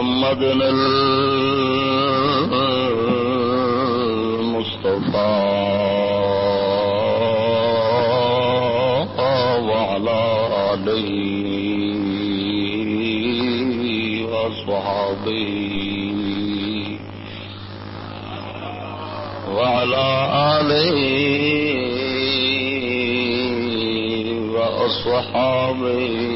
محمد المصطفى وعلى آله وأصحابه وعلى آله وأصحابه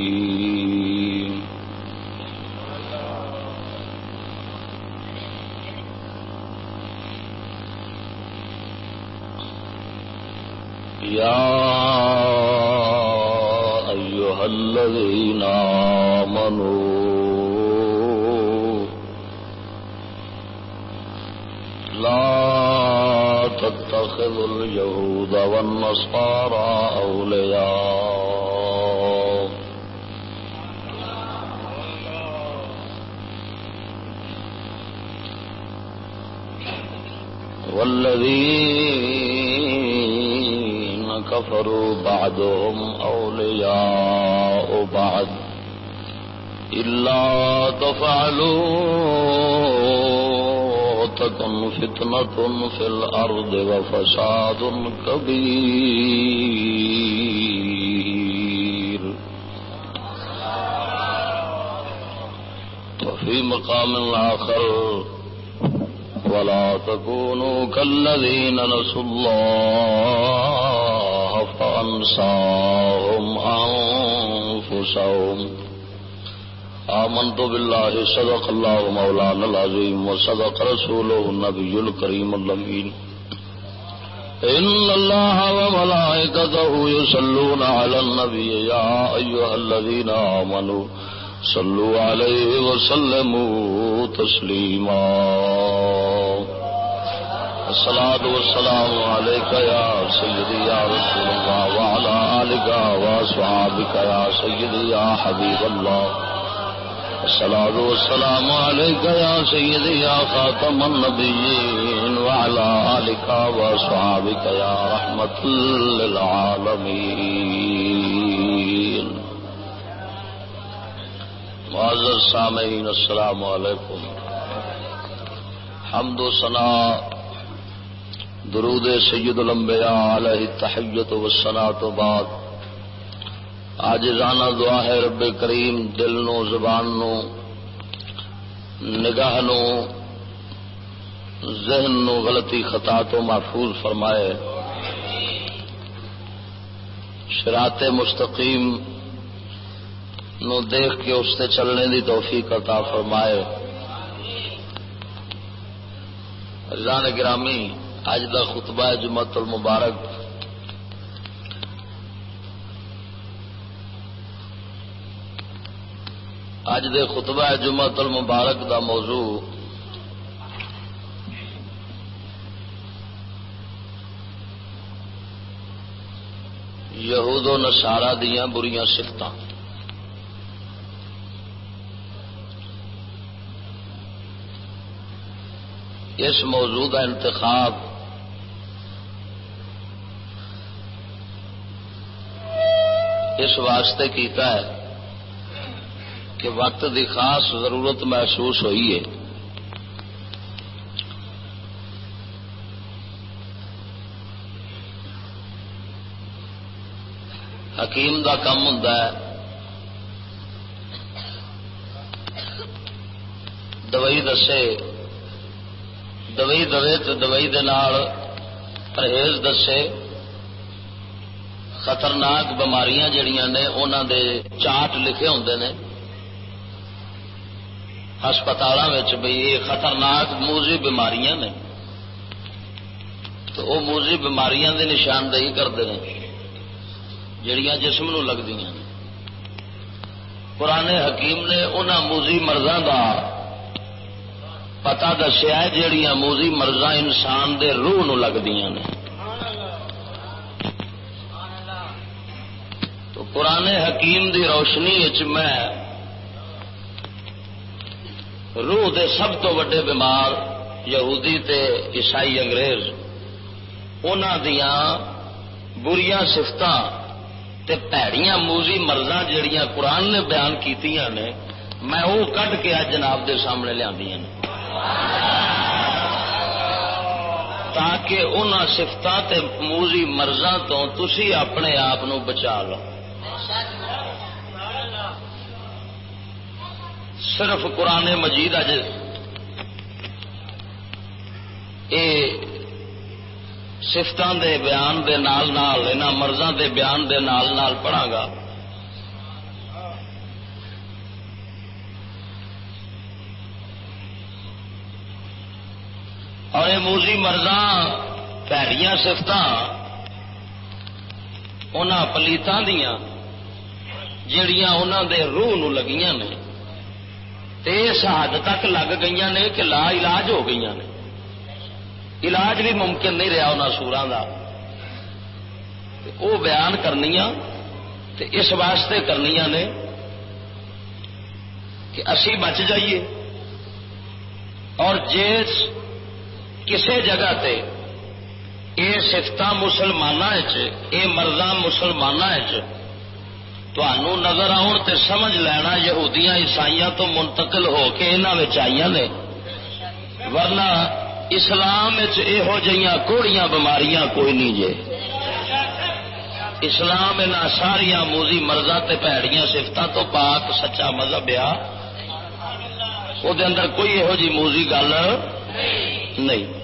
يا أيها الذين آمنوا لا تتخذوا اليهود والنصارى أولياء والذين كفروا بعدهم أولياء بعد إلا تفعلوا تكن فتنة في الأرض وفساد كبير. وفي مقام آخر، ولا تكونوا كالذين نسوا الله فأنساهم أنفسهم. آمنت بالله، صدق الله مولانا العظيم، وصدق رسوله النبي الكريم اللمين. إن الله وملائكته يصلون على النبي، يا أيها الذين آمنوا صلوا عليه وسلموا تسليما. الصلاة والسلام عليك يا سيدي يا رسول الله وعلى آلك وأصحابك يا سيدي يا حبيب الله. الصلاة والسلام عليك يا سيدي يا خاتم النبيين وعلى آلك وأصحابك يا رحمة للعالمين. معزز سامعین، السلام علیکم. حمد و ثنا درود سید الانبیاء علیہ التحیت و سنا تو بعد۔ آج رانا دعا ہے رب کریم دل نو زبان نو نگاہ نو ذہن نو غلطی خطا تو محفوظ فرمائے۔ شرات مستقیم نو دیکھ کے اس سے چلنے دی توفیق عطا فرمائے۔ رضان گرامی اج دا خطبہ جمعت المبارک۔ اج دے خطبہ جمعت المبارک دا موضوع۔ یہود و نسارا دیا بریاں سفتیں اس موضوع کا انتخاب اس واسطے کیتا ہے کہ وقت کی خاص ضرورت محسوس ہوئی ہے۔ حکیم دا کم ہوں دوائی دسے۔ دوائی دے تو دوائی پرہیز دسے۔ خطرناک بماریاں جڑیاں نے انہوں دے چارٹ لکھے ہوں نے ہسپتال بھائی یہ خطرناک موزی بیماریاں نے۔ تو وہ موزی بیماریاں دی نشاندہی کرتے ہیں جڑیاں جسم نو لگتی ہیں پرانے حکیم نے انہوں موزی مرضوں کا پتا دسیا جہیا موزی مرضا انسان دے روح نو لگتی نے۔ تو پرانے حکیم دی روشنی میں روح دے سب تو وڈے بیمار یہودی تے عیسائی انگریز دیا بریاں سفت پیڑیاں موزی مرضا جہیا قرآن نے بیان کی میں وہ کھ کے اج جناب دے سامنے لیا تاکہ ان سفت موزی مرضا تو تسی اپنے آپ بچا لو۔ صرف قرآن مجید اج سفتوں دے بیان دے نال نال مرضاں دے بیان دے نال نال پڑھا گا۔ اور یہ موزی مرضا پیڑیاں سفت ان پلیتوں دیا جڑیاں انہوں دے روح نو لگیاں نے۔ تے اس حد تک لگ گئی نے کہ لا علاج ہو گئی نے۔ علاج بھی ممکن نہیں رہا انہوں سورا کا وہ بیان کرنی تے اس واسطے کرنی نے کہ اسی بچ جائیے۔ اور جس کسی جگہ تے یہ سفت مسلمانوں یہ مرضا مسلمانوں تنوع نظر آن تے سمجھ لینا یہودیاں عیسائی تو منتقل ہو کے یہاں آئی نے۔ ورنہ اسلام یہو جہاں کوڑیاں بماریاں کوئی نہیں جے۔ اسلام ان ساریا موزی مرضا پیڑیاں سفتوں تو پاک سچا مذہب آ وہ اندر کوئی یہو جی موزی گل نہیں۔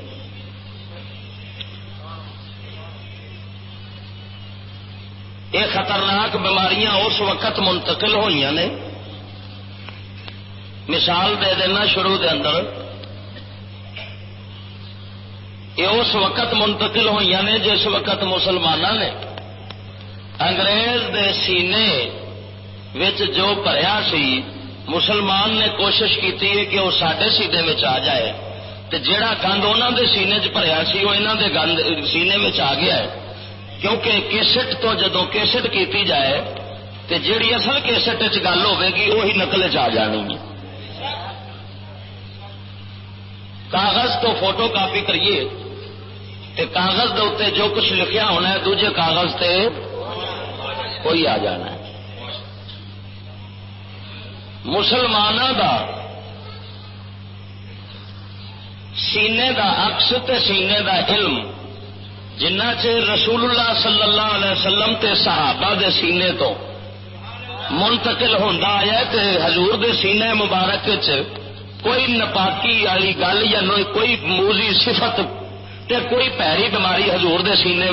یہ خطرناک بیماریاں اس وقت منتقل ہوئی نے۔ مثال دے دینا شروع دے اندر۔ یہ اس وقت منتقل ہوئی نے جس وقت مسلمانوں نے انگریز دے سینے وچ جو پریا سی، مسلمان نے کوشش کی کہ وہ سڈے سینے میں آ جائے۔ تو جہا گند انہوں دے سینے چ پریا سی، وہ انہوں دے گند سینے میں آ گیا ہے۔ کیونکہ کیسٹ تو جدو کیسٹ کیتی جائے تو جیڑی اصل کیسٹ گل ہوگی وہی نقل چ جانی ہے۔ کاغذ تو فوٹو کاپی کریے تے کاغذ دے اتنے جو کچھ لکھیا ہونا ہے، دوجے کاغذ تے کوئی آ جانا ہے۔ مسلمانوں دا سینے دا عکس تے سینے دا علم جنہ چر رسول اللہ صلی اللہ علیہ وسلم تے صحابہ دے سینے تو منتقل ہوتا آیا تے حضور دے سینے مبارک چ کوئی نپاکی والی گل یا کوئی موزی صفت تے کوئی پیری بیماری حضور دے سینے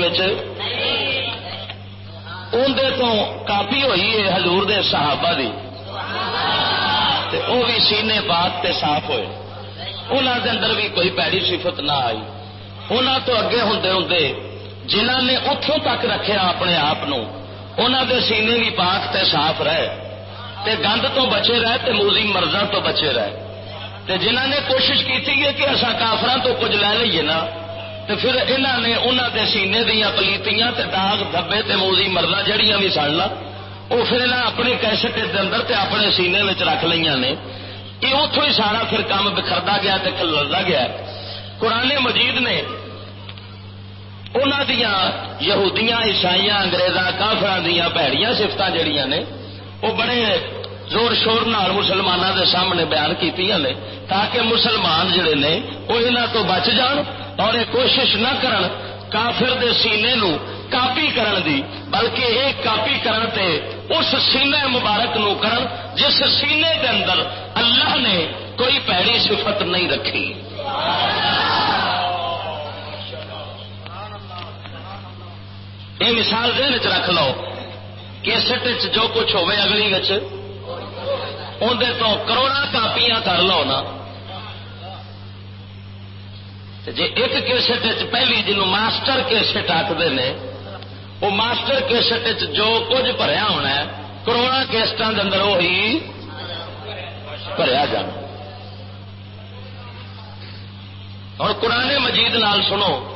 اندر تو کافی ہوئی ہے حضور دے صحابہ دی تے وہ بھی سینے پاک تے صاف ہوئے۔ انہوں دے اندر بھی کوئی پیڑی صفت نہ آئی۔ انہوں تو اگے ہوں ہوں جنہ نے اتوں تک رکھے اپنے آپ دے سینے بھی پاک تے صاف رہے تے گند تو بچے رہے تے موزی مرضا تو بچے رہے تے جنہ نے کوشش کی تھی کہ اصا کافر تو کچھ لے لیے نا تو پھر انہوں نے انہوں دے سینے دیا پلیتیاں تے داغ دبے تے موزی مرضا جہیا بھی سڑ لا وہ پھر انہیں اپنے کیسٹ کے اندر تے اپنے سینے رکھ لیا نے یہ اتوں ہی سارا پھر کام بکھرتا گیا تے کلردا گیا قرآن مجید نے انہوں دیا یہودیاں عیسائی اگریزاں کافر دیا پیڑیاں سفت جہیا نے، وہ بڑے زور شور نال مسلمانوں دے سامنے بیان کی نے، تاکہ مسلمان جڑے نے، وہ یہاں تو بچ جان اور یہ کوشش نہ کرن کافر دے سینے نو کاپی کرن دی، بلکہ یہ کاپی کرن تے اس سینے مبارک نو کرن جس سینے دے اندر اللہ نے کوئی پیڑی صفت نہیں رکھی۔ یہ مثال دن چ رکھ لو کیسٹ جو کچھ ہوے اگلی اندر تو کروڑا کاپیاں کر لو نا۔ جی ایک کیسٹ پہلی جنوں ماسٹر کیسٹ آخر نے، وہ ماسٹر کیسٹ جو کچھ بھریا ہونا کروڑا کیسٹان اندر وہی بھریا جانا۔ اور قرآن مجید نال سنو۔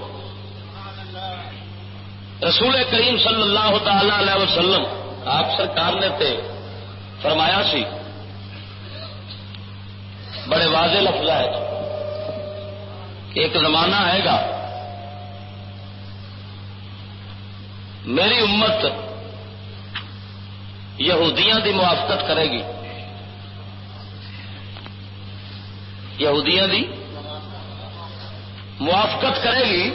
رسول کریم صلی اللہ تعالی علیہ وسلم آپ سرکار نے تے فرمایا سی۔ بڑے واضح لفظ ہے۔ ایک زمانہ آئے گا۔ میری امت یہودیاں دی موافقت کرے گی۔ یہودیاں دی موافقت کرے گی۔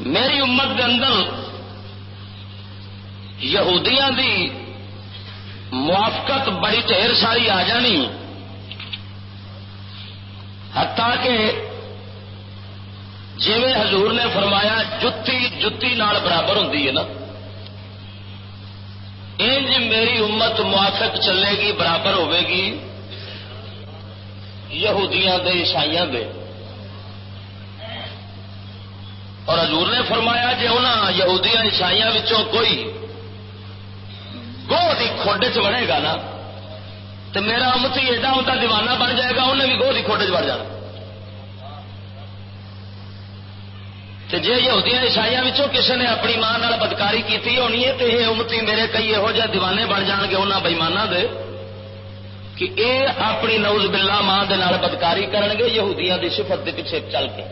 میری امت کے اندر یہودیاں دی موافقت بڑی ڈھیر ساری آ جانی۔ حتیٰ کہ جی حضور نے فرمایا، جتی جتی نال برابر ہوں نا۔ انج میری امت موافق چلے گی، برابر ہوے گی۔ یہودیاں دے، عیسائیاں دے۔ اور حضور نے فرمایا جی انہوں یہودیاں، عیسائیاں وچوں کوئی گوہ کی کھوڈ چ بڑے گا نا تو میرا امتی ایڈا ہوتا دیوانہ بن جائے گا، انہیں بھی گوہ کی کھوڈ چ بڑھ جانا۔ جی یہودیاں عیسائیاں کسی نے اپنی ماں بدکاری کی ہونی ہے تو یہ امتی میرے کئی یہو جہ دیوانے بن جان گے انہوں بئیمانہ دے کہ اے اپنی نوز بلا ماں دے نال بدکاری کرن گے یہودیاں دی صفت دے پیچھے چل کے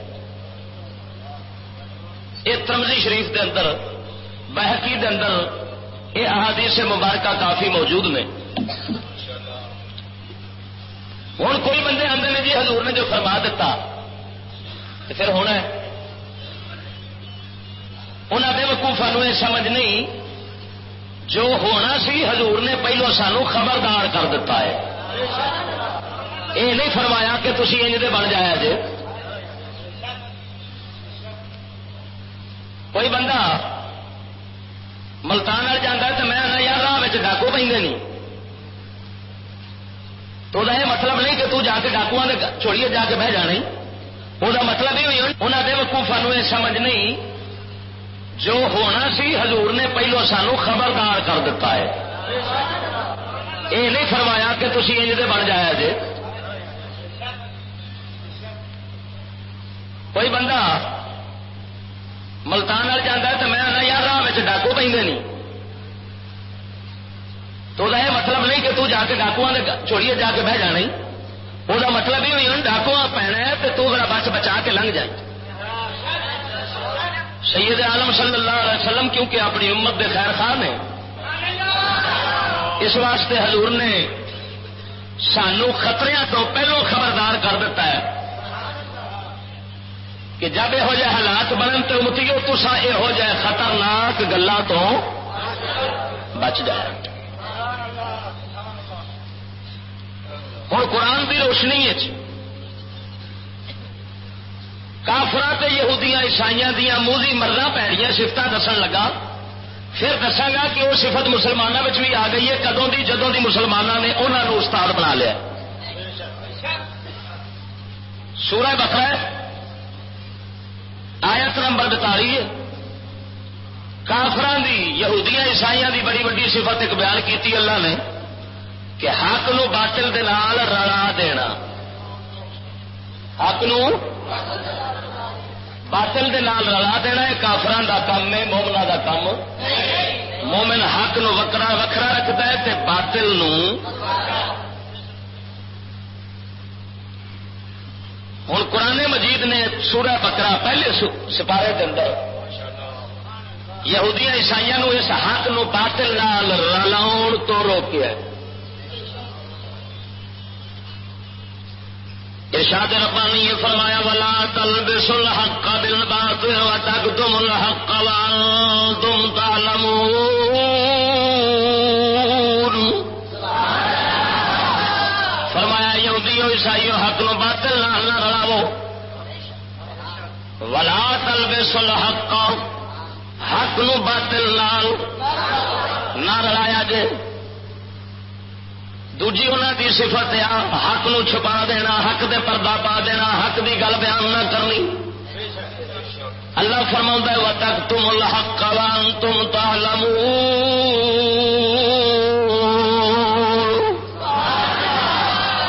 یہ ترمزی شریف دے اندر بحقی دے اندر یہ احادیث مبارکہ کافی موجود نے ہوں کوئی بندے آتے ہیں جی حضور نے جو فرما دیتا پھر ہونا ہے انہوں نے وقوفا یہ سمجھ نہیں، جو ہونا سی حضور نے پہلو سانو خبردار کر دیتا ہے۔ یہ نہیں فرمایا کہ تھی انج دے بن جایا جے۔ کوئی بندہ ملتان جانا تو میں یار راہ ڈاکو پہ نہیں تو یہ مطلب نہیں کہ تو جا کے ڈاکو چھوڑیے جا کے بہ جانے وہ مطلب یہ ہوئی انہوں نے وقوفا یہ سمجھ نہیں جو ہونا سی حضور نے پہلو سانو خبردار کر دیتا ہے۔ یہ نہیں فرمایا کہ تھی انج بن جایا جے۔ کوئی بندہ ملتان جانا تو میں یار راہ ڈاکو پہ نہیں تو یہ مطلب نہیں کہ تو جا کے ڈاکو چھوڑیے جا کے بہ جانا وہ مطلب یہ ہوئی ڈاکو پینا ہے تو بس بچا کے لنگ جائے سید عالم صلی اللہ علیہ وسلم کیونکہ اپنی امت دے خیر خان نے، اس واسطے حضور نے سانو خطرے تو پہلو خبردار کر دیتا ہے کہ جب یہو جہ حالات بنن تو امتیو تسا یہو جہ خطرناک گلا تو بچ جائے۔ ہوں قرآن کی روشنی ہے کافرا یہودیاں عیسائیاں دیا موزی مرضا پیڑیاں سفت دسن لگا۔ پھر دساگا کہ وہ سفت مسلمانوں میں بھی آ گئی ہے، کدوں کی جدوں کی مسلمانوں نے انہوں نے استاد بنا لیا۔ سورہ بکرا آیت نمبر بتالی کافران دی، یہودیاں عیسائیاں دی بڑی بڑی صفت ایک بیان کیتی اللہ نے کہ حق نو باطل دے نال رلا دینا۔ حق نو باطل دے نال رلا دینا ہے کافران دا کام ہے مومنا دا کام مومن حق نو وکرا وکرا رکھتا ہے تے باطل نو ہوں قرآن مجید نے سورہ بکرا پہلے سپارے کے اندر یہودیاں عیسائی اس حق نو باطل نال رلاؤ تو روکیا ارشاد ربانی یہ فرمایا، ولا تلبس الحق بالباطل وتكتم الحق وانتم تعلمون. فرمایا، یہودی عیسائیو حق نو باطل نال نہ رلاو ولا تل تلبس الحق، حق نو باطل نال نہ رلایا جے. دوجی انہوں کی صفت آ حق نو چھپا دینا، حق دے پردہ پا دینا، حق دی گل بیان نہ کرنی۔ اللہ فرما و تک تم الحق وان تم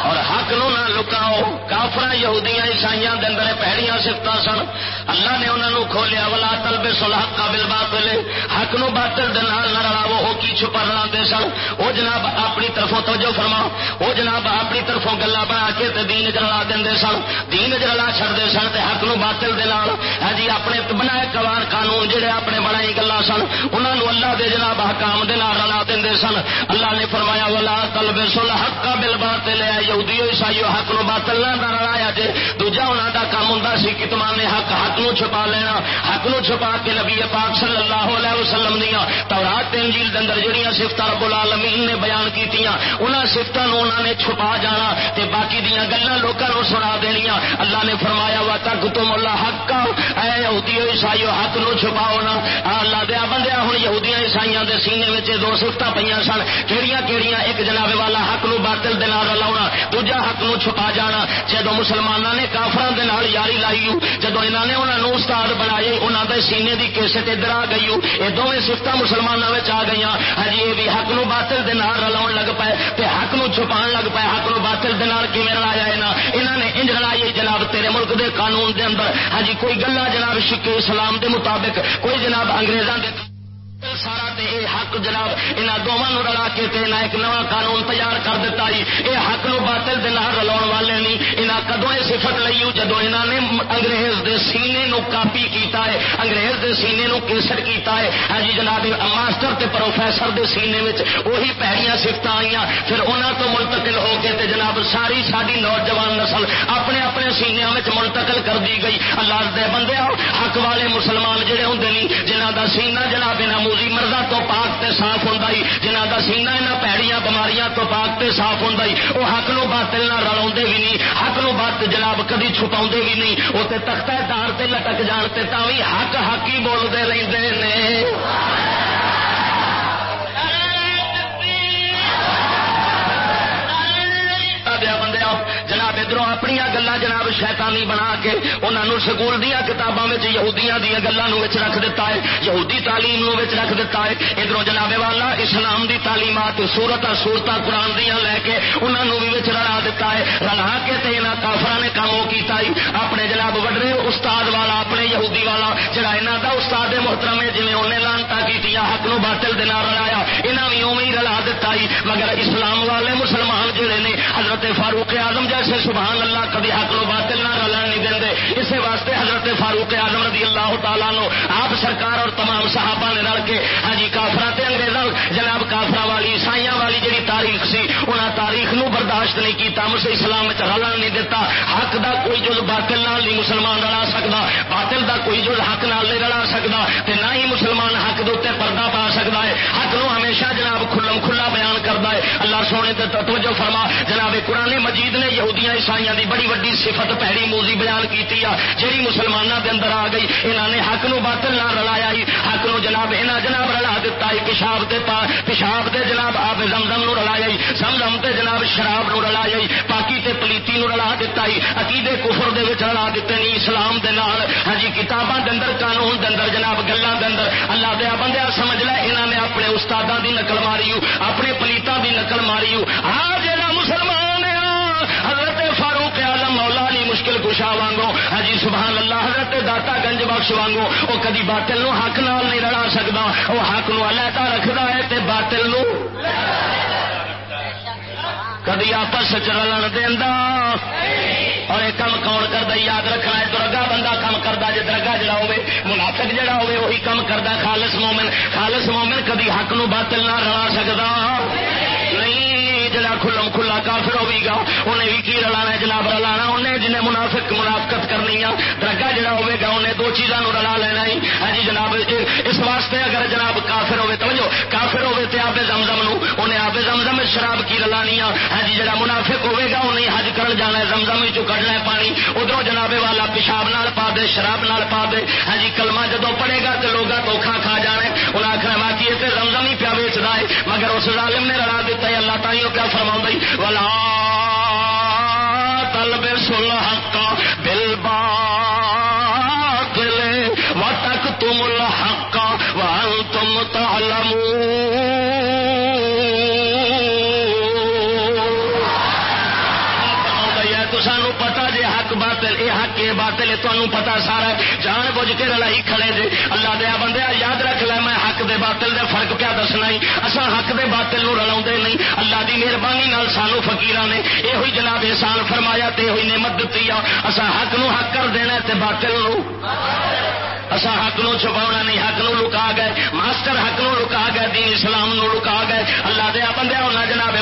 اور حق نو نہ لکاؤ کافر یہودیاں عیسائیاں دے اندر پہڑیاں سفت سن۔ اللہ نے انہوں نے کھولیا والا تلبے سلح قابل باطل حق نو باطل دے نال نہ رلاو وہ کی چھپا رلا سن۔ وہ جناب اپنی طرفوں توجہ فرما وہ جناب اپنی طرفوں گلا بنا کے تے دین چلا دے سن۔ دین وچ چلا چڑھتے سن تے حق نو باطل دے نال۔ ہاں جی اپنے بنائے قوان قانون جڑے اپنے بنائی گلا سن انہوں نے اللہ دے جناب حکام دے نال رلا دے سن۔ اللہ نے فرمایا والا تلبے سلح قابل باطل یہودی عیسائی حق نو باطل نہ رلایا جے۔ دوجا انہوں دا کام ہوں سی کتمان نے حق حق حق نو چھپا لینا، حق نو چھپا کے نبی پاک صلی اللہ علیہ وسلم دیا، تورات انجیل دندر جڑیاں سفت رب العالمین نے بیان کیتیاں، انہاں سفتوں انہوں نے چھپا جانا تے باقی دیا گلا لوگوں سنا دنیا اللہ نے فرمایا وا تک تم اللہ حق اے یہودی عیسائی حق نو چھپاؤ نا۔ اللہ دیا بندیا ہوں یہودیاں عیسائیاں دے سینے میں دو سفت پہ سن۔ کہڑیاں کہڑیاں ایک جناب والا حق نو باطل دے نال لاؤنا، دوجا حق نو چھپا جانا۔ جدو مسلمانوں نے کافران دے نال یاری لائی جدو انہوں نے انہوں استاد بنائی انہوں کے سینے کی کیسٹ ادھر آ گئی یہ دونوں سفت مسلمانوں میں آ گئی ہجی ہاں یہ بھی حق نو باطل دن رلا لگ پائے تے حق نو چھپا لگ پائے حق نو باطل دن کیون رلایا یہاں انہوں نے انج رلائی جناب تیرے ملک دے قانون دے اندر۔ ہجی کوئی گلا جناب شکے اسلام دے مطابق، کوئی جناب انگریزوں کے سارا تے اے حق جناب، انہاں دونوں رلا کے تے نہ ایک نواں قانون تیار کر دیتا ہی اے حق نو باطل دے نال رلاون والے نہیں انہاں کدوں اے صفت لئی جدوں انہاں نے انگریز دے سینے نو کاپی کیتا ہے انگریز دے سینے نو کیسٹ کیتا ہے ہاں جی جناب ماسٹر تے پروفیسر دے سینے وچ وہی پیڑیاں صفت آئیاں۔ پھر انہاں تو منتقل ہو کے تے جناب ساری ساری نوجوان نسل اپنے اپنے سینیاں وچ منتقل کر دی گئی۔ اللہ دے بندے حق والے مسلمان جڑے ہوندے نہیں جنہاں دا سینہ جناب انہاں موزی مرضا تو پاک تے صاف ہوں جنہ کا سینا یہاں پیڑیاں بماریاں تو پاک تے صاف ہوں وہ حق نو باطل نہ رلا بھی نہیں حق نو بات جناب کدی چھپا بھی نہیں وہ تختہ دار تے لٹک جان تے بھی حق حق ہی بولتے رہتے ہیں ادھر اپنی گلا جناب شیطانی بنا کے انہوں سکول دیا کتابوں یہودیاں دیا گلوں رکھ دیتا ہے، یہودی تعلیم رکھ دیتا ہے۔ ادھر جناب والا اسلام دی تعلیمات سورت سورت قرآن دیا لے کے انہوں بھی رلا دیتا ہے۔ رلا کے تے یہاں کافر نے کام وہ کیتا ہی اپنے جناب وڈرے، استاد والا، اپنے یہودی والا، جڑا یہاں کا استاد محترم ہے جی انہیں لانتا کی حق نو باطل دن رلایا یہاں بھی اوی رلا دیتا ہی مگر اسلام والے مسلمان جڑے نے، حضرت فاروق آزم جیسے سبحان اللہ، کبھی حق نو باطل نہ رلن نہیں دیں اسی واسطے حضرت فاروق اعظم رضی اللہ تعالیٰ نو آپ سرکار اور تمام صحابہ نے رل کے ہاں جی کافرا انگریزوں جناب کافرا والی عیسائی والی جی تاریخ سی تاریخ نو برداشت نہیں کیتا مجھ اسلام میں رلن نہیں دیتا، حق دا کوئی جز باطل نال نہیں مسلمان رلا سکتا باطل دا کوئی جز حق نال نہیں رلا سکتا نہ ہی مسلمان حق دے پردہ پا سکتا ہے۔ حق نو ہمیشہ جناب کھلم کھلا بیان کرتا ہے۔ اللہ سونے تے توجہ فرما، جناب قرآن مجید نے یہودیاں عیسائی دی بڑی وڈی صفت پیڑی موزی بیان کی جیڑی مسلمانوں کے اندر آ گئی انہوں نے حق نو باطل نہ رلایا ہی، حق نو جناب انہیں جناب رلا دتا ہی پیشاب کے پا پیشاب کے جناب آپ زمزم نو رلایا ہی۔ زمزم تے جناب شراب نو رلایا ہی پاکی تے پلیتی نو رلا دتا ہی عقیدے کفر دے وچ رلا دیتے نہیں اسلام دے نال۔ ہاں جی کتاباں دے اندر، قانون دے اندر، جناب، گلاں دے اندر۔ اللہ دے بندیا سمجھ لے انہوں نے اپنے استاداں دی نقل ماری اپنے پلیتاں دی نقل ماری ہاں جڑا مسلمان ہے، حضرت فاروق آلم مولا علی مشکل کشا وانگو حجی ہاں سبحان اللہ حضرت داتا گنج بخش وانگو وہ کدی باطل نو حق نال نہیں رلا سکتا وہ حق نو علیحدہ رکھتا ہے تے باطل نو کدی آپس رلن دینا اور یہ کام کون کرتا یاد رکھنا ہے درگا بندہ کام کرتا جی درگا جڑا ہوے منافق جڑا ہوے وہی کام کرتا خالص مومن خالص مومن کدی حق نو باطل نہ رلا سکتا نہیں جڑا کھلم کھلا کافر ہوے گا، انہیں بھی کی رلا جناب؟ رلا انہیں جنہیں منافق منافقت کرنی ہے۔ درگا جڑا ہوے گا، انہیں دو چیزوں رلا لینا ہی ہاں جی جناب اس واسطے اگر جناب کافر ہوے توجہ، کافر ہوے تے آبے زمزم نو، انہیں آبے زمزم شراب کی رلانی ہاں جی جڑا منافق ہوے گا، انہیں حج کرن جانا ہے، زمزم چ کڈنا ہے پانی۔ ادھر جنابے والا پیشاب نال پا دے، شراب نال پا دے۔ ہاں جی کلمہ جدو پڑے گا تو لوگ دھوکھا کھا جانے انہیں آخر باقی اتنے زمزم ہی پیا ویچتا ہے، مگر اس ظالم نے رلا دیتا ہے۔ اللہ تعالی پیا فرما والا طلب سلحق بالباطل تمہیں پتا سارا جان بوجھ کے رلائی کھڑے جی اللہ دیا بندے یاد رکھ لے، میں حق دے باطل دے فرق کیا دسنا ہی اصا حق دے باطل نو رلا نہیں۔ اللہ دی مہربانی سانو فکیر نے یہ ہوئی جناب احسان فرمایا تے ہوئی نعمت دیتی آ۔ اصا حق نو حق کر دینا تے باطل نو اصا حق نو چھپا نہیں، حق نو لکا گئے۔ ماسٹر حق نو لکا گئے، دین اسلام نو لکا گئے۔ اللہ دیا بندے ہونا جناب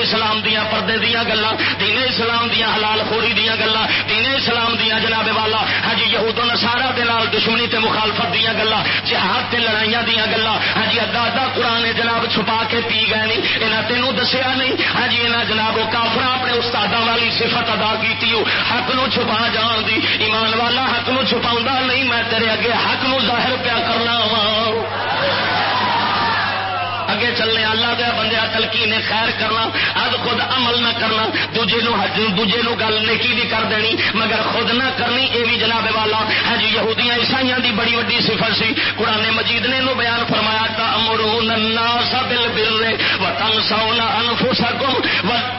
اسلام دیا پردے دیا گلا، دین اسلام دیا حلال خوری دیا گلا، دین اسلام دیا جناب والا ہاں جی یہود نسارا نال دشمنی تے مخالفت دیا گلا، جہاد تے لڑائیاں دیا گلا ہاں جی ادا ادا قرآن جناب چھپا کے پی گئے نہیں یہاں تینوں دسیا نہیں ہاں جی یہاں جناب وہ کافر اپنے استادوں والی صفت ادا کی حق نو چھپا جان دی، ایمان والا حق نو چھپا نہیں، میں تیرے اگے حق نو ظاہر پیا کرنا وا اگے چلنے اللہ دیا بندے تلکی نے خیر کرنا، اب خود عمل نہ کرنا، دوجے نو دوجے نو گل نیکی بھی کر دینی، مگر خود نہ کرنی یہ بھی جناب والا۔ ہاں جی یہودیاں عیسائیاں دی بڑی وڈی صفت سی۔ قرآن مجید نے نو بیان فرمایا تا امرون الناس بالبر وتنسون انفسکم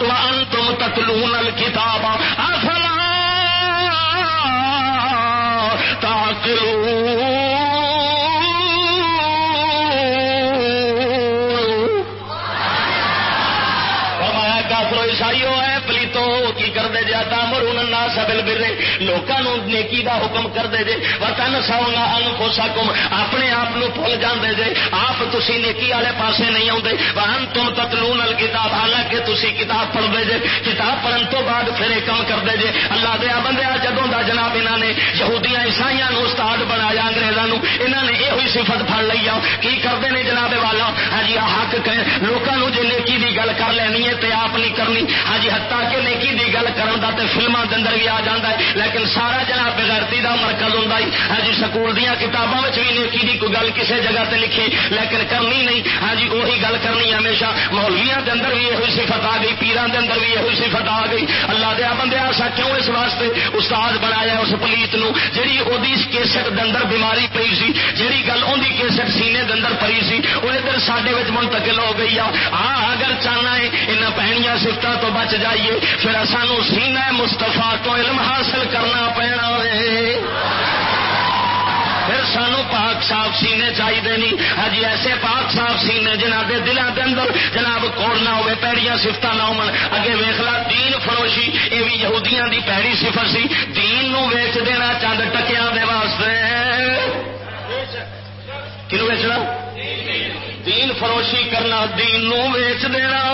وانتم تتلون الكتاب افلا سبل برے لوگوں نیکی دا حکم کر دے جے وطن سونا انفسکم اپنے آپ بھول جاندے جے آپ تسی نیکی والے پاسے نہیں آتے وہن تم تتلون الکتاب حالانکہ تسی کتاب پڑھتے جے کتاب پڑھن تو بعد پھر ایک کام کرتے جے اللہ دیا بندے جدوں دا جناب انہوں نے یہودیاں عیسائی استاد بنایا انگریزوں انہوں نے یہ صفت پڑ لی آ کی کرتے ہیں جناب والا ہاں جی حق لوگوں جی نیکی دی گل کر لینی ہے تے آپ نہیں کرنی ہاں جی ہتا کہ نیکی دی گل کرن دا تے فلماں دے اندر بھی آ جاتا ہے۔ لیکن سارا جناب بغیرتی دا مرکز ہوں ہاں جی سکول دیا کتابوں میں بھی نیکی دی کوئی گل کسی جگہ تے لکھی، لیکن کرنی نہیں۔ ہاں جی وہی گل کرنی ہمیشہ۔ مولویا کے اندر بھی یہ صفت آ گئی، پیران کے اندر بھی یہ صفت آ گئی۔ اللہ دیا بندے ایسا کیوں اس واسطے استاد بنایا اس پلیت نو؟ جی وہ کیسٹ دندر بیماری پی سی جہی گل ان کی کیسٹ سینے دندر پی سی وہ ادھر سڈے منتقل ہو گئی آ ہاں، اگر چاہنا ہے ان پہنیا سفتوں تو بچ جائیے۔ پھر سانو سینا مستفا تو علم حاصل کرنا پینا پھر سانو پاک صاف سینے چاہیے نہیں۔ ہی ایسے پاک صاف سینے جنہ کے دلوں کے اندر جناب کوڑ نہ ہوے پیڑیاں سفت نہ ہو اگے ویخلا دین فروشی، یہ بھی یہودیاں دی پیڑی سفر سی۔ دین نو ویچ دینا چند ٹکیا دے واسطے۔ کنو ویچنا؟ دین فروشی کرنا، دین نو ویچ دینا۔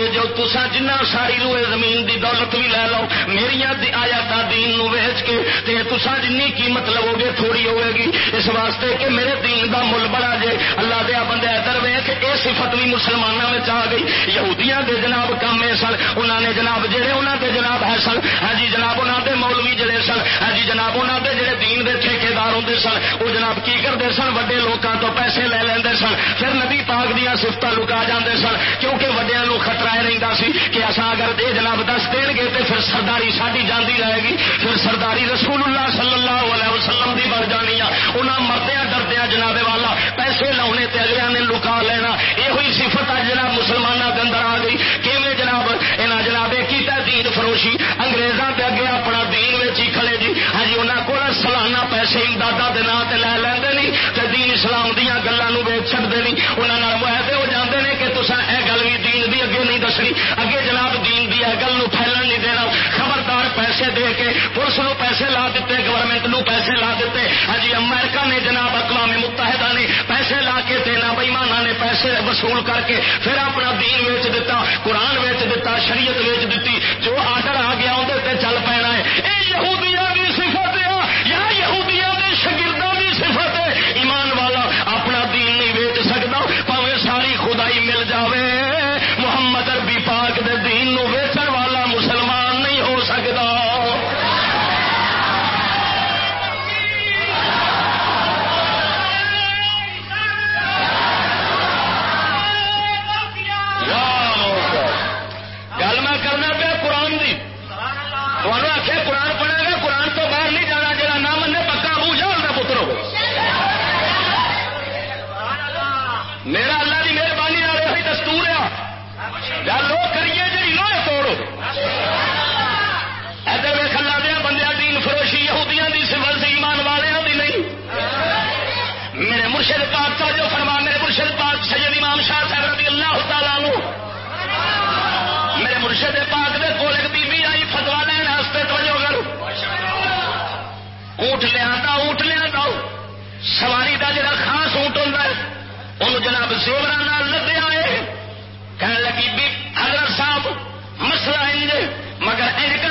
ہے، جو تسا جنہ ساری روئے زمین دی دولت بھی لے لو میری آیا دین نو ویچ کے، تے تسا جن قیمت لو گے تھوڑی ہوئے گی۔ اس واسطے کہ میرے دین دا مل بڑا جے، اللہ دیا بندے ادھر ویخ یہ صفت بھی مسلمانوں میں آ گئی۔ یہودیاں دے جناب کم سن انہوں نے جناب جہے انہوں دے جناب ہے سن ہاں جی جناب انہوں دے مولوی جڑے سن ہاں جی جناب انہوں دے جڑے دین دے ٹھیکار ہوں سن وہ جناب کی کرتے سن؟ وڈے لوگوں تو پیسے لے لیں سن۔ پھر نبی پاک دیا سفت لکا جاندے سن، کیونکہ وڈیا خطرہ رہتا سی کہ اصا اگر یہ جناب دس دین گے تو پھر سرداری ساری جاندی رہے گی، پھر سرداری رسول اللہ صلی اللہ علیہ وسلم کی بڑھ جانی ہے انہیں مردیا ڈردیا جناب والا، پیسے لاؤنے تے اگلے نے لکا لینا۔ یہ صفت اج جناب مسلمانوں کے اندر آ گئی۔ کہ جناب یہاں جناب یہ دین فروشی؟ انگریزوں کے اگے اپنا دین انہوں سی۔ اگے جناب دین دی گل پھیلن نہیں دینا۔ خبردار پیسے دے کے پولیس نو پیسے لا دیتے گورنمنٹ نو پیسے لا دیتے۔ ہجی امریکہ نے جناب اقوام متحدہ نے پیسے لا کے دینا بئیمانہ نے پیسے وصول کر کے پھر اپنا دین ویچ دیتا، قرآن ویچ دیتا، شریعت ویچ دیتی۔ مرشد پاک کا جو فرما میرے مرشد پاک سید امام شاہ صاحب رضی اللہ تعالیٰ عنہ، میرے مرشد پاک دے کول ایک بی آئی فتوا لین واسطے، توجہ کرو اونٹ لیا اونٹ لیا سواری دا جڑا خاص اونٹ ہوتا ہے انہوں جناب زیور لدیا ہے کہنے لگی بی حضرت صاحب، مسئلہ انج مگر انج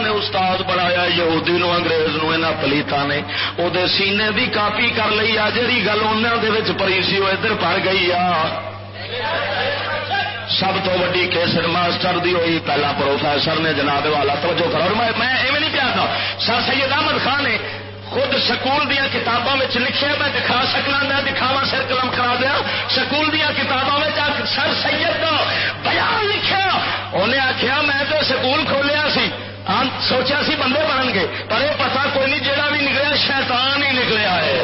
نے استاد بنایا، یہودی نو انگریز نو انہاں پلیتا نے۔ او دے سینے دی کاپی کر لئی آ جڑی گل انہاں دے وچ پڑی سی او ادھر پڑ گئی آ۔ سب تو وڈی کیسر ماسٹر دی ہوئی پہلا پروفیسر نے جناب والا توجہ کرو۔ میں میں ایویں نہیں پیارتا سر سید احمد خان نے خود سکول دیا کتابوں میں لکھے میں دکھا سکنا، میں دکھاوا سر قلم کرا دیا۔ سکول دیا کتابوں میں سر سید کا بیان لکھا انہیں آخیا میں تو سکول کھولیا سی۔ ہاں، سوچا سی بندے بنن گے، پر یہ پتا کوئی نہیں جہاں بھی نکلیا، شیطان ہی نکلیا ہے۔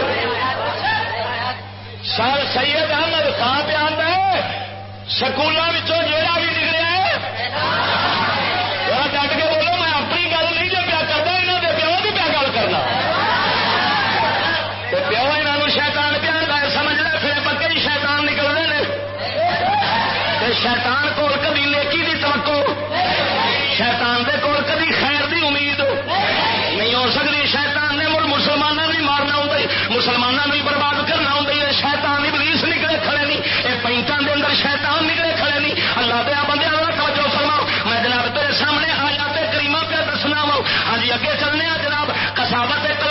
سر سید احمد خان پہ آتا ہے سکولوں جہاں بھی نکلیا ہے۔ ڈٹ کے بولو، میں اپنی گل نہیں جو پیا کرتا یہاں کے پیو کی پیا گل کرنا۔ پیو یہاں شیطان پیا سمجھ لے، پھر پکے ہی شیطان نکلتے ہیں شیطان کول کبھی نیکی دی توقع، شیطان دے کول اگے چلنے جناب کسابت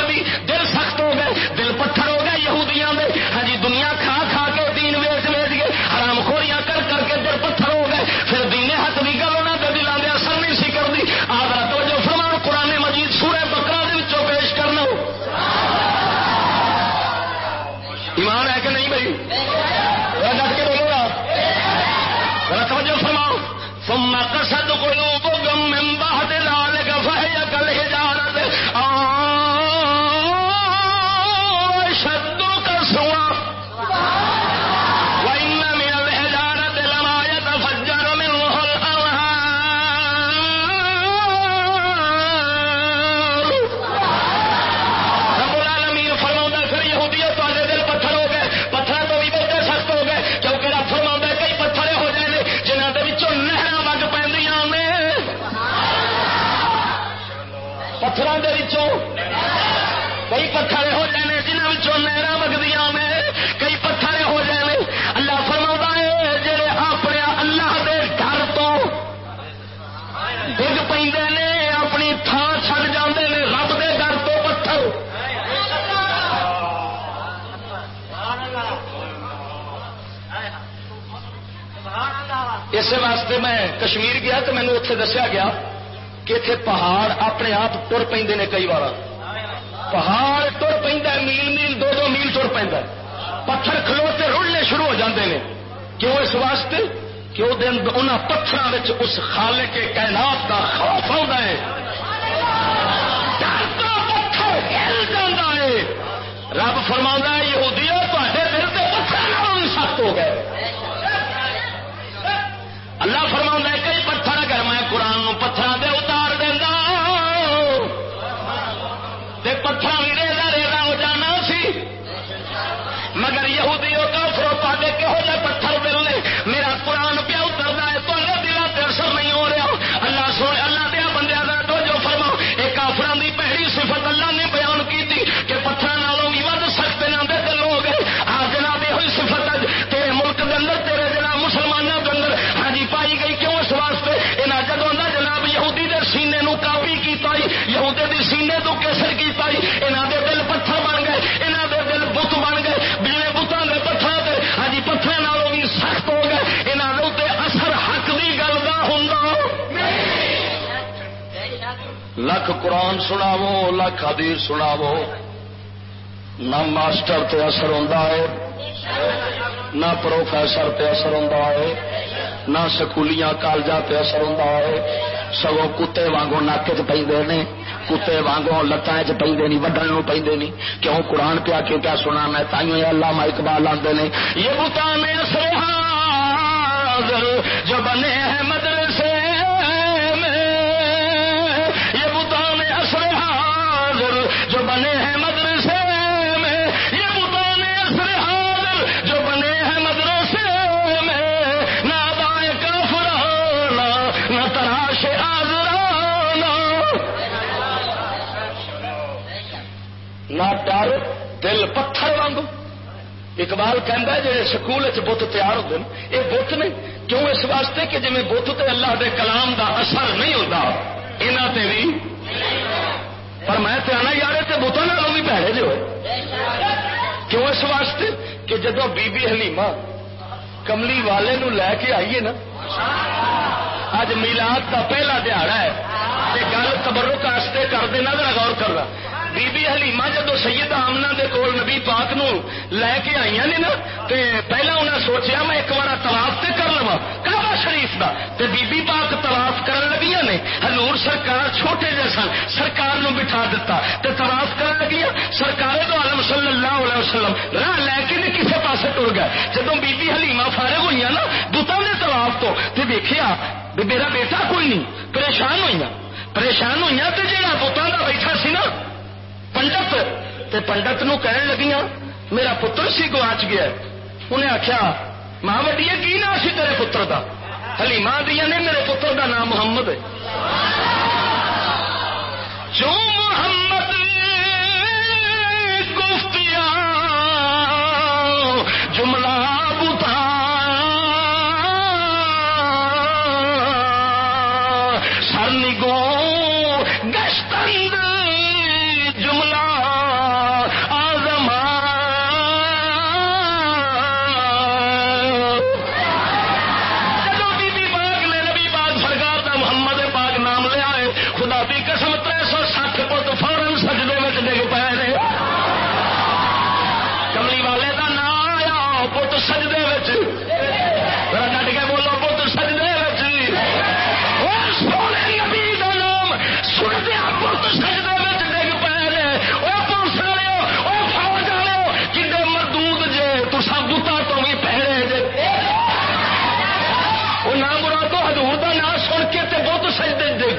اس واسطے میں کشمیر گیا تو مینو اتنے دسیا گیا کہ اتنے پہاڑ اپنے آپ تر پہ کئی بار پہاڑ تر پہ میل میل دو دو میل تر پہ پتھر کھلوتے رڑنے شروع ہو جاتے ہیں کیوں اس واسطے کہ وہ ان پتھروں اس خالے کے کائنات کا خوف آتا ہے پتھر ہل جاتا ہے رب فرما یہودی تے دل کے پتھر سخت ہو گئے اللہ فرما کئی پتھر اگر میں قرآن پتھر دے سینے تو کیسر کیتا یہاں دے دل پتھر بن گئے یہاں دے دل بت بن گئے بجے بتان کے پتھر سے ہاں جی پتھر نالوں بھی سخت ہو گئے یہاں کے اثر حق کی گل کا ہوں لکھ قرآن سناو لکھ حدیث سناو نہ ماسٹر تے اثر ہوتا ہے، نہ پروفیسر تے اثر ہوتا ہے، نہ سکولیاں کالجا تے اثر ہوتا ہے، سگوں کتے وانگو ناک چ پہ کتے وانگوں لتان چ پہ نہیں، وڈن پہ نہیں۔ کیوں؟ قرآن پیا کیوں کیا سنا میں؟ تائیوں اللہ مائی اقبال آتے ہیں یہ بتا میں جو بنے ہیں مدرسے میں۔ یہ بتا میں اثر حاضر جو بنے ہیں مدرسے نہ ڈر دل پتھر وانگو اقبال کہہ جی سکول بت تیار ہوتے ہیں یہ بت نے کیوں اس واسطے کہ جی بت تے اللہ دے کلام دا اثر نہیں ہوتا یہاں تے بھی پر میں تے آنا یار تے بتوں نالوں بھی پیڑے جو کیوں اس واسطے کہ جدو بی بی حلیمہ کملی والے نو لے کے آئیے نا اج میلاد کا پہلا دہاڑا ہے گل تبرک واسطے کر دینا ذرا غور کرنا بی بی حلیمہ جدو سید آمنا دے کول نبی پاک نو لے کے آئی نے نا، تے پہلا انہیں سوچیا میں ایک بار تلاف تے کر لوا کعبہ شریف دا، تے بی بی پاک تلاف کرن لگیا نے۔ حضور سرکار چھوٹے جے سن، سرکار نو بٹھا دیتا تے تلاف کرن لگیا سرکار دو عالم صلی اللہ علیہ وسلم راہ لے کے نہیں کسے پاسے ٹر گئے جدو بی بی حلیمہ فارغ ہوئی نا بتوں دے تلاف تو، تے دیکھیا میرا بیٹا کوئی نہیں، پریشان ہوئی پریشان ہوئی تو جہاں بتوں کا بیٹھا سی نا پنڈت تے پنڈت نو کہنے لگیاں میرا پتر سی گواچ گیا انہیں آخیا ماں وڈی کی نام سی تیرے پتر کا حلیما دیا نے میرے پتر کا نام محمد ہے جو محمد گفتیا جملہ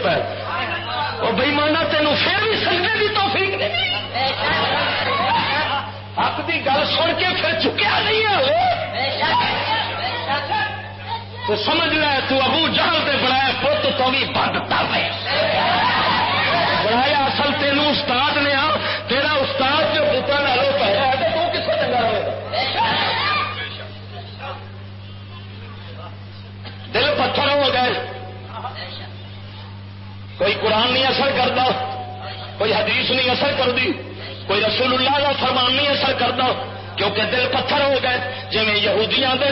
پہ۔ وہ بےمانا تینوں پھر بھی سجنے کی توفیق نہیں حق کی گل سن کے پھر چکیا نہیں ہے تو سمجھ لے تو ابو جہل تے بنایا پت تو بھی بد تب بنایا اصل تین استاد نے آ، تیرا استاد جو پتا نہ لو پہلا ہے تو کسے چنگا ہوئے؟ دل پتا کوئی قرآن نہیں اثر کرتا، کوئی حدیث نہیں اثر کرتی، کوئی رسول اللہ کا فرمان نہیں اثر کرتا، کیونکہ دل پتھر ہو گئے۔ جی یہودیاں دے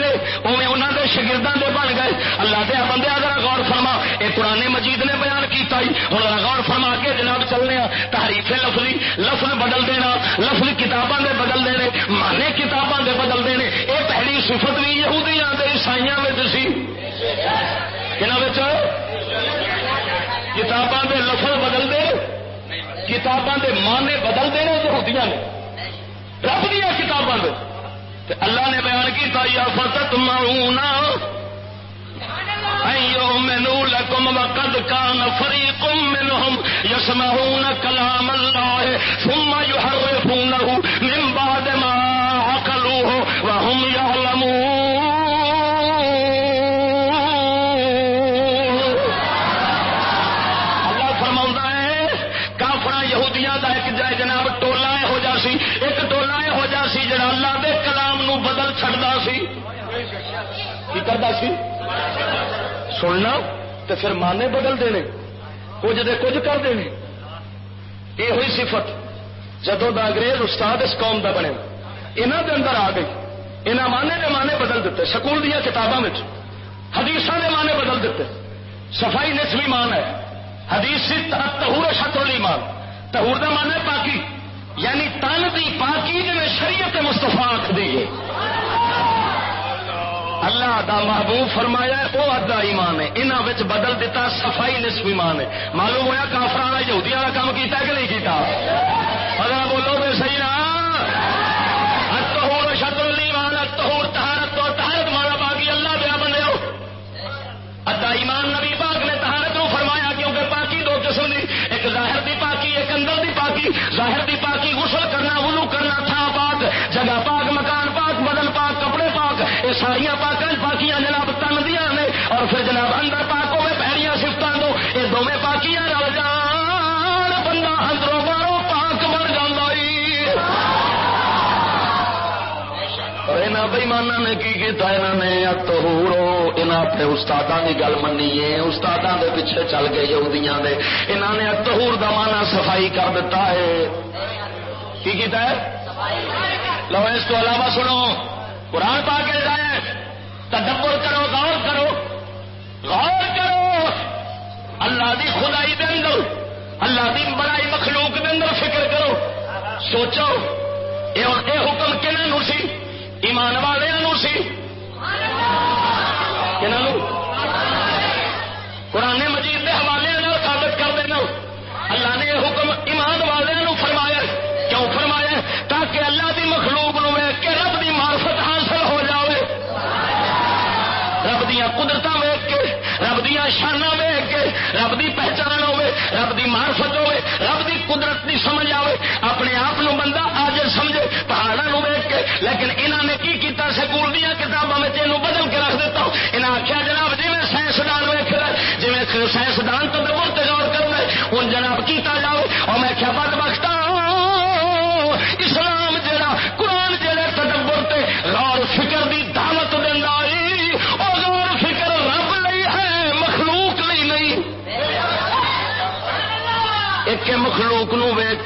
اوے انہوں دے شگرداں دے بن گئے۔ اللہ دیا بندے ذرا غور فرما یہ پرانے مجید نے بیان کیتا ہی۔ ہوں غور فرما کے جناب چلنے ہاں۔ تاریخ لفظی، لفظ بدل دینا، لفظ کتاباں دے بدل دینے مانے کتاباں دے بدل دینے۔ یہ پہلی صفت بھی یہودیاں دے عیسائیاں میں سی۔ کتاباں دے لفظ بدل دے کتاباں دے مانے بدل دینے یہودیاں نے رب دیا کتابوں اللہ نے بیان کیا یا فتت مرونا مینو لکم وقد کان فریقم منہم یسمعون کلام اللہ ثم یحرفونه من بعد سی سننا تو پھر مانے بدل دینے۔ کچھ دے کچھ کر دینے۔ یہ ہوئی صفت جدو دا انگریز استاد اس قوم دا بنے۔ انہوں دے اندر آ گئی۔ انہوں مانے دے مانے بدل دیتے۔ سکول دیا کتابوں میں حدیث دے مانے بدل دیتے۔ صفائی نسلی مان ہے۔ حدیث سے تہور شتولی مان۔ تہور دا مان ہے پاکی۔ یعنی تن دی پاکی جی شریعت مستفا آخ دیے اللہ دا محبوب فرمایا وہ ادا ایمان ہے۔ انہوں بدل دیتا صفائی نصف ایمان ہے۔ معلوم ہوا کافر والا یہودی والا کام کیتا کہ نہیں کیتا؟ پتا بولو بے صحیح نا اتہور شطر ایمان اتہور تہارت تو تہارت مانا باقی اللہ دیا بنے ادا ایمان نبی پاک نے تہارت فرمایا، کیونکہ پاکی دو قسم دی۔ ایک ظاہر دی پاکی، ایک اندر دی پاکی۔ ظاہر دی پاکی پاک یہ ساریا پاک اور پھر جناب اندر پاک ہوئے پیڑیاں سفتوں دو۔ یہ دونوں پاکیاں رل جان بندہ اندروں پاک بن جانا نے کی کیتا انہوں نے تہورو انہوں اپنے استادوں کی گل منی ہے استادوں کے پیچھے چل گئے یہودیاں دے۔ انہوں نے تہور کا مانا صفائی کر دیتا ہے کی کیتا ہے؟ لو اس کو علاوہ سنو۔ قرآن پا کے جائے تدبر کرو، غور کرو غور کرو۔ اللہ دی خدائی دے اندر، اللہ دی بڑائی مخلوق دے اندر فکر کرو۔ سوچو اے حکم کنہوں سی؟ ایمان والوں سی؟ قرآن مجید کے حوالے ثابت کر دینا اللہ نے یہ حکم ایمان والوں فرمایا کیوں فرمایا تاکہ اللہ دی مخلوق نشانہ دیا کے رب دی پہچان ہوے رب دی مارفت ہوے رب دی قدرت دی سمجھ آئے اپنے آپ بندہ آج سمجھے پہاڑوں ویگ کے۔ لیکن انہوں نے کی کیتا؟ سکول دیا کتابوں میں تینوں بدل کے رکھ دیتا انہیں آخیا جناب جی میں سائنسدان ویک جی سائنسدان تو بہت غور کرنا ہوں جناب کیتا جاؤ اور میں کیا بد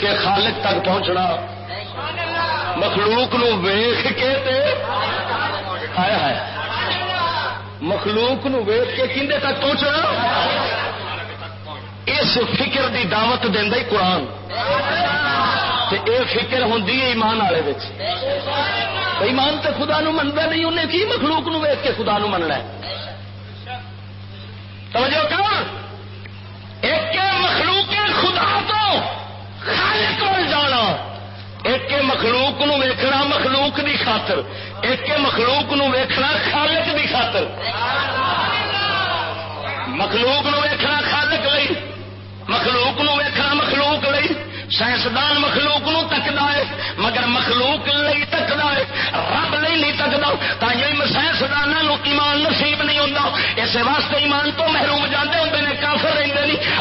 کے خالق تک پہنچنا۔ مخلوق نو ویخ کے تے۔ آیا ہے مخلوق نو ویخ کے کھے تک پہنچنا۔ اس فکر دی دعوت دینا قرآن۔ اے فکر ہوں ایمان والے ایمان تو خدا نو منتا نہیں انہیں کی مخلوق نو ویخ کے خدا نو مننا توجہ کر۔ ایک مخلوق خدا تو۔ خالق کو جانا۔ ایک مخلوق نو ویکھنا مخلوق دی خاطر، ایک مخلوق نو ویکھنا خالق دی خاطر۔ مخلوق نو ویکھنا خالق لئی، مخلوق نو ویکھنا مخلوق لئی۔ سائنسدان مخلوق نو تکدا ہے، مگر مخلوق لئی تکدا ہے۔ رب لئی نہیں تکدا تائیں سائنسدانوں ایمان نصیب نہیں ہوندا اس واسطے ایمان تو محروم جاندے ہوندے نے کافر رہندے نہیں۔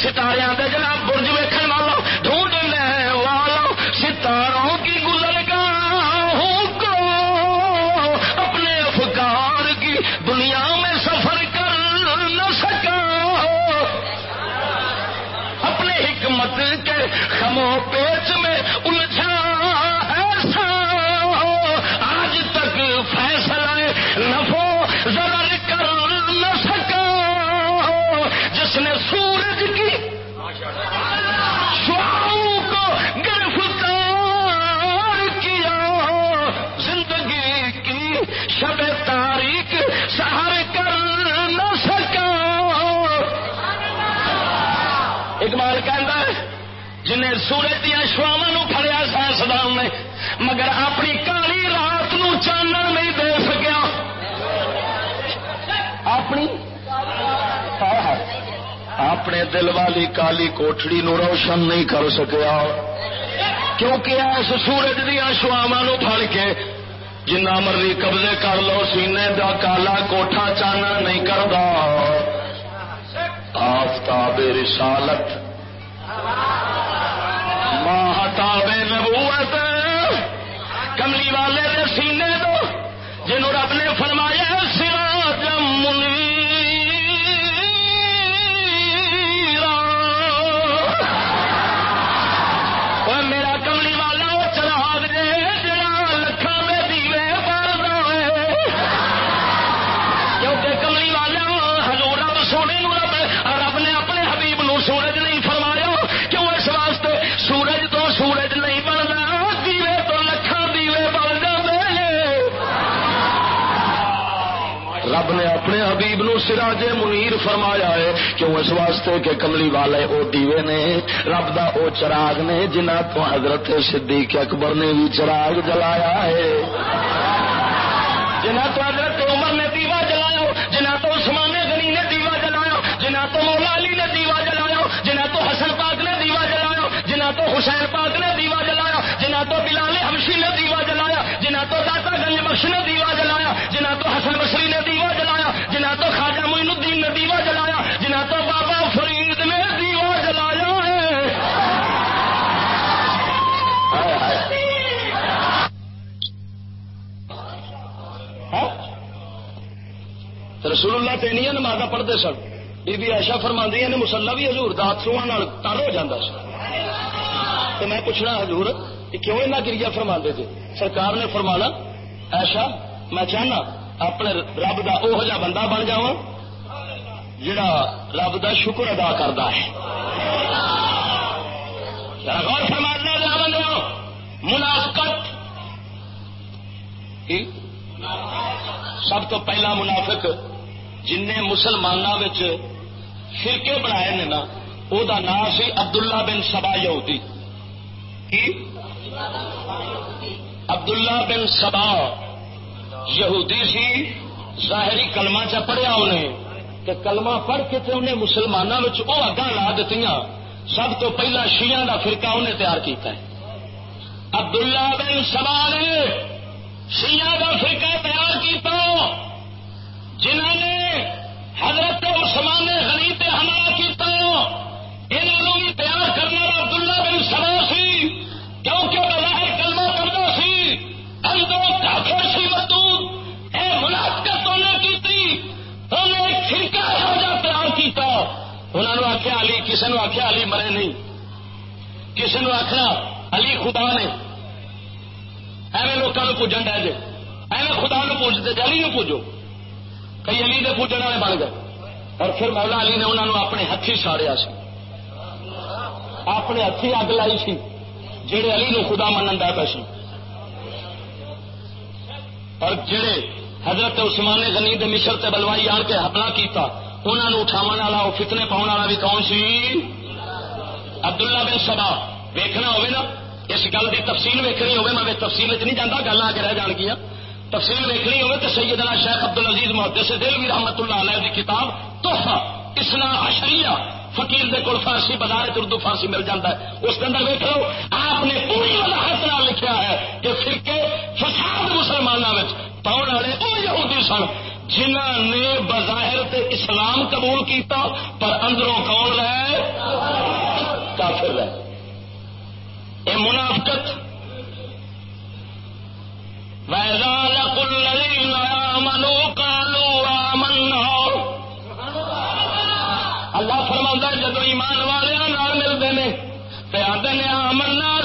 ستارے دے جناب برج جنہیں سورج دیا شواوا فڑیا سائنسدان نے۔ مگر اپنی کالی رات نو چانن نہیں دے سکیا۔ اپنی؟ اپنے دل والی کالی کوٹڑی نو روشن نہیں کر سکیا۔ کیونکہ اس سورج دیا شواوا پڑ کے جنہ مرضی قبضے کر لو، سینے دا کالا کوٹھا چانن نہیں کرتا آفتاب رسالت ماں نبوت کملی والے دے سینے دو، جنہوں رب نے فرمایا سرا جمنی میرا کملی والا، وہ چراغ دے، جڑا لکھان میں دیوے بال کیونکہ کملی والا، حضور رب سونے نو رب رب نے اپنے حبیب نو سورج آپ نے اپنے حبیب نو سراج منیر فرمایا ہے۔ کیوں اس واسطے کہ کملی والے او دیوے نے، رب دا او چراغ نے جنہ تو حضرت صدیق اکبر نے بھی چراغ جلایا ہے۔ جنہ تو رسول اللہ تینیا نمازا پڑھتے سن۔ بی بی ایشا فرما نے مسلا بھی ہزور دات سوا تر ہو جاتا سر تو میں پوچھنا حضور کہ کیوں ایسا گریا فرما تھے سرکار نے فرمانا ایشا میں چاہنا اپنے رب کا وہ جا بندہ بن جا جڑا رب کا شکر ادا کرتا ہے۔ غور فرمانا جا بندے منافقت۔ سب تو پہلا منافق جن مسلمانوں فرقے بنائے نے نا وہ نام سی عبداللہ بن سبا یہودی۔ کی؟ عبداللہ بن سبا یہودی سی، ظاہری کلمہ چ پڑھیا انہیں۔ کہ کلمہ پڑھ کے تے انہیں مسلمانوں وہ اگاں لا دیتی سب تو پہلا شیعہ دا فرقہ انہیں تیار کیتا ہے۔ عبداللہ بن سبا نے شیعہ دا فرقہ تیار کیتا۔ جنہوں نے حضرت عثمان غنی تے حملہ کیتا انہوں بھی تیار کرنے والا عبداللہ بن سبا سی، کیونکہ بظاہر کلمہ کرتا سی اندروں کافر سی مدود اے منافقت انہیں کیتی انہیں ایک فرقہ ہو تیار کیتا، انہوں نے آخیا علی کسی نے آخیا علی مرے نہیں کسی نے آخیا علی خدا نے، ایویں لوگوں کو پوجن ڈے جے ایویں خدا نو پوجتے جے علی نو پوجو۔ کئی علی کے پوجن والے بن گئے۔ اور پھر مولا علی نے انہوں نے اپنے ہاتھی ساڑیا سی۔ اپنے ہاتھی اگ لائی سی جہے علی نو خدا منن دا پہ سی۔ اور جڑے حضرت عثمان غنی دے مشر تے بلوائی آن کے حملہ کیتا انہوں نے اٹھاو والا وہ فتنے پاؤ والا بھی کون سی؟ عبداللہ بن سبا ویکنا ہوئے نا، اس گل کی تفصیل ویکنی ہوگی میں تفصیل چ نہیں جانا گل آ کے رہ جان گیا تفصیل ویکنی ہوگی تو سیدنا شیخ عبد العزیز محدث سے دل بھی رحمت اللہ علیہ کی کتاب توحفہ اسلام اشریہ فقیر دے کول فارسی بازار اردو فارسی مل جاتا ہے۔ اس کے اندر دیکھ لو، آپ نے پوری وضاحت لکھا ہے کہ فرقے فساد مسلمانوں میں پاؤن والے وہ یہودی سن جنہ نے بظاہر تے اسلام قبول کیتا پر اندروں کون رہے؟ کافر رہے۔ یہ منافقت ویزال کل منو کالو آمن اللہ فرما جدو ایمان والے ملتے ہیں تو آتے نے آمنا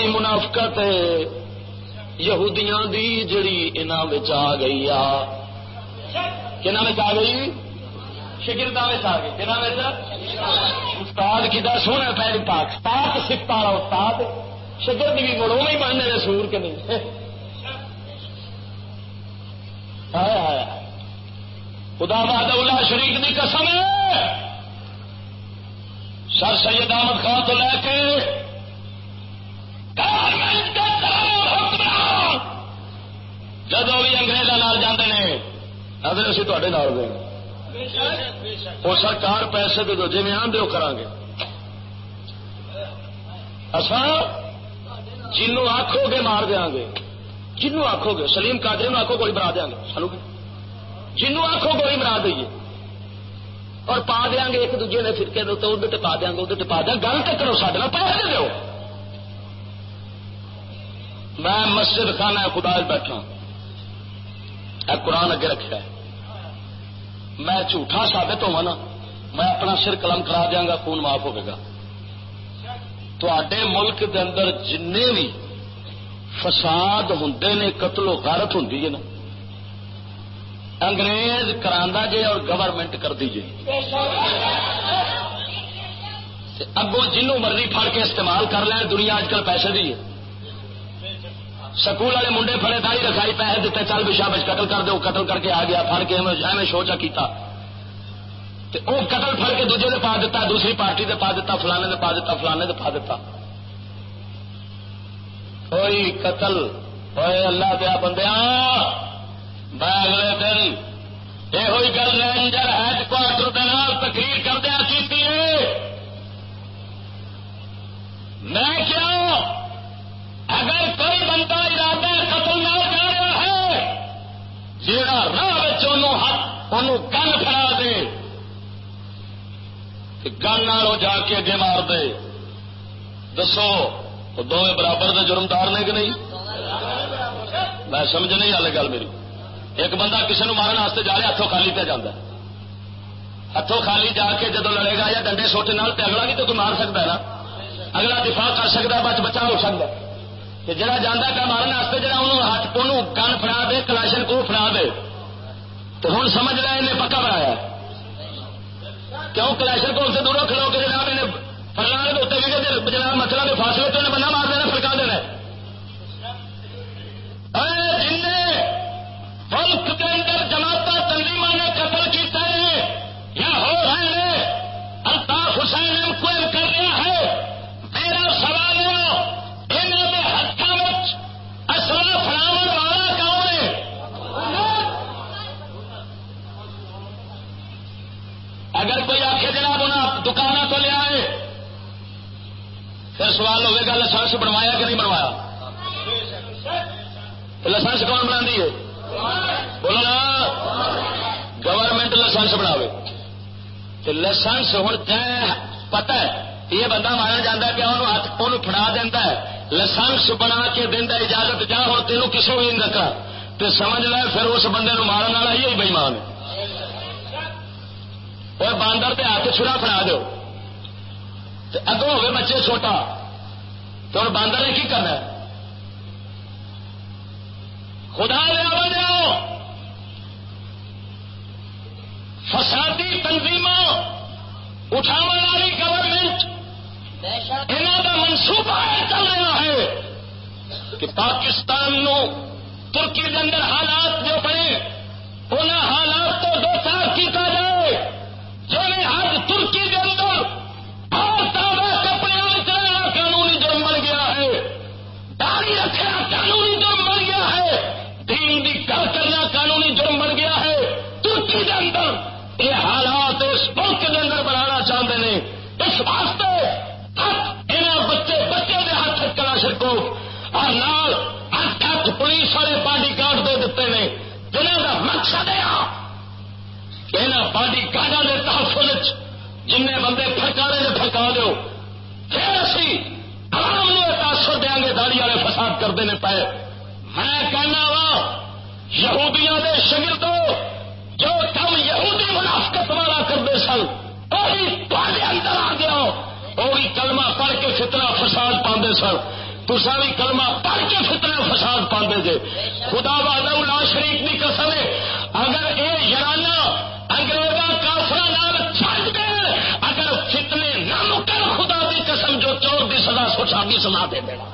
یہ ہوئی منافقت یہودیاں دی جڑی انہوں آ گئی آ۔ کہ آ گئی؟ شگردا آ گئی۔ کہ استاد کتا سونا پیر پاک۔ پاک سفت والا استاد۔ شگرد بھی مڑ میں بننے نے سور کے نہیں۔ خدا باد اللہ شریف کی قسم ہے۔ سر سید احمد خان تو لے کے جدو بھی انگریزوں جانے ہیں اگر اسی تے نال دیں وہ سرکار پیسے دے دو جی میں آدھے کرا گے اصا جنوں آخو گے مار دیا گے جنوں آخو گے سلیم کاجری آخو گولی مرا دیا گے سانو جنوں آخو گولی مرا دئیے اور پا دیا گے ایک دوجے نے فرقے تو ادھر پا دیا گے ادھر پا دیا گل تو کرو سڈے پیسے دو میں مسجد خانہ خدا بیٹھا قرآن اگے رکھا ہے۔ میں جھوٹا ثابت ہوا نا، میں اپنا سر قلم کرا دیا گا، خون معاف ہوگا تے ملک دے اندر جن بھی فساد ہوں نے، قتل و غارت ہوں نا۔ انگریز کرا جے اور گورنمنٹ کر دی جے اگوں جنوں مرضی پھڑ کے استعمال کر لیں دنیا اج کل پیسے دی سکول والے منڈے فڑے داری رکھائی پیسے دیتے، چل بھی شابش قتل کر دو، قتل کر کے آ گیا فر کے ایویں شوچا کیتا۔ وہ قتل فر کے دوجے نے پا دیتا، دوسری پارٹی نے پا دیتا، فلانے نے پا دیتا، فلانے نے پا دیتا۔ کوئی قتل ہوئے اللہ دیا بندیا میں اگلے دن یہ گل رینجر ہیڈ کوارٹر تقریر کردیا کی میں کیا اگر کوئی بندہ ارادہ قتل نہ جا رہا ہے جہاں راہ ہاتھ ان گن پھیلا دے گن والوں جا کے اگے مار دے۔ دسو، تو دونوں برابر دے جرمدار نے کہ نہیں؟ میں سمجھ نہیں آ گل میری۔ ایک بندہ کسی نے مارن واسطے جا رہا ہاتھوں خالی پہ جانا ہاتھوں خالی جا کے جدو لڑے گا یا ڈنڈے سوٹے نال تے اگلا بھی تو کوئی مار سکتا ہے نا؟ اگلا دفاع کر سکتا ہے بچ بچا ہو سکتا ہے۔ جہاں جانا پہ مارن واسطے جا ہاتھ کن فڑا دے، کلاشن کو فڑا دے۔ تو ہوں سمجھ رہا انہیں پکا بنایا۔ کیوں کلاشن کو سے دوروں کھلو کے جناب انہیں فرلانے کے اتنے بھی جناب مطلب مسئلہ کے فاصلے تو انہیں بندہ مار دینا فرکا دینا۔ جن ملک کے اندر اگر کوئی آ کے جناب انہیں دکانوں تو لیا ہے پھر سوال ہوئے گا لائسنس بنوایا کہ نہیں بنوایا؟ لائسنس کون بنا دی ہے؟ بولو نا لائسنس بناوے۔ لائسنس ہوں پتا ہے، یہ بندہ مارا جانا پیا ہاتھ فڑا دینا ہے۔ لائسنس بنا کے دینا اجازت، جا ہوں تینوں کسی بھی نہیں رکھا تو سمجھ لے، پھر اس بندے نو مارن والا ہی بےمان اور باندر کے ہاتھ چھڑا فڑا دو اگوں ہوگی بچے چھوٹا تو ہوں باندر نے کی کرنا خدا لیا جاؤ فسادی تنظیم اٹھا والی گورنمنٹ انہوں کا منصوبہ چل رہا ہے کہ پاکستان نو ترکی کے اندر حالات جو بنے ان حالات تو دو چار کیا جائے جو حج ترکی کے اندر بہت زیادہ کپڑے چلنا قانونی جرم بن گیا ہے۔ داڑھی رکھنا قانونی جرم بن گیا ہے۔ دین کی کر کرنا قانونی جرم بن گیا یہاں باڈی گارڈ کے تحفظ جن بندے فرکارے نے فرکا دو پھر اسی عوام تاثر دیا گے داڑی والے فساد کرتے ہیں پائے۔ میں کہنا وا، یہودیاں دے شگردوں جو کم یہودی منافقت والا کرتے سن وہی اندر آ گیا وہ بھی کلمہ پڑھ کے فتنہ فساد پاندے سن۔ تسا بھی کلمہ پڑھ کے فتنہ فساد پاندے جے۔ خدا بہاد لا شریف کی قسم ہے۔ اگر یہ یارانہ کی سنا دے دینا۔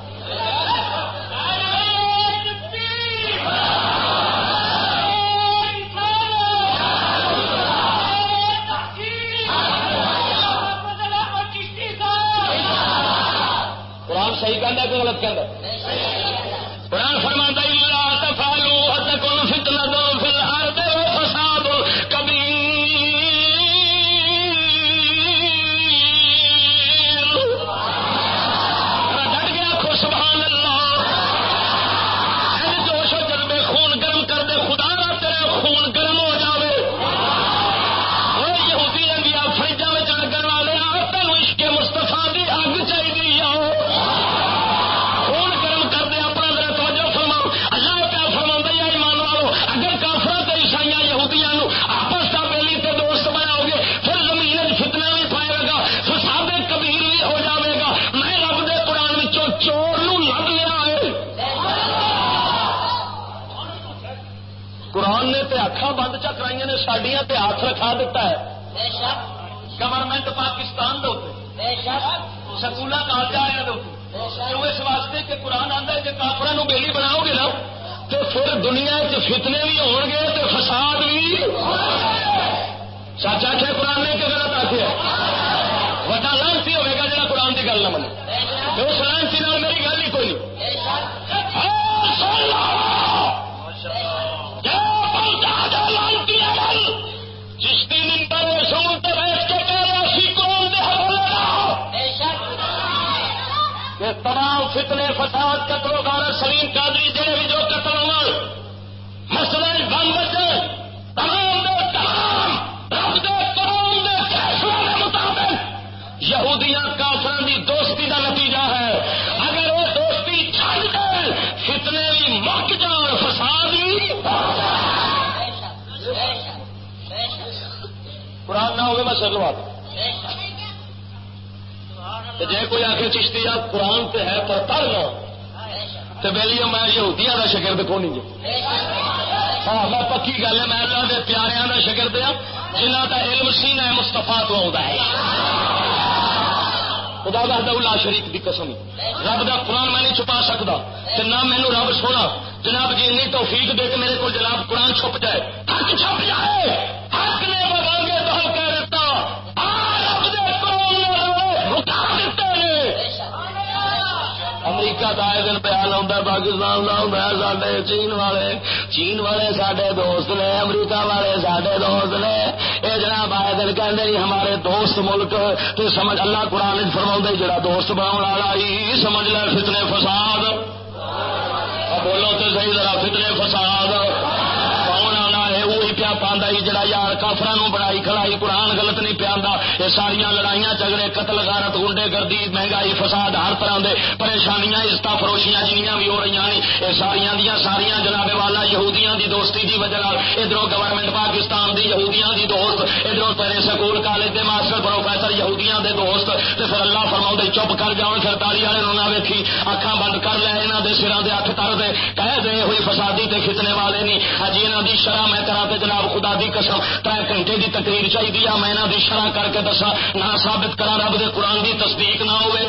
ساریا لڑائیاں جگڑے قتل، غارت گنڈے گردی، مہنگائی، فساد، ہر طرح دے پریشانیاں عزت فروشیاں جنیاں بھی ہو رہی ہیں یہ ساریا دیا ساریا جناب والا یہودیاں دی دوستی دی وجہ ادھر گورنمنٹ پاکستان دی یہودیاں دی دوست ادھر تیرے سکول، کالج دے ماسٹر پروفیسر یہودیاں دے دوست تے پھر اللہ فرما چپ کر جاؤ، سرکاری والے نہ ویکھی، اکھاں بند کر لے یہاں دے سرا دے اکھ تر دے، کہہ دے ہوئی فسادی تے کھچنے والے نہیں ہجی ہاں یہاں دی شرح میں کرا تے جناب خدا دی قسم گھنٹے دی تقریر چاہیے میں دی شرح کر کے دسا نہ ثابت کرا رب دے قرآن دی تصدیق نہ ہوئے۔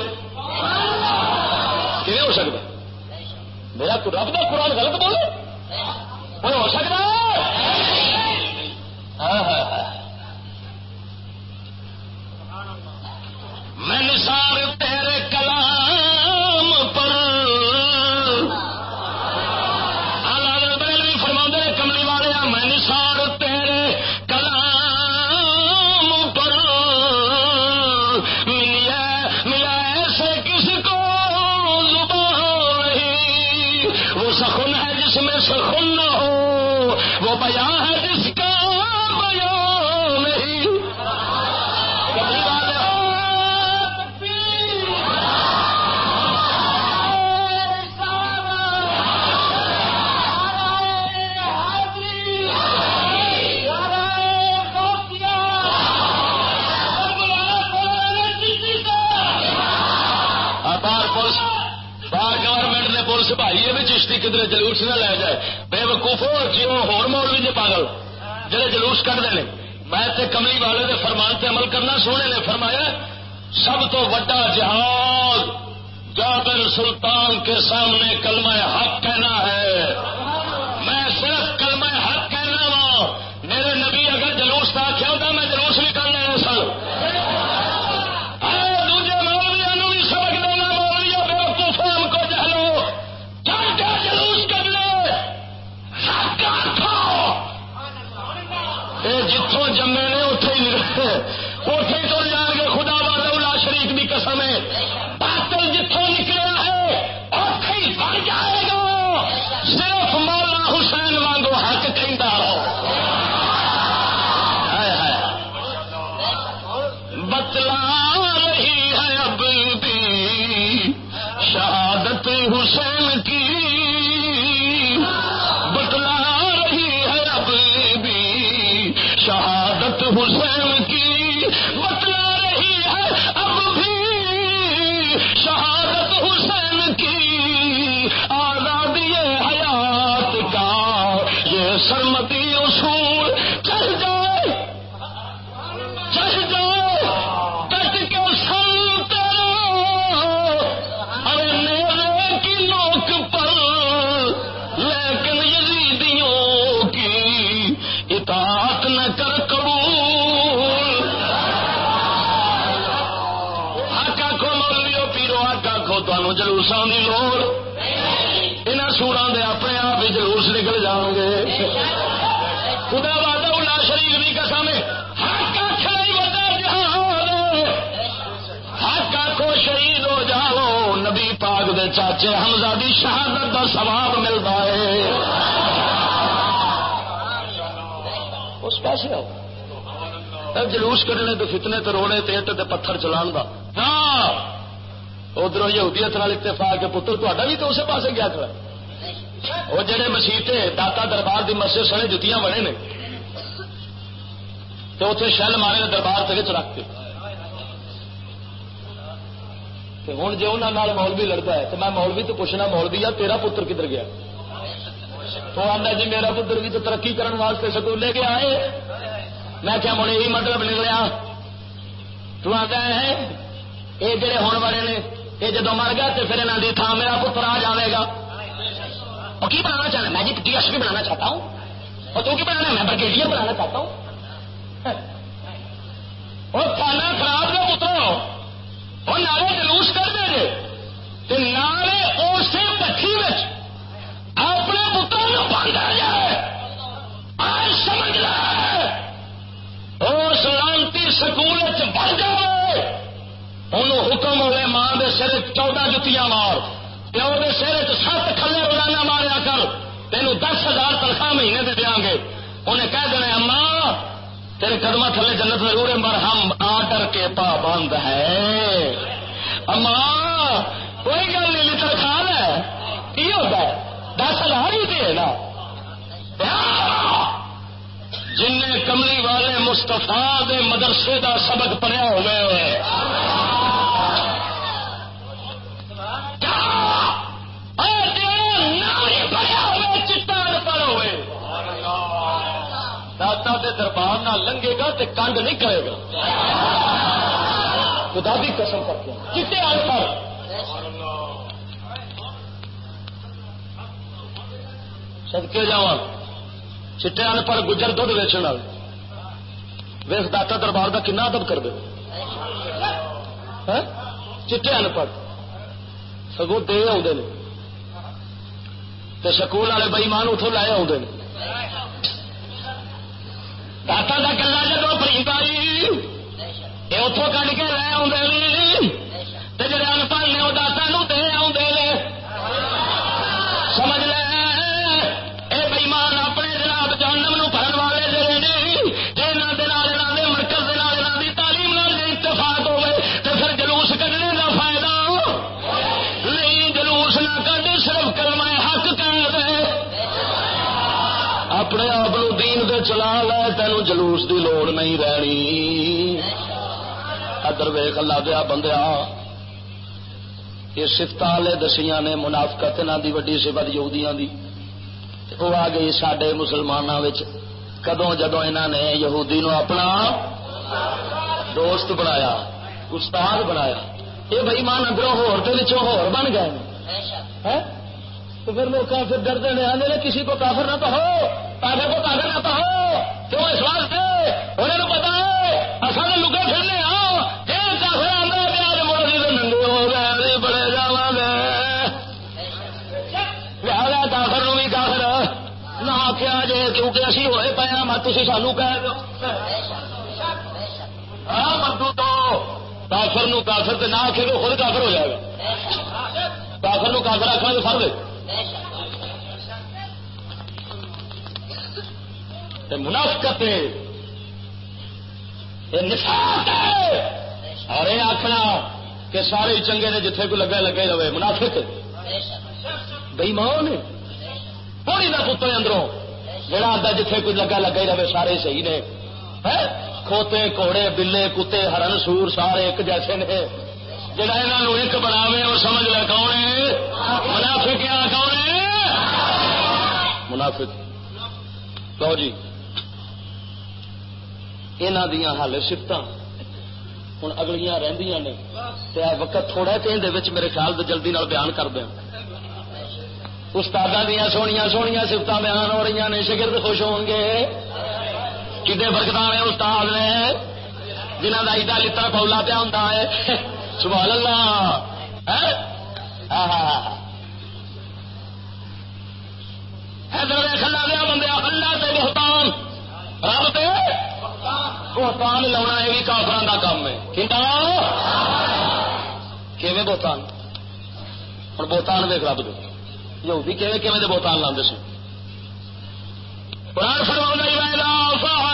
ہو سکتا میرا رب کا قرآن غلط بولے۔ جتوں جمے نے اتے ہی اتے تو تر جان خدا والا شریف کی قسم ہے۔ باطل جتوں نکلا ہے اتے ہی بن جائے گا۔ صرف چاچے حمزہ دی شہادت دا ثواب ملتا ہے۔ اس پاسے آؤ جلوس کرنے تو فتنے تو روڑے تے اٹ تے پتھر چلان دا۔ ہاں۔ ادھر یہودیت نال اتفاق کے پتر تا بھی تو اسی پاسے گیا کھڑا۔ وہ جڑے مسیطے داتا دربار دی مسجد سنے جتیاں بنے نے تو اتنے شل مارے دربار تک چ رکھ ہوں جی انہوں مولوی لڑتا ہے، تو میں مولوی تو پوچھنا، مولوی آ، تیرا پتر کدھر گیا؟ تو آتا جی میرا پتر بھی تو ترقی کرنے واسطے سکول لے کے آئے میں کیا مڑے یہی مطلب نکلیا۔ تو آتا ہے، یہ جڑے ہونے والے نے، یہ جدو مر گیا تو پھر یہاں کی تھان میرا پتر آ جائے گا۔ اور کی بنانا چاہنا؟ میں جی ٹی ایس بھی بنانا چاہتا ہوں۔ اور تو کی بنانا؟ میں برگیڈیئر بنانا چاہتا ہوں۔ اور کھانا خراب اور نالے جلوس کر دے تو نالے اسی بچی اپنے پتر باندھا جائے۔ آج سمجھ لے۔ اس لانتی سکول بڑھ جائے۔ انہوں حکم ہوئے ماں دے سر چودہ جتیاں مار۔ پیو دے سر سات کھلے روزانہ ماریا کر۔ تینوں دس ہزار تنخواہ مہینے دے دیا گے۔ انہیں کہہ دینا اما تیرے قدمہ تھلے جنت ضرور مر ہم آڈر کے پابند ہے۔ اما کوئی گل نہیں لطر خان ہے۔ کی ہوتا ہے؟ دس ہزار ہی دے نا۔ جن کملی والے مستفا دے مدرسے دا سبق پڑھیا ہوئے دے دربار نہ لنگے گا تے کنڈ نہیں کرے گا۔ خدا بھی قسم کرتے ہیں چٹے ان پر۔ سدکے جا چٹے ان پر گجر دھد ویچن والے۔ ویس داتا دربار کا کنا ادب کر دے ہاں؟ چٹے ان پڑھ سگو دے آدھے تو سکول والے بئیمان اتوں لائے آدھے داتا کا کلا جدو فری آئی یہ اتوں کھ کے لے آدھے جڑے انپڑھ نے وہ داتا نو دے آدھے سمجھ لے دین دے چلا لے تین جلوس دی لوڑ نہیں رہنی۔ ادر ویخ اللہ دیا بندیا یہ سفت والے دسیاں نے منافقت دی، وڈی سفت یہودیاں دی۔ وہ آ گئی سڈے مسلمانوں کدوں جدو انہوں نے یہودی نو اپنا دوست بنایا، استاد بنایا۔ یہ بھائی مان اندروں ہور بن گئے۔ ہاں؟ تو پھر لوگ کافر ڈرتے ہیں آنے کسی کو کافر نہ تو ہو کافر کو کافر نہ تو کیوں اس واسطے انہوں پتا ہے، اصل لگے پھرنے، آؤ جی، کافر تو ننگے ہو گئے بڑے جاوا کافر نو بھی کافر، نہ آخیا جی کیونکہ اسی ہوئے پے ہاں، مت تھی سانو کہہ دو ہاں تو کافر نو کافر نہ آخے خود کافر ہو جائے گا۔ کافر نو کافر آخر تو فر دے منافقت اور یہ آخنا کہ سارے چنگے نے جتھے کو لگا لگے رہے۔ منافق بئی ماں نے پوری نہ پتر اندروں؟ جڑا آتا جتھے کوئی لگا لگا رہے، سارے صحیح نے۔ کھوتے کوڑے بلے، کتے، ہرن، سور، سارے ایک جیسے نے۔ جڑا یہاں ایک بناوے اور سمجھ لے کون ہے؟ منافق کیا کون ہے؟ منافق۔ لو جی۔ یہاں دیا حال سفت ہوں اگلیاں رہدیاں نے۔ وقت تھوڑا تو یہ میرے خیال سے جلدی نال بیان کر دیا استاد دیا سویا سویا سفت بیان ہو رہی نے، شگرد خوش ہو گے۔ کتنے برکدار استاد نے جنہ کا ایڈا لتا پولا پیا ہوں سبحان اللہ۔ حیدر کھلا دیا بندے اللہ سے بہتان رب سے بہتان لاؤنا، یہ بھی کافران کا کام ہے۔ کیون بہتان؟ ہوں بہتان دیکھ رب دے۔ یہ بھی کیون کیون بہتان لاؤ سی قرآن فرما فعلوا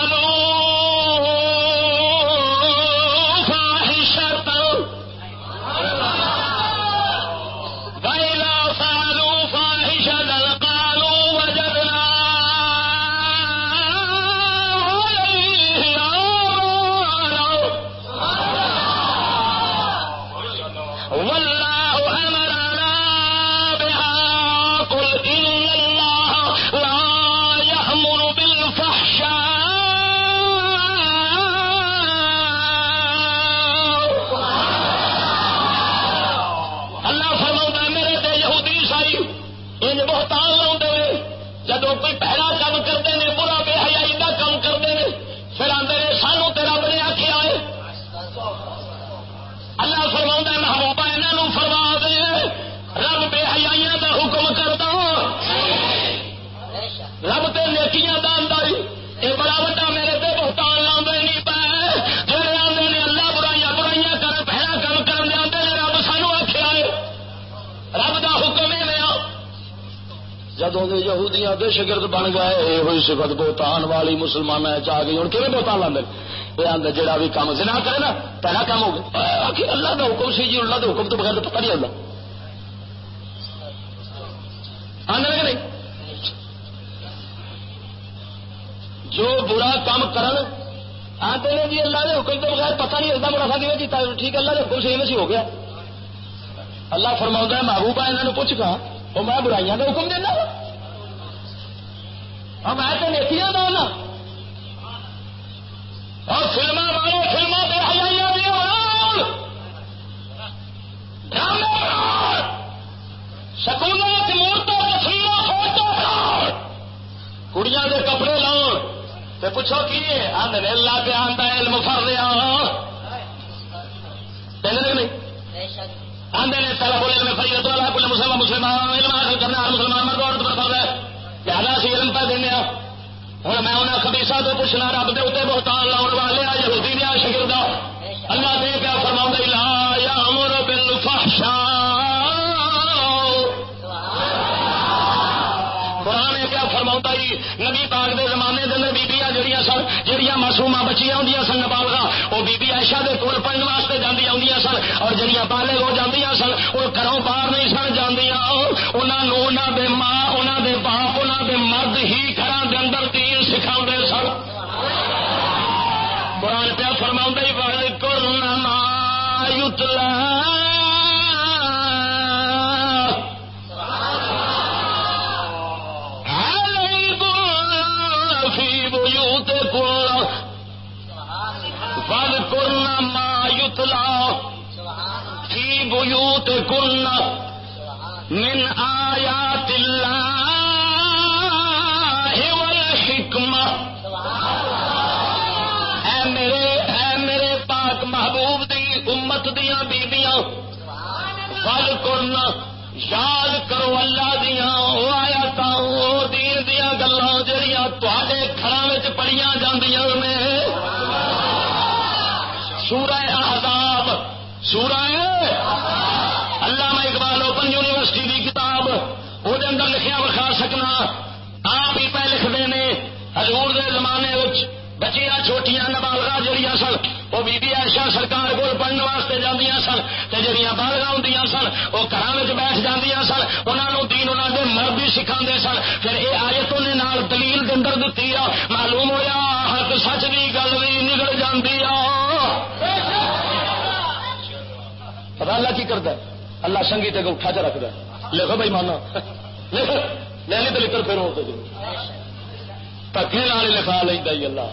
یہودیاں دے شگرد بن گئے یہ ہوئی سفت بہتان والی مسلمان آ گئی ہوں کہ بہتان لاندے؟ یہ آدھے جہاں بھی کام جنا کرے نا پہلا کام ہو گیا۔ اللہ کا حکم سی جی اللہ کے جی حکم تو بغیر پتہ نہیں آتا نہیں؟ جو برا کام کرن آتے ہیں جی اللہ کے حکم تو بغیر پتہ نہیں ہوتا منافع کیوں ٹھیک اللہ کے حکم سے میں ہو گیا۔ اللہ فرما ہے، محبوبہ یہاں پوچھ گا وہ میں برائیاں کا حکم دینا ہاں میں تو نیتیاں دانا اور فلما والو فلما بے حیاں بھی سکولوں کی مورتوں تصویر فوٹو کڑیاں کے کپڑے لاؤ۔ تو پوچھو کی آدھے اللہ پہ آتا علم فر رہا نہیں۔ آدھے نے سارا بولے، میں فری تو اللہ کل مسلمان مسلمان، علم حاصل کرنا، ہر مسلمان مرد عورت لہذا سی علم پہ دینا ہوں میں انہیں خبیسا تو پوچھنا، رب دے اتنے بہتان لاؤ والے یہودی نے شگردا اللہ نے کیا فرما لا یا امر بل فاشا قرآن کیا فرما نبی پاک دے زمانے دے سن جہیا معصوما بچیاں ہوں سن بالغا وہ بیبی ایشا دے کول پڑھنے واسطے جاندیاں ہوں سن، اور جہیا بالغ ہو جاندیاں سن وہ گھروں باہر نہیں سن جاندیاں انہوں دے ماں انہوں دے باپ انہوں دے مرد ہی گھر دے اندر دین سکھا سن۔ قرآن پیا فرما کرنا یتلا من آیات اللہ والحکمہ۔ اے میرے اے میرے پاک محبوب دی امت دیا بیبیاں فل کرنا یاد کرو اللہ دیا وہ آیات وہ دین دیا گلان جہاں تے گھر پڑھیا جاندیاں سورہ اللہ میں اقبال اوپن یونیورسٹی کی کتاب وہ اندر لکھیا وکھا سکنا آپ ہی پہ لکھتے ہیں ہزور کے زمانے بچیاں چھوٹیاں نبالگا جہیا سن وہ بی بی ایشا سرکار کو پڑھنے واسطے جانیا سن تو جہیا بالغا ہوں سن وہ گھر بیٹھ جانیا سن انہوں دین انہوں نے مرد بھی سکھا سن پھر یہ آیت انہیں دلیل دندر دیتی آ معلوم ہوا حق سچ کی گل بھی نکل جاتی آ پتا اللہ کی کرتا ہے؟ اللہ سنگی تے اٹھا چ رکھتا لکھو بھائی مانا۔ جی۔ لکھ لینی تو لکھ پھر ہوتے پکے نال لکھا لینا جی اللہ۔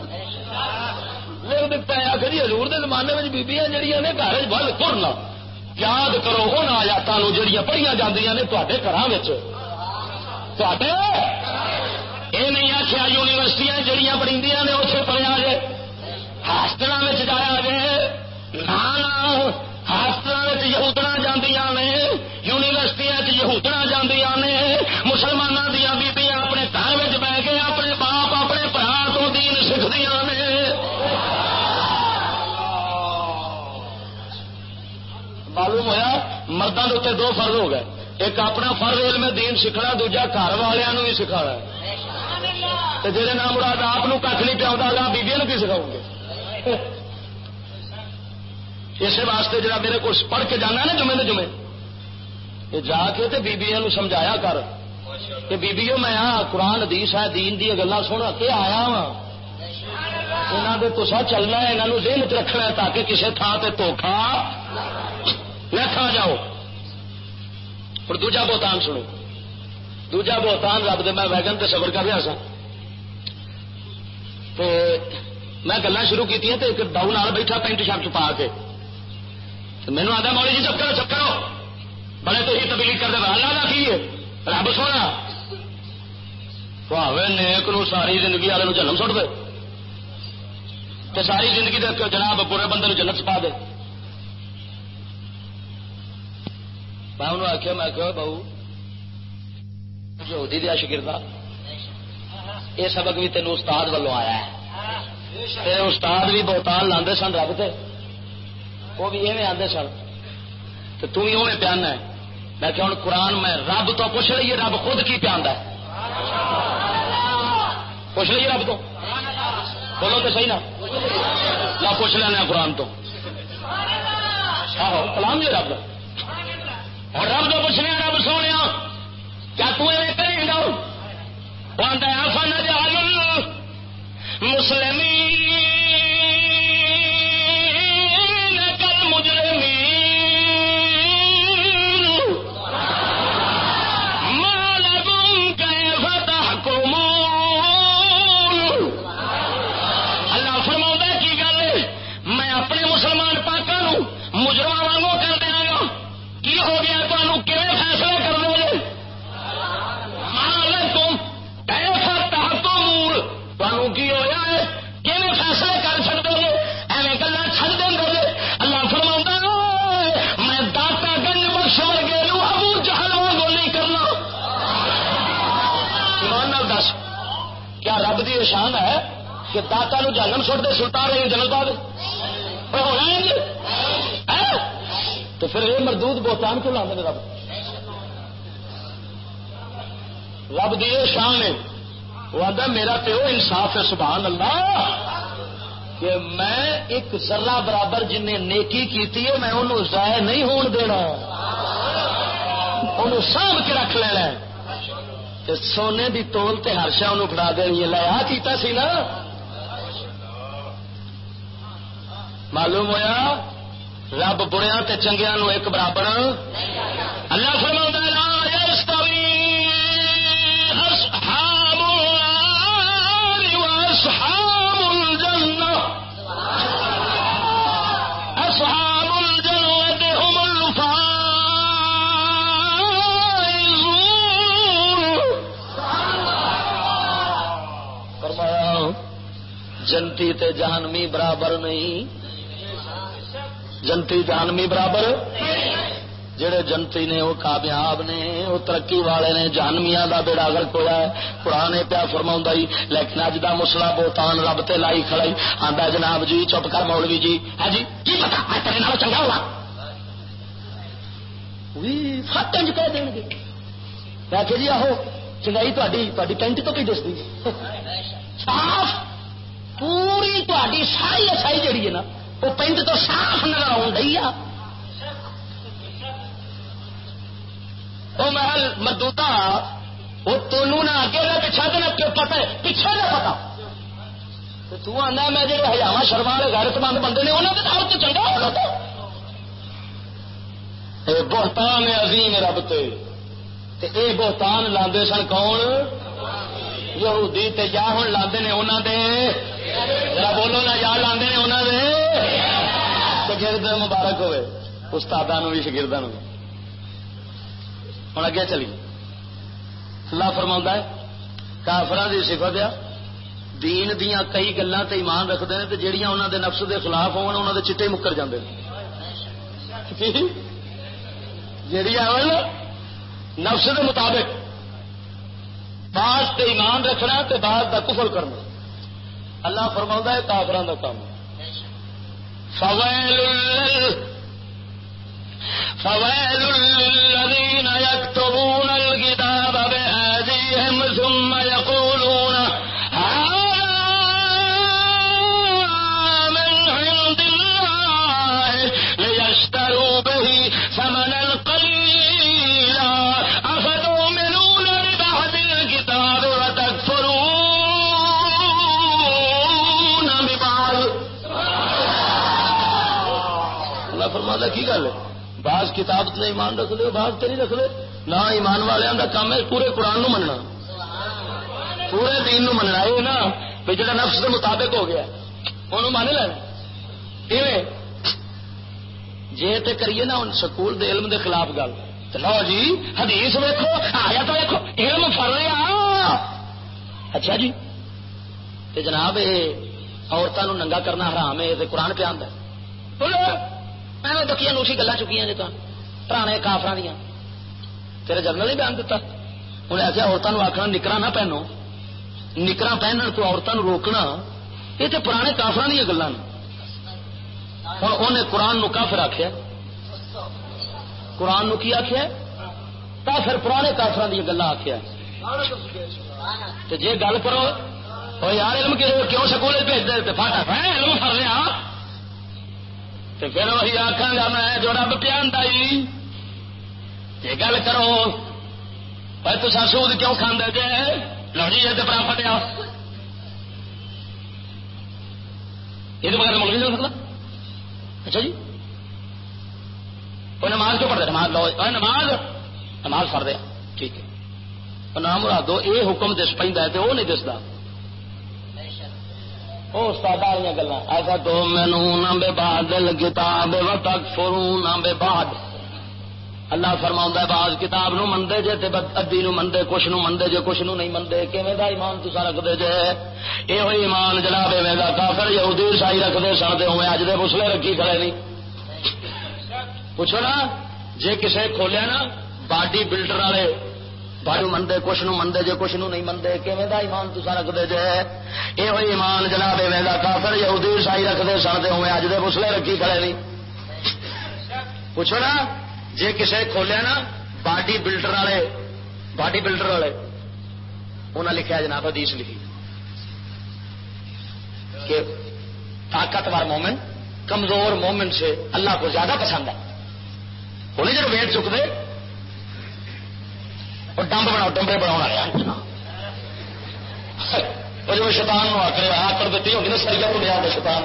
لکھ دتا ہے، آخر جی ہزور کے زمانے میں بیبیاں جہیا نے گھر بل کرنا یاد کرو، ان آیاتوں جہیا پڑھیا جاندیاں نے تے گھر یہ نہیں آخیا یونیورسٹیاں جہیا پڑھی نے اتنے پڑھیا جائے ہاسٹل جایا جائے نہ ہاسپٹل یہودنا جاندیاں نے یونیورسٹیاں یہودنا جاندیاں نے مسلمانوں دیا بیبیاں اپنے گھر بہ کے اپنے باپ اپنے برا تو دین سیکھدیا نے معلوم ہوا مردوں کے اتنے دو فرض ہو گئے ایک اپنا فرض علم دین سیکھنا دوجا گھر والوں بھی سکھا جہے نام مراد آپ کھ نہیں پیا بیبیا کی سکھاؤ گے اسی واسطے جا میرے کو پڑھ کے جانا نا جمعے جمعے، یہ جا کے بیبیا سمجھایا کر۔ کہ بیبیو میں آ، قرآن، حدیث ہے، دین دی گلا سن کے آیا وا یہاں کے تو چلنا ہے یہاں ذہن چ رکھنا ہے تاکہ کسی تھان سے دھوکھا نہ کھا جاؤ۔ اور دوجا بہتان سنو۔ دوجا بہتان رب دے میں ویگن تے سفر کر رہا سا تو میں گلا شروع کی ایک ڈاؤن نال بیٹھا پینٹ شرٹ پا کے۔ مینو آدھا مولی جی چپ کرو چپ کرو۔ بڑے تو ہی تبلیغ کر دے اللہ کا کی رب سونا۔ تو نیک نو ساری زندگی والے جنم سٹ دے۔ تو ساری زندگی دے جناب برے بندے جنت چپا دے۔ میں انہوں آخیا میں کہ بہو جو دیا شکرتا یہ سبق بھی تین استاد والوں آیا ہے۔ استاد بھی بہتان لاندے سن رب سے وہ بھی ایویں آدھے سن، تو تھی اوے پیانا ہے۔ میں کہ ہوں قرآن میں رب تو پوچھ رہی ہے، رب خود کی پیانا ہے۔ پوچھ لیے رب تو؟ بولو تو صحیح نا۔ لا پوچھ لینا قرآن تو۔ آہو، کلام جی رب۔ اور رب تو پوچھنے رب سونے کیا تمہیں کریں گا؟ فن جال مسلم شان ہے کہ داتا نو جنم چھوڑ دے، سلطان رہی جنم پا دے۔ جی؟ تو پھر یہ مردود بہتان کیوں لانے رب؟ رب دی شان ہے۔ وہ آتا میرا پیو انصاف ہے، سبحان اللہ۔ کہ میں ایک ذرہ برابر جن نے نیکی کیتی ہے، میں انہوں ضائع نہیں ہون دینا۔ انہوں سانب کے رکھ لینا سونے دی تول تے ہرشا انہوں فڑا دینی لیا کیتا سی نا؟ معلوم ہوا رب بریا تے چنگیا نو ایک برابر۔ اللہ فرما جنتی تے جہنمی برابر نہیں جنتی جہنمی برابر جڑے جنتی نے وہ کامیاب نے وہ ترقی والے نے جہنمیا کا بیڑا گرک ہوا ہے قرآن پیا فرما لیکن اج کا مسلا بوتان رب تے لائی کھڑائی آدھا جناب جی چپ کر مولوی جی ہے جی کی پتا میں تیرے نال چنگا ہوا سات انج کہہ دیں گے میں کہ جی آہو چنگائی تاری پینٹ تو کی دستی صاف پوری تاری ساری اچھائی جڑی ہے نا، وہ پنڈ تو صاف نظر آن رہی ہے وہ محل مردوتا، وہ تونوں نہ اگے نہ پچھا تو نہ پتا ہے؟ پیچھے نہ پتا۔ تو آنا میں جی ہزار شرما والے غیرت مند بندے نے انہوں نے تو چنگا ہونا تو۔ بہتان عظیم رب تے اے بہتان لاندے سن کون؟ یہودی تے یا ہوں لاندے نے انہوں دے۔ ذرا بولو نا یا لاندے نے انہوں دے۔ شگرد مبارک ہوئے استاد بھی شگردوں ہوں اگے چلی۔ اللہ فرما ہے کافر کی سفت آ دین دیا کئی گلان تے ایمان رکھتے ہیں جہیا انہوں دے نفس دے خلاف ہون انہوں دے چٹے مکر جاندے جہی نفس دے مطابق۔ بعض تے ایمان رکھنا تے بعض دا کفر کرنا اللہ فرما ہے کافران کا کام فویل فویل الذین یکتبون الكتاب کتاب نے ایمان رکھ لو بعض تو نہیں رکھ لو۔ نہ ایمان والوں کا کام ہے پورے قرآن نو مننا۔ پورے دین نو مننا، یہ نا بھی جڑا نفس کے مطابق ہو گیا۔ انہوں مان لینا۔ جی تے کریے نا سکول دے علم دے خلاف گل۔ لو جی حدیث ویکو آیا تو ویکو علم فر رہا اچھا جی۔ تے جناب یہ عورتوں ننگا کرنا حرام ہے قرآن پہ آدھا میں دکیا نوسی گلا چکی جی پرانے کافر دیا تیرے جنرل نے بیان دتا؟ ہوں ایسے عورتوں آخنا نکرا نہ پہنو۔ نکرا پہننے تو عورتوں روکنا۔ یہ تو پرانے کافر دیا گلا ہوں انہیں قرآن نو کافر آخیا قرآن نو کی آخیا کافر پرانے کافر دیا گلا آخیا جی گل کرو اور یار علم کیوں سکول بھیجتے فاٹا ہے علم فر رہا تو پھر وہی آخا گا میں جو رب پیانتا جی یہ گل کرو بھائی تو سود کیوں کھانے جی لو جی یہ پرافٹ آ یہ بغیر ملک نہیں سکتا۔ اچھا جی۔ وہ نماز کیوں پڑھتے؟ نماز لو۔ نماز نماز پڑھ دیا ٹھیک ہے۔ نام مراد دو یہ حکم دس پہ وہ نہیں دستا استاد گلا ایسا تو مینو نہ بے بادل کتاب و تک فرو نہ بے باد اللہ فرما بعض کتاب نو منگے جے ادی نو منگے کچھ نو منگے جے، کچھ نو نہیں منگے کیویں دا ایمان تسا رکھتے جے؟ یہ ایمان جناب ایویں دا کافر یہودی عیسائی رکھتے سن دے ہوئے اج دے مسلے رکھی کھڑے نہیں پوچھو نا، جے کسے کھولیا نا، باڈی بلڈر والے، باڈی منگے کچھ نو منگے جے، کچھ نو نہیں منگے کیویں دا ایمان تسا رکھتے جے؟ یہ ایمان جناب ایویں دا کافر یہودی عیسائی رکھتے سن دے ہوئے اج دے مسلے رکھی کھڑے نہیں پوچھو نا جی کسی کھولیا نا، باڈی بلڈر والے، باڈی بلڈر والے انہیں لکھا جناب حدیث لکھی۔ کہ طاقتور مومن، کمزور مومن سے اللہ کو زیادہ پسند ہے۔ انہیں جب ویٹ چک دے اور ڈمب بناؤ، ڈمبے بنا وہ جب شیطان آ کر آ کر دیتی ہوگی نا سریا کو لیا شیطان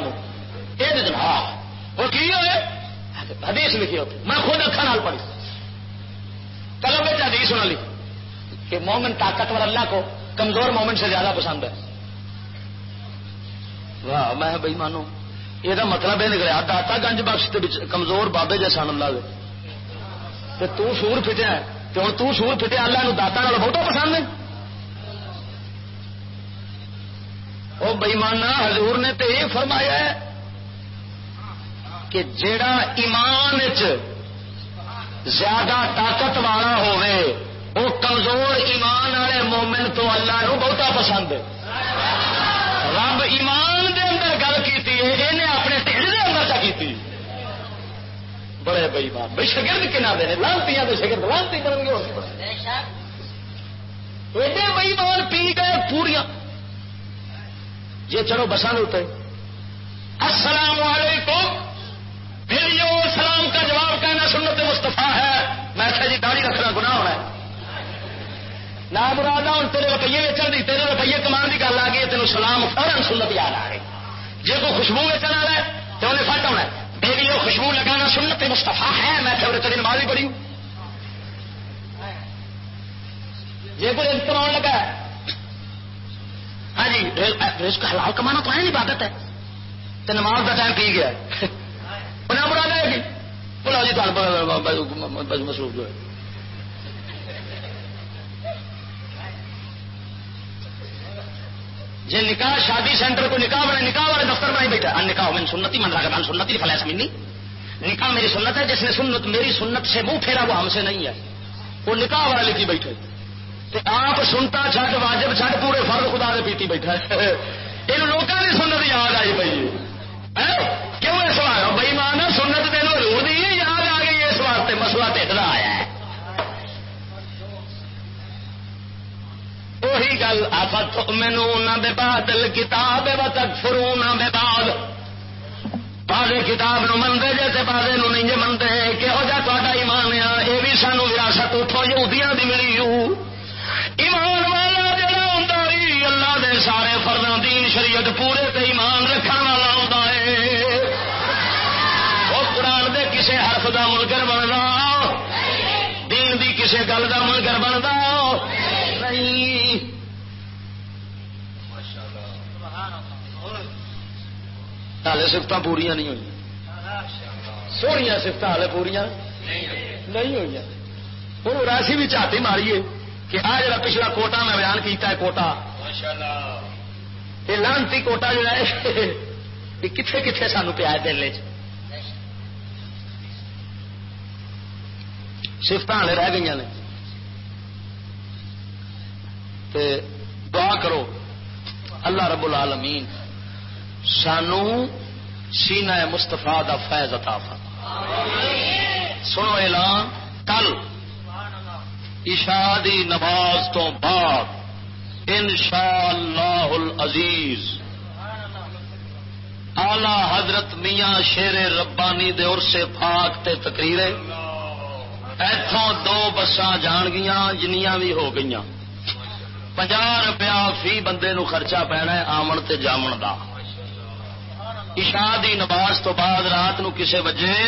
یہ جناب، وہ کی ہوئے؟ حدیث لکھی ہوتی۔ میں خود اکھا پڑھی۔ کلم میں حدیث سنا لی کہ مومن طاقتور اللہ کو کمزور مومن سے زیادہ پسند ہے۔ واہ، میں بھائی مانو یہ مطلب یہ نکلا داتا گنج بخش کمزور بابے جیسا اللہ دے تو سور فٹیا تو ہوں تو سور فٹیا اللہ نو داتا بہت پسند ہے وہ بئیمانا حضور نے تو یہ فرمایا ہے کہ جیڑا ایمان زیادہ طاقت والا ہوئے وہ کمزور ایمان والے مومن تو اللہ نو بہتا پسند رب ایمان دے اندر گل کی اپنے ٹھنڈ دے اندر چا کی بڑے بئی بات۔ بھائی شگرد کنا دے لانتی شگرد لانتی کریں گے ایڈے بئی مان پی گئے پوریا جی چلو بسان اتنے السلام علیکم۔ پھر یہ سلام کا جواب کہنا سنت مستفا ہے۔ میں کہ جی داڑھی رکھنا گنا ہونا ہے۔ نہ مراد ہوں، تیرے روپیے ویچن دی، تیرے روپیے کمان کی گل آ گئی تینوں سلام فوراً سنت یاد آ رہی جی کوئی خوشبو ویچن والا ہے، تو انہیں فٹ ہونا میری وہ خوشبو لگانا سنت مستفا ہے، میں کہ تیری نماز ہی پڑھی۔ ہوں جی کوئی رزق کما لگا ہاں جی رزق حلال کمانا تو ہے نہیں عبادت ہے۔ تو نماز کا ٹائم پی گیا۔ انہیں مراد ہے کہ بولا جی تمہیں مصروف جو ہے جی نکاح، شادی سینٹر کو نکاح بنا نکاح والے دفتر بنائی بیٹھا نکاح، میں سنتی من رہا سنتی فلح سمنی نکاح میری سنت ہے، جس نے سنت میری سنت سے منہ پھیرا، وہ ہم سے نہیں ہے۔ وہ نکاح والا لکھی بیٹھے۔ آپ سنتا چھٹ واجب چھٹ پورے فرد خدا نے پیتی بیٹھا ہے۔ ان لوگوں کی سنت یاد آئی پی ہاں؟ کیوں اس بار بئی مان سنت دن رو دی یاد آ گئی اس واسطے مسلا ٹھڈا آیا ہے۔ وہی گل آفت مینو نہ بے بادل کتاب و تک فرو نہ بے باد بازے کتاب نو منگے جیسے بازے نو نہیں جی منگے۔ کہہو جا تا ایمان آ یہ بھی سانو وراثت اتو یہودیاں دی ملی ایمان والا جڑا ہوں اللہ دے سارے فرداں دین شریعت پورے تے ایمان رکھنے حرف دا منکر بننا دین دی کسی گل کا منکر بنتا نہیں ہال سفت پوریا نہیں ہوئی سویا سفت ہال پوریا نہیں ہوئی ہوں راسی بھی چاٹی ماریے کہ آ جا پچھلا کوٹا میں بیان کیتا ہے کوٹا یہ لانتی کوٹا جو ہے کتنے کتنے سانو پیا دل چ سفت والے ہاں رہ گئی نے۔ دعا کرو، اللہ رب العالمین سانو سینا مستفا دا فیض عطا سنو اعلان، کل عشاء دی نماز تو بعد ان شاء اللہ عزیز آلہ حضرت میاں شیر ربانی دے سے پاک تے تقریر ایتھوں دو بساں جان گیا جنیاں بھی ہو گئی پنجا روپیہ فی بندے نو خرچہ پینا ہے، آمن تے جامن دا۔ دی نماز تو بعد رات نو کسے بجے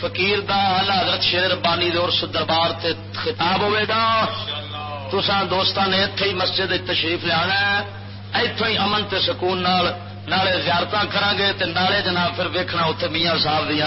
فقیر دا آلہ حضرت شیر ربانی دے دربار تے خطاب ہوئے گا۔ تسان دوستان نے اتے ہی مسجد تشریف لیا اتوں ہی امن تے سکون نال نالے زیارت کرا گے تے نالے جناب پھر ویکھنا اتنے میاں صاحب دیا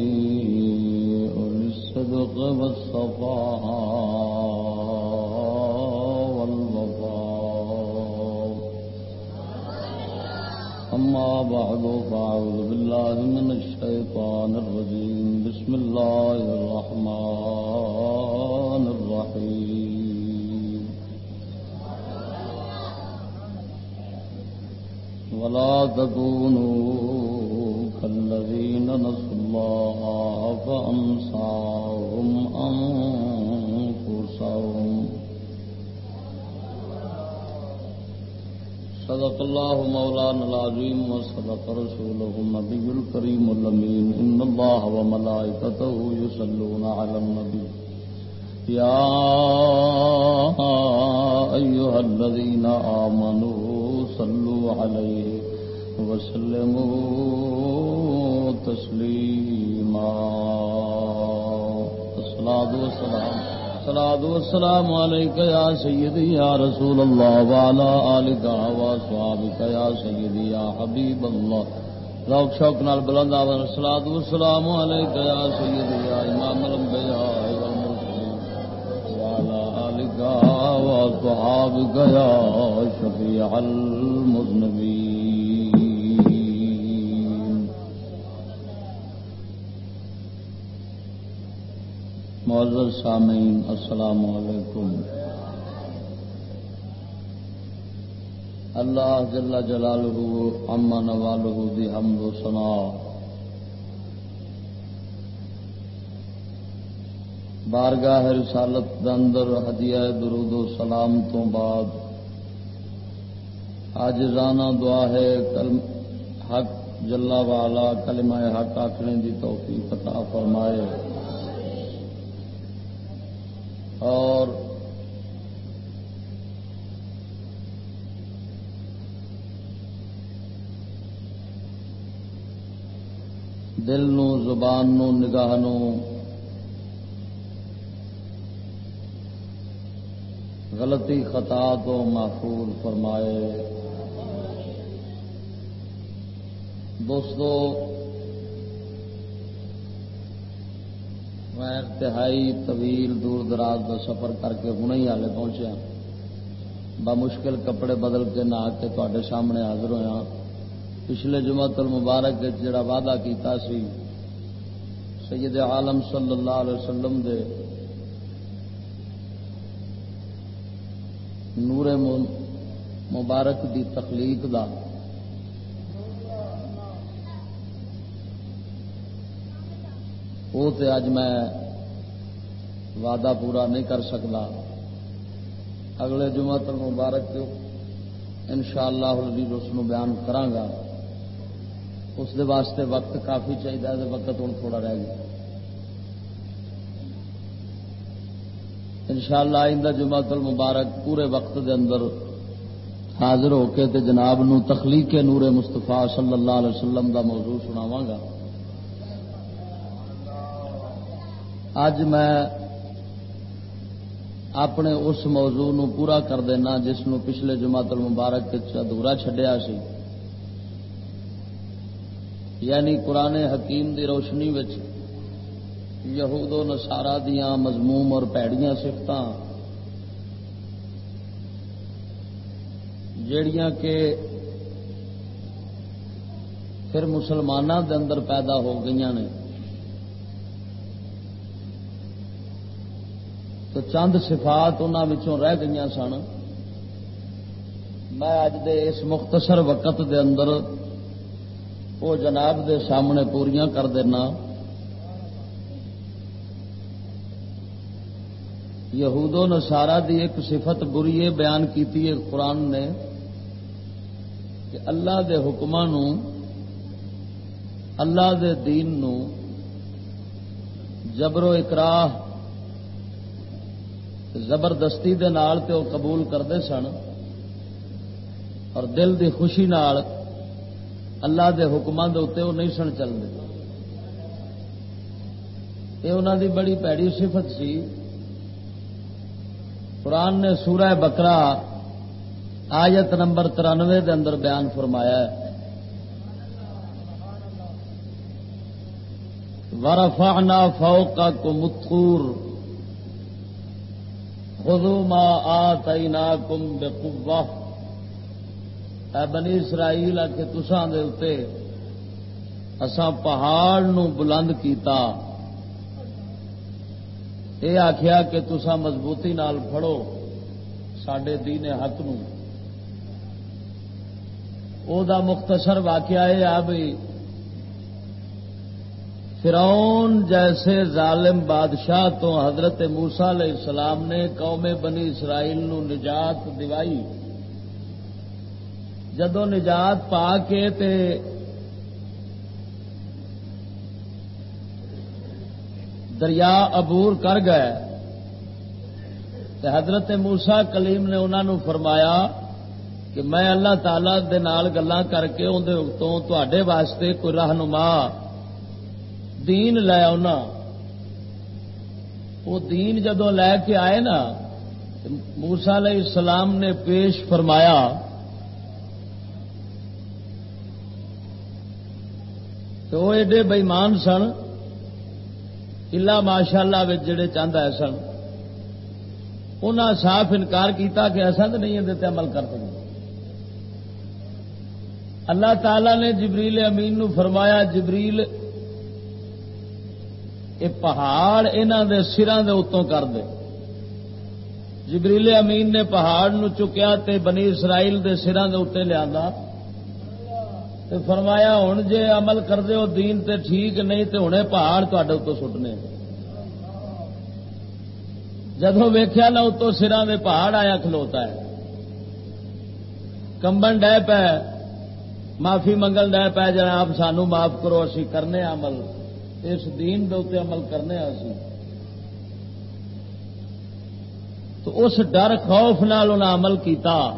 الصدق والصفاء والوفاء. أما بعد، فأعوذ بالله من الشيطان الرجيم. بسم الله الرحمن الرحيم. ولا تكونوا كالذين نسوا الله فأنساهم صدق الله مولانا العظيم وصدق رسوله النبي الكريم اللمين إن الله وملائكته يسلون على النبي يا أيها الذين آمنوا صلوا عليه وسلموا تسليما الصلاة والسلام الصلاة والسلام عليك يا سيدي يا رسول الله وعلى آلك وصحابك يا سيدي يا حبيب الله. روک شوق نال بلند آور الصلاة والسلام عليك يا سيدي يا إمام الأنبياء والمرسلين. وعلى آلك وصحابك يا شفيع المذنبين. معزز سامعین، السلام علیکم۔ اللہ جل جلالہ اما نوالہ دی حمد و سنا بارگاہ رسالت دندر ہدیہ درود و سلام تو بعد آج رانا دعا ہے، کل حق جلا والا کلمہ حق آخنے دی توفیق عطا فرمائے۔ اور دل نو زبان نو نگاہ نو غلطی خطا تو محفوظ فرمائے۔ دوستو میں انتہائی طویل دور دراز کا سفر کر کے ہوں ہی ہالے پہنچیا۔ بمشکل کپڑے بدل کے نہ کے تے سامنے حاضر ہوا پچھلے جمعت المبارک جڑا وعدہ کیتا سی، سید عالم صلی اللہ علیہ وسلم دے نور مبارک دی تخلیق دا۔ وہ تو اج میں وعدہ پورا نہیں کر سکتا اگلے جمع تک مبارک ان شاء اللہ اس بیان کرانگا اس دے واسطے وقت کافی چاہیے وقت ہوں تھوڑا رہ گیا۔ ان شاء اللہ آئندہ جمع مبارک پورے وقت دے اندر حاضر ہو کے تے جناب نو تخلیق نور مستفا صلی اللہ علیہ وسلم دا موضوع سناواں گا۔ اج میں اپنے اس موضوع نو پورا کر دینا جس نو پچھلے جماعت المبارک ادھورا چڈیا سی۔ یعنی قرآن حکیم دی روشنی وچ یہود و نسارا دیا مضموم اور پیڑیاں سفت جڑیاں کہ پھر مسلمانوں دے اندر پیدا ہو گئی نے۔ تو چند صفات انہوں رہ گئی سن۔ میں اج دے اس مختصر وقت دے اندر وہ جناب دے سامنے پوریاں کر دینا۔ یہود و نسارا دی ایک صفت بری بیان کیتی ہے قرآن نے کہ اللہ دے حکمان اللہ دے دین نو جبر و اکراہ زبردستی دے نال تے وہ قبول کرتے سن اور دل دی خوشی نال اللہ دے حکمان دے اتنے وہ نہیں سن چلتے یہ انہوں دی بڑی پیڑی صفت سی۔ قرآن نے سورہ بکرا آیت نمبر ترانوے دے اندر بیان فرمایا ہے۔ ورفعنا فوقكم الطور۔ خذوا ما آتيناكم بقوة. اے بنی اسرائیل، آ کے تسان دے اتے اساں پہاڑ نو بلند کیتا۔ یہ آخیا کہ تسا مضبوطی نال پڑو سڈے دین حق نو۔ او دا مختصر واقعہ یہ آ بھی فرعون جیسے ظالم بادشاہ تو حضرت موسا علیہ السلام نے قوم بنی اسرائیل نو نجات دوائی۔ جدو نجات پا کے تے دریا عبور کر گئے حضرت موسا کلیم نے انہوں فرمایا کہ میں اللہ تعالی دے نال گلا کر کے اندر تے واسطے کوئی رہنما دین لے آنا وہ دین جدو لے کے آئے نا موسا علیہ السلام نے پیش فرمایا، تو وہ ایڈے بئیمان سن، الا ماشاء اللہ جڑے چاہتا ہے سن۔ انہیں صاف انکار کیتا کہ ایسا تو نہیں ہے عمل کر سکتے اللہ تعالی نے جبریل امین نو فرمایا، جبریل یہ پہاڑ انہوں دے سران دے اتوں کر دے۔ جبریل امین نے پہاڑ نو چکیا تے بنی اسرائیل دے سران دے اتنے لیا۔ تے فرمایا ہوں جے عمل کر دے ہو دین تے ٹھیک نہیں تے ہوں پہاڑ تے اتو سٹنے۔ جدو ویخیا نہ اتو سرا دے پہاڑ آیا کھلوتا ہے۔ کمبن ڈہ پہ معافی منگل ڈہ پہ جناب سانو معاف کرو، اسی کرنے عمل۔ اس دین دے اتنے عمل کرنے اسی تو اس ڈر خوف نال عمل کیتا۔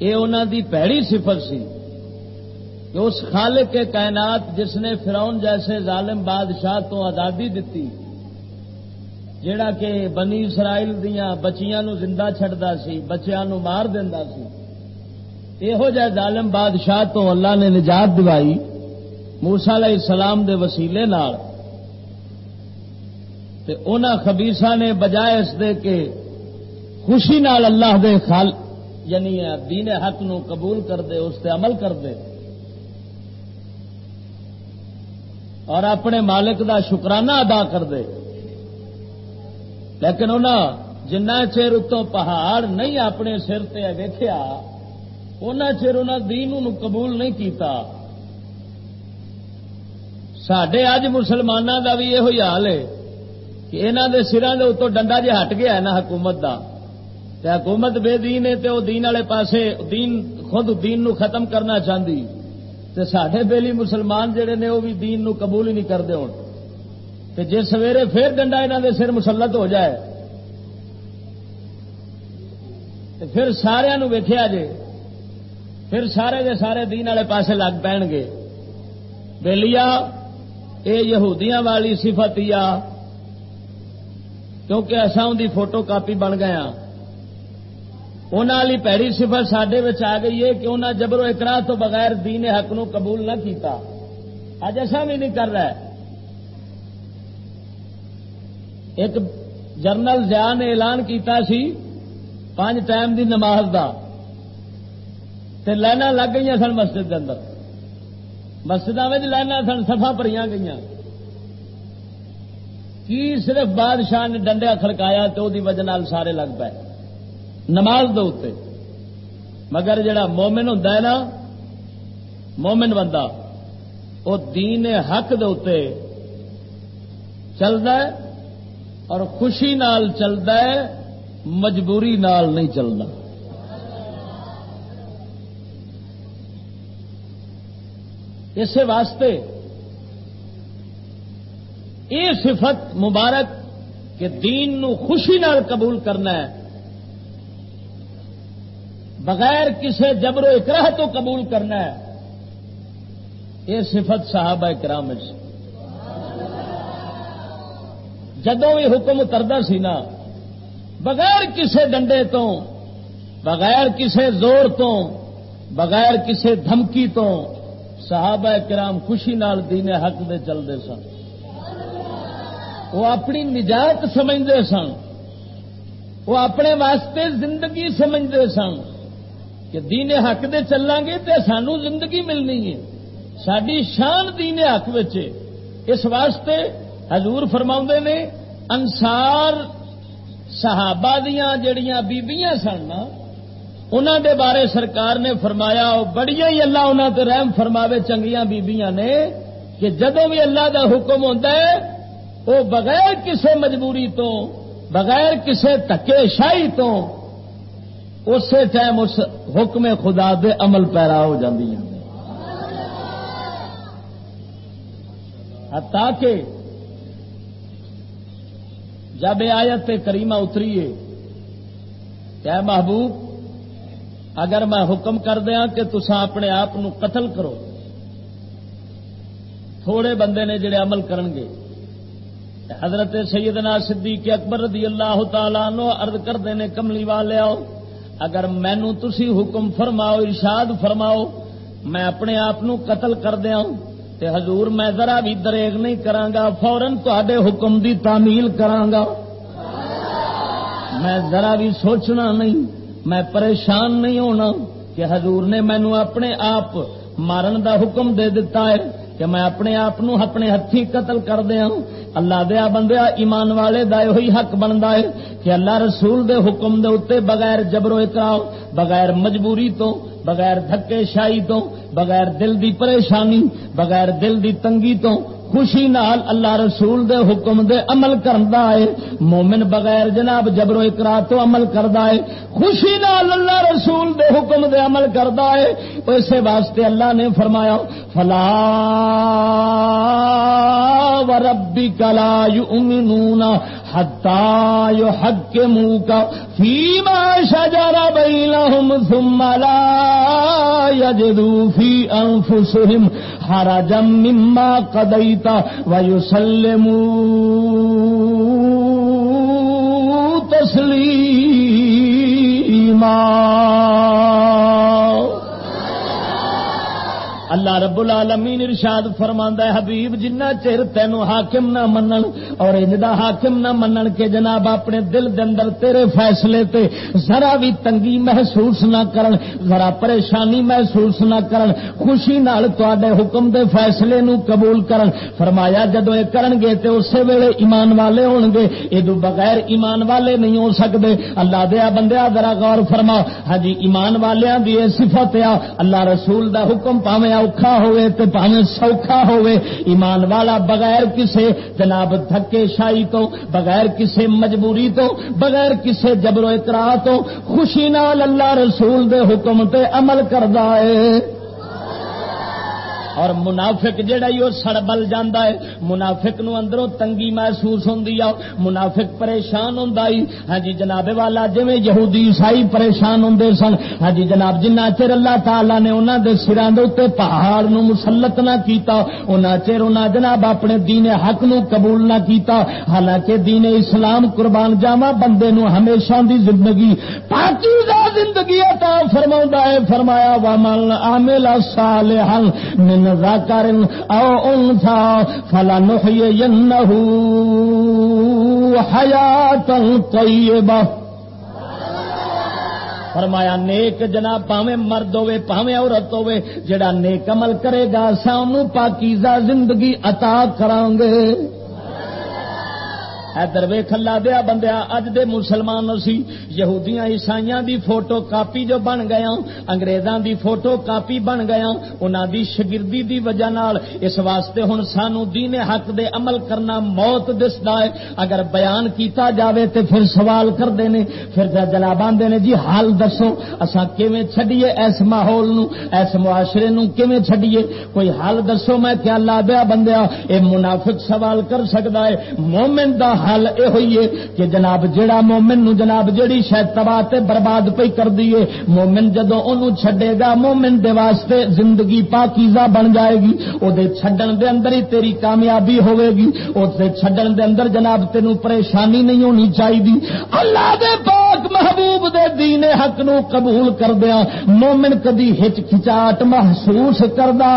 یہ انہوں دی پیڑی صفت سی۔ کہ اس خالق کے کائنات جس نے فرون جیسے ظالم بادشاہ تو آزادی دیتی جڑا کہ بنی اسرائیل دیا بچیاں نو زندہ چڈتا سی، بچیاں نو مار دینا سی۔ یہو جہ ظالم بادشاہ تو اللہ نے نجات دوائی۔ موسا علیہ السلام دے وسیلے نال تے انہاں خبیسا نے بجائے اس دے کہ خوشی نال اللہ دے خال یعنی دین حق نو قبول کر دے، اس تے عمل کر دے۔ اور اپنے مالک دا شکرانہ ادا کر دے۔ لیکن انہوں جنہ چیر اتوں پہاڑ نہیں اپنے سر تے ویخیا ان چر انہوں دین قبول نہیں کیتا۔ سڈے اج مسلمانوں کا بھی یہ حال ہے کہ یہاں کے سران کے اتوں ڈنڈا جہ ہٹ گیا ہے نا حکومت کا حکومت بے دین ہے تو دین والے پاسے دین خود دین نو ختم کرنا چاہتی تے سڈے بیلی مسلمان جڑے نے وہ بھی دین نو قبول ہی نہیں کرتے ہوں جی سویرے پھر ڈنڈا یہاں دے سر مسلط ہو جائے تو پھر سارا ویخیا جے پھر سارے دے سارے دین والے پاسے لگ پین گے بےلیا یہ یہودیاں والی صفت یا کیونکہ اصا ان کی فوٹو کاپی بن گیا انہوں پیڑی سفر سڈے آ گئی ہے کہ انہیں جبرو اکرا تو بغیر دین حق نو قبول نہ کیتا۔ اج ایسا بھی نہیں کر رہا ایک جنرل زیا نے اعلان کیتا سی پانچ ٹائم دی نماز دا۔ تے لائن لگ گئی سن مسجد کے اندر۔ مسجد میں لائن سن سفا پری گئی کی صرف بادشاہ نے ڈنڈیا کھڑکایا تو دی وجہ نال سارے لگ پائے نماز دے مگر جڑا مومن ہوں نا، مومن بندہ وہ دین حق دے چلتا ہے اور خوشی نال چلتا ہے، مجبوری نال نہیں چلتا اسی واسطے یہ صفت مبارک کہ دین نو خوشی نال قبول کرنا ہے۔ بغیر کسی جبر و اکراہ تو قبول کرنا ہے۔ یہ صفت صحابہ کرام جدو بھی حکم اترتا سی نا، بغیر کسی ڈنڈے تو، بغیر کسی زور تو، بغیر کسی دھمکی تو صحابہ کرام خوشی نال دین حق دے چلتے سن۔ وہ اپنی نجات سمجھتے سن۔ وہ اپنے واسطے زندگی سمجھتے سن کہ دین حق دے چلیں گے تو سانو زندگی ملنی ہے۔ ساری شان دین حق اس واسطے حضور فرما نے انسار صحابہ دیا جڑیاں بیبیاں سن انہوں دے بارے سرکار نے فرمایا بڑی ہی اللہ انہوں تے رحم فرماوے، چنگیاں بیبیاں نے، کہ جدو بھی اللہ دا حکم ہوتا ہے وہ بغیر کسے مجبوری تو، بغیر کسے تکے شاہی تو، اسی ٹائم اس حکم خدا دے عمل پیرا ہو جاتی ہیں تاکہ جب آیت کریمہ اتری ہے کیا محبوب اگر میں حکم کر دیا کہ تسا اپنے آپ قتل کرو، تھوڑے بندے نے جڑے عمل کرن گے۔ حضرت سیدنا صدیق اکبر رضی اللہ تعالیٰ نو ارد کرتے ہیں کملی والے آؤ، اگر مینو تسی حکم فرماؤ، ارشاد فرماؤ، میں اپنے آپ قتل کر دیا تے حضور میں ذرا بھی دریگ نہیں کرانگا فورن تے حکم دی تعمیل کرانگا۔ میں ذرا بھی سوچنا نہیں میں پریشان نہیں ہونا کہ حضور نے مینو اپنے آپ مارن دا حکم دے دیتا ہے کہ میں اپنے آپ اپنے ہاتھی قتل کر دیا اللہ دیا بندیا، ایمان والے دا ہوئی حق بنتا ہے کہ اللہ رسول دے حکم دے اتنے بغیر جبرو اکراؤ بغیر مجبوری تو، بغیر دھکے شاہی تو، بغیر دل دی پریشانی، بغیر دل دی تنگی تو خوشی نال اللہ رسول دے حکم دے عمل کردا ہے۔ مومن بغیر جناب جبر و اقرا تو عمل کردا ہے۔ خوشی نال اللہ رسول دے حکم دے عمل کردا ہے۔ اسے واسطے اللہ نے فرمایا، فلا وربک کلا یؤمنون حتى يحكموك فيما شجر بينهم ثم لا يجدوا في أنفسهم حرجا مما قضيت ويسلموا تسليما اللہ رب العالمین ارشاد فرماندا ہے، حبیب، جنہ چر تینو حاکم نہ منن اور اندا حاکم نہ منن کے جناب اپنے دل دے اندر تیرے فیصلے تے ذرا بھی تنگی محسوس نہ کرن، ذرا پریشانی محسوس نہ کرن، خوشی نال تواڈے حکم دے فیصلے نو قبول کرن۔ فرمایا جدو یہ کرن گے تے اسی ویلے ایمان والے ہون گے ادو بغیر ایمان والے نہیں ہو سکدے۔ اللہ دیا بندیا، ذرا غور فرما ہاں جی ایمان والیاں دی صفت آ اللہ رسول دا حکم پاویں اوکھا ہوئے تے پاویں سوکھا ہوئے۔ ایمان والا بغیر کسے جناب دھکے شاہی تو، بغیر کسے مجبوری تو، بغیر کسے جبر و اکرا تو، خوشی نال اللہ رسول دے حکم تے عمل کردا ہے۔ اور منافق جہا ہی وہ سڑ بل جانا ہے، منافق نو اندروں تنگی محسوس ہوں منافق پریشان ہوں ہاں جی جناب والا جی یہودی عیسائی پریشان ہوں سن ہاں جی جناب جنہ چر اللہ تعالی نے انہوں دے سران دے پہاڑ نو مسلط نہ کیتا انہ چر انہ جناب اپنے دین حق نو قبول نہ کیتا۔ حالانکہ دین اسلام قربان جاوا بندے نو ہمیشہ دی زندگی پاکیزہ زندگی عطا فرما ہے، فرمایا، ومن عامل صالحا من ذکر او انثى فلنحيينه حياه طیبہ۔ فرمایا، نیک جناب پاوے مرد ہوے پاوے عورت ہوے جڑا نیک عمل کرے گا سانو پاکیزہ زندگی عطا کران گے ادھر وے کھلا دیا بندیا، اج دے مسلمان سی یہودیاں عیسائیاں دی فوٹو کاپی جو بن گیا انگریزاں دی فوٹو کاپی بن گیا انہاں دی شگردی دی وجہ نال اس واسطے ہن سانو دین حق دے عمل کرنا موت دسدا ہے۔ اگر بیان کیتا جاوے تے پھر سوال کردے نے، پھر جناب آندے نے جی حال دسو، اساں کیویں چھڈیے اس ماحول نو، اس معاشرے نو کیویں چھڈیے؟ کوئی حال دسو میں کیا لا دیا بندیا، اے منافق سوال کر سکدا ہے، مومن دا حل یہ ہوئی ہے کہ جناب جیڑا مومن نو جناب جیڑی شاید تباہ تے برباد پہ کر دیے مومن جدو انہوں چھڈے گا، مومن دے واسطے زندگی پاکیزہ بن جائے گی۔ او دے چھڈن دے اندر ہی تیری کامیابی ہوے گی۔ او دے چھڈن دے اندر جناب تینوں پریشانی نہیں ہونی چاہیے اللہ دے پاک محبوب دے دین حق نو قبول کر دیا مومن کدی ہچ کھچاٹ محسوس کردا۔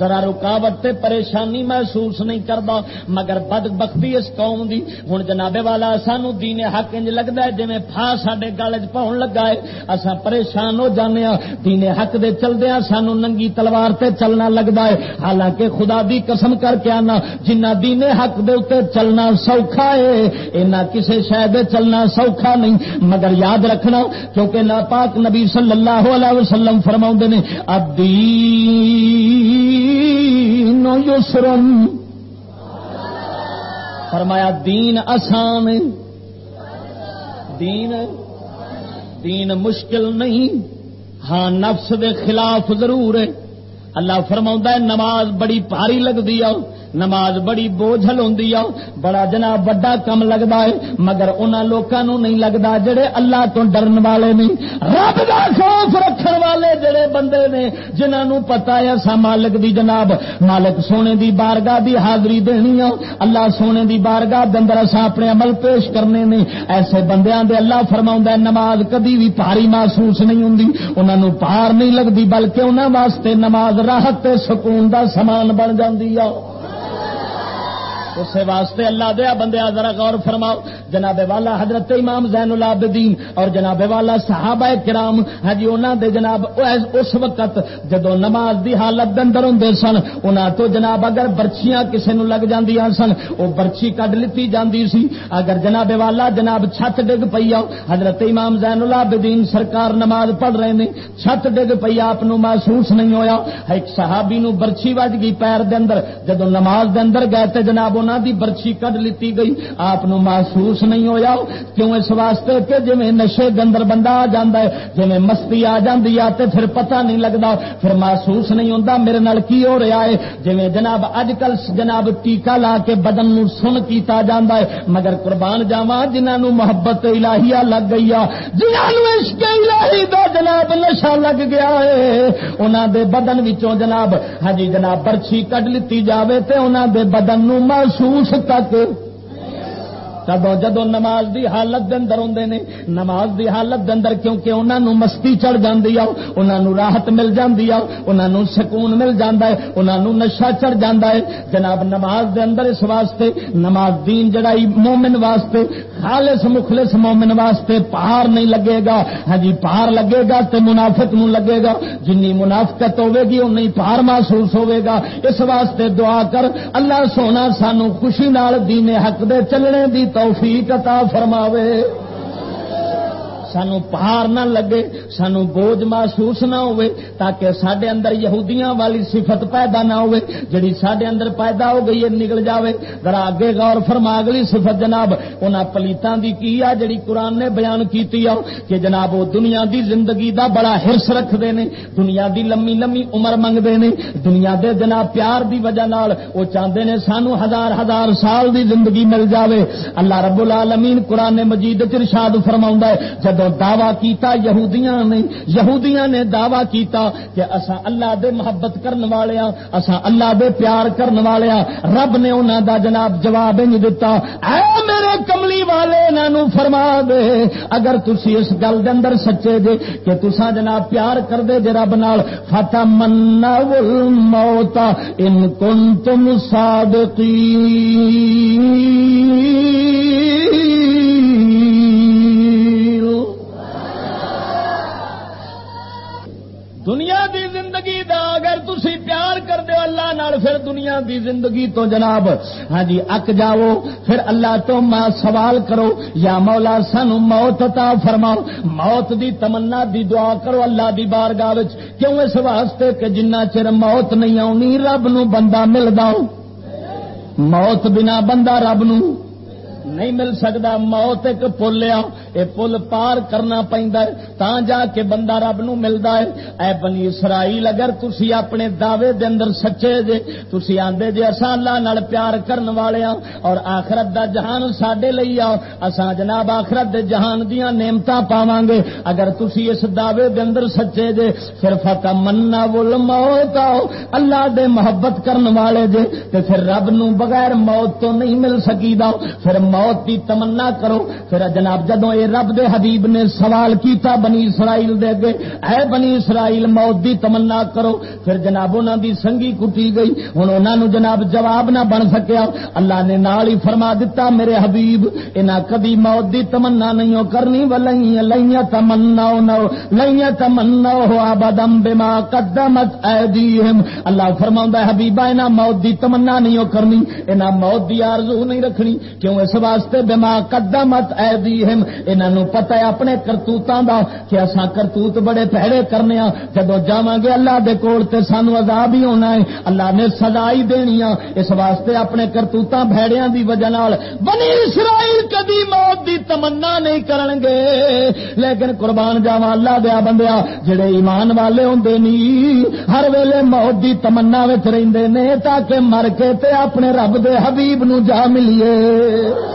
ذرا رکاوٹ تے پریشانی محسوس نہیں کرتا مگر بد بختی اس قوم دی۔ ہوں جناب والا، سانو دین حق انج لگتا ہے جی پھا سڈے گل چ پاؤن لگا ہے۔ اصا پریشان ہو جانے ہاں۔ دین حق دے چلدے ہاں، سانو ننگی تلوار تے چلنا لگتا ہے۔ حالانکہ خدا دی قسم کر کے آنا، جنہ دین حق دے اتنے چلنا سوکھا ہے، اینا کسے شاید چلنا سوکھا نہیں۔ مگر یاد رکھنا، کیونکہ ناپاک نبی صلی اللہ علیہ وسلم فرما نے یسرن۔ فرمایا، دین آسان دین دین مشکل نہیں۔ ہاں نفس دے خلاف ضرور ہے۔ اللہ فرما نماز بڑی پاری لگتی آ نماز بڑی بوجھل ہوں بڑا جناب وڈا کم لگتا ہے، مگر ان لوگوں نہیں لگتا جڑے اللہ تو ڈرن والے نہیں رب کا خوف رکھن والے جڑے بندے نے جنہوں پتا ہے سا مالک دی جناب، مالک سونے دی بارگاہ دی حاضری دینی آ، اللہ سونے دی بارگاہ دندر اصا اپنے عمل پیش کرنے نے، ایسے بندیاں دے اللہ فرما نماز کدی بھی پاری محسوس نہیں ہوں انہوں پار نہیں لگتی بلکہ انہوں واسطے نماز راحت سکون دا سامان بن جاتی آ۔ اسے واسطے اللہ دیا بندے ذرا غور فرماؤ۔ جناب والا حضرت امام زین العابدین اور جناب والا صحابہ کرام ہاں جی انہوں دے جناب اس وقت جدو نماز دی حالت اندر ہوں سن انہوں تو جناب اگر برچیاں کسی نو لگ جاندی سن وہ برچی کڈ لیتی جاندی سی۔ اگر جناب والا جناب چھت ڈگ پی آؤ حضرت امام زین العابدین سرکار نماز پڑھ رہے ہیں چھت ڈگ پی آپ محسوس نہیں ہویا۔ ہاں، ایک صحابی نو برچی وج گئی پیر دے اندر جدو نماز دے اندر گئے تے جناب انہوں دی برچی کڈ لیتی گئی آپ محسوس نہیں ہویا کیوں اس واسطے کہ جی نشے گندر بندہ آ جا ہے جی مستی آ جاتی ہے تو پھر پتہ نہیں لگتا پھر محسوس نہیں ہوتا میرے نال کی ہو رہا ہے جی جناب اج کل جناب ٹیکا لا کے بدن نو سن کیتا جانا ہے مگر قربان جاوا جنہوں محبت الہیہ لگ گئی جنہوں عشق الہی دا جناب نشا لگ گیا ہے انہوں دے بدن وچوں جناب ہاں جی جناب برچی کڈ لیتی جاوے تے انہوں دے بدن نو محسوس تک کدو جدو نماز دی حالت دے اندر ہوندے نے، نماز دی حالت دے اندر کیونکہ انہاں نو مستی چڑھ جاندی آ انہاں نو راحت مل جاندی آ انہاں نو سکون مل جاندا ہے، انہاں نو نشہ چڑھ جاندا ہے۔ جناب، نماز دے اندر اس واسطے، نماز دین جڑا مومن واسطے، خالص مخلص مومن واسطے پہاڑ نہیں لگے گا۔ ہاں جی پہاڑ لگے گا تے منافق نو لگے گا۔ جنی منافقت ہوے گی، اونی پہاڑ محسوس ہوے گا۔ اس واسطے دعا کر، اللہ سونا سانو خوشی نال دین حق دے چلنے دی توفیق عطا فرماوے۔ سانو پہار نہ لگے سانو بوجھ محسوس نہ ہوئے تاکہ سڈے اندر یہودیاں والی صفت پیدا نہ ہوئے جڑی سڈے اندر پیدا ہو گئی ہے نکل جاوے ذرا اگے غور فرما اگلی صفت جناب انہاں پلیتاں دی کی آ جڑی قرآن نے بیان کیتی آ کہ جناب وہ دنیا دی زندگی دا بڑا ہرس رکھتے ہیں دنیا دی لمبی لمبی عمر منگتے ہیں دنیا دے جناب پیار دی وجہ نال وہ چاہتے ہیں سانو ہزار ہزار سال دی زندگی مل جاوے اللہ رب العالمین قرآن مجید ارشاد فرما ہے جب جدو دعوی کیتا، یہودیاں نے یہودیاں نے دعوی کیتا کہ اسا اللہ دے محبت کرن والے ہاں اسا اللہ دے پیار کرن والے ہاں رب نے انہاں دا جناب جواب نہیں دتا۔ اے میرے کملی والے، انہاں فرما دے۔ اگر تسی اس گل دے اندر سچے جے کہ تسا جناب پیار کر دے جے رب نال فتمنا الموت ان کنتم صادقین دنیا دی زندگی دا اگر تسی پیار کر دیو اللہ نال، پھر دنیا دی زندگی تو جناب ہاں جی اک جاؤ، پھر اللہ تو ماں سوال کرو، یا مولا سانو موت تا فرماؤ، موت دی تمنا دی دعا کرو اللہ دی بارگاہ وچ، کیوں اس واسطے کہ جنہ چر موت نہیں آنی، رب نو بندہ ملدا موت بنا بندہ رب نو۔ نہیں مل سکتا موت ایک پل آ یہ پل پار کرنا پہنتا ہے تا جا کے بندہ رب نو ملتا ہے۔ اے بنی اسرائیل، اگر تسی اپنے دعوے دے اندر سچے جے، تسی آندے جے اساں اللہ نال پیار کرن والے ہاں اور آخرت دا جہان ساڈے لئی آ۔ اساں جناب آخرت دے جہان دیاں نعمتاں پاواں گے۔ اگر تسی اس دعوے دے اندر سچے جے، پھر فتمنا ول موت آؤ۔ اللہ دے محبت کرن والے جے، تے پھر رب نو بغیر موت تو نہیں مل سکی دا پھر موت موت دی تمنا کرو۔ پھر جناب جدو یہ رب دے حبیب نے سوال کیتا بنی اسرائیل دے اگے، اے بنی اسرائیل موت دی تمنا کرو۔ پھر جناب انہوں دی سنگی کٹی گئی۔ ہوں انہوں جناب جواب نہ بن سکیا۔ اللہ نے نال ہی فرما دیتا میرے حبیب انہیں کدی موت دی تمنا نہیں کرنی۔ ولئی لئیاں تمنا نو لئیاں تمنا ہو آبادم بما قدمت ایدیہم اللہ فرما حبیبا انہیں موت دی تمنا نہیں کرنی۔ انہیں موت دی آرزو نہیں رکھنی۔ کیوں؟ اس واسطے بما قدمت ایدیہم انہوں پتا ہے اپنے کرتوتوں کا کہ اصا کرتوت بڑے پیڑے کرنے ہاں۔ جدو جا گے اللہ دے کول تے سانو عذاب ہی ہونا ہے۔ اللہ نے سزا ہی دینی ہے اس واسطے اپنے کرتوتاں بھڑیاں دی وجہ نال بنی اسرائیل کدی موت دی تمنا نہیں کرن گے۔ لیکن قربان جاوا اللہ دیا بندیا جڑے ایمان والے ہوندے نی، ہر ویلے موت دی تمنا وچ رہندے نے تاکہ مر کے تے اپنے رب دے حبیب نو جا ملیے۔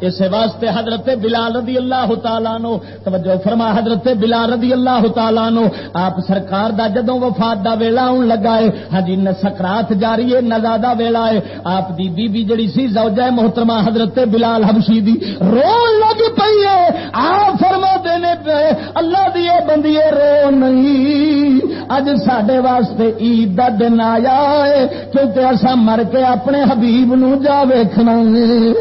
اس واسطے حضرت بلال رضی اللہ تعالیٰ نو توجہ فرما، حضرت بلال رضی اللہ تعالیٰ نو آپ سرکار دا جدوں وفات دا ویلا ہون لگا ہے۔ ہاں جی سکرات جاری ہے نزادہ ویلا ہے۔ آپ دی بی بی جڑی سی، زوجہ محترمہ حضرت بلال حبشی دی رون لگ پئی ہے۔ آپ فرما دینے پہ، اللہ دی بندیے رو نہیں۔ اج ساڈے واسطے عید دا دن آیا ہے، کیونکہ اسا مر کے اپنے حبیب نو جا ویکھنا ہے۔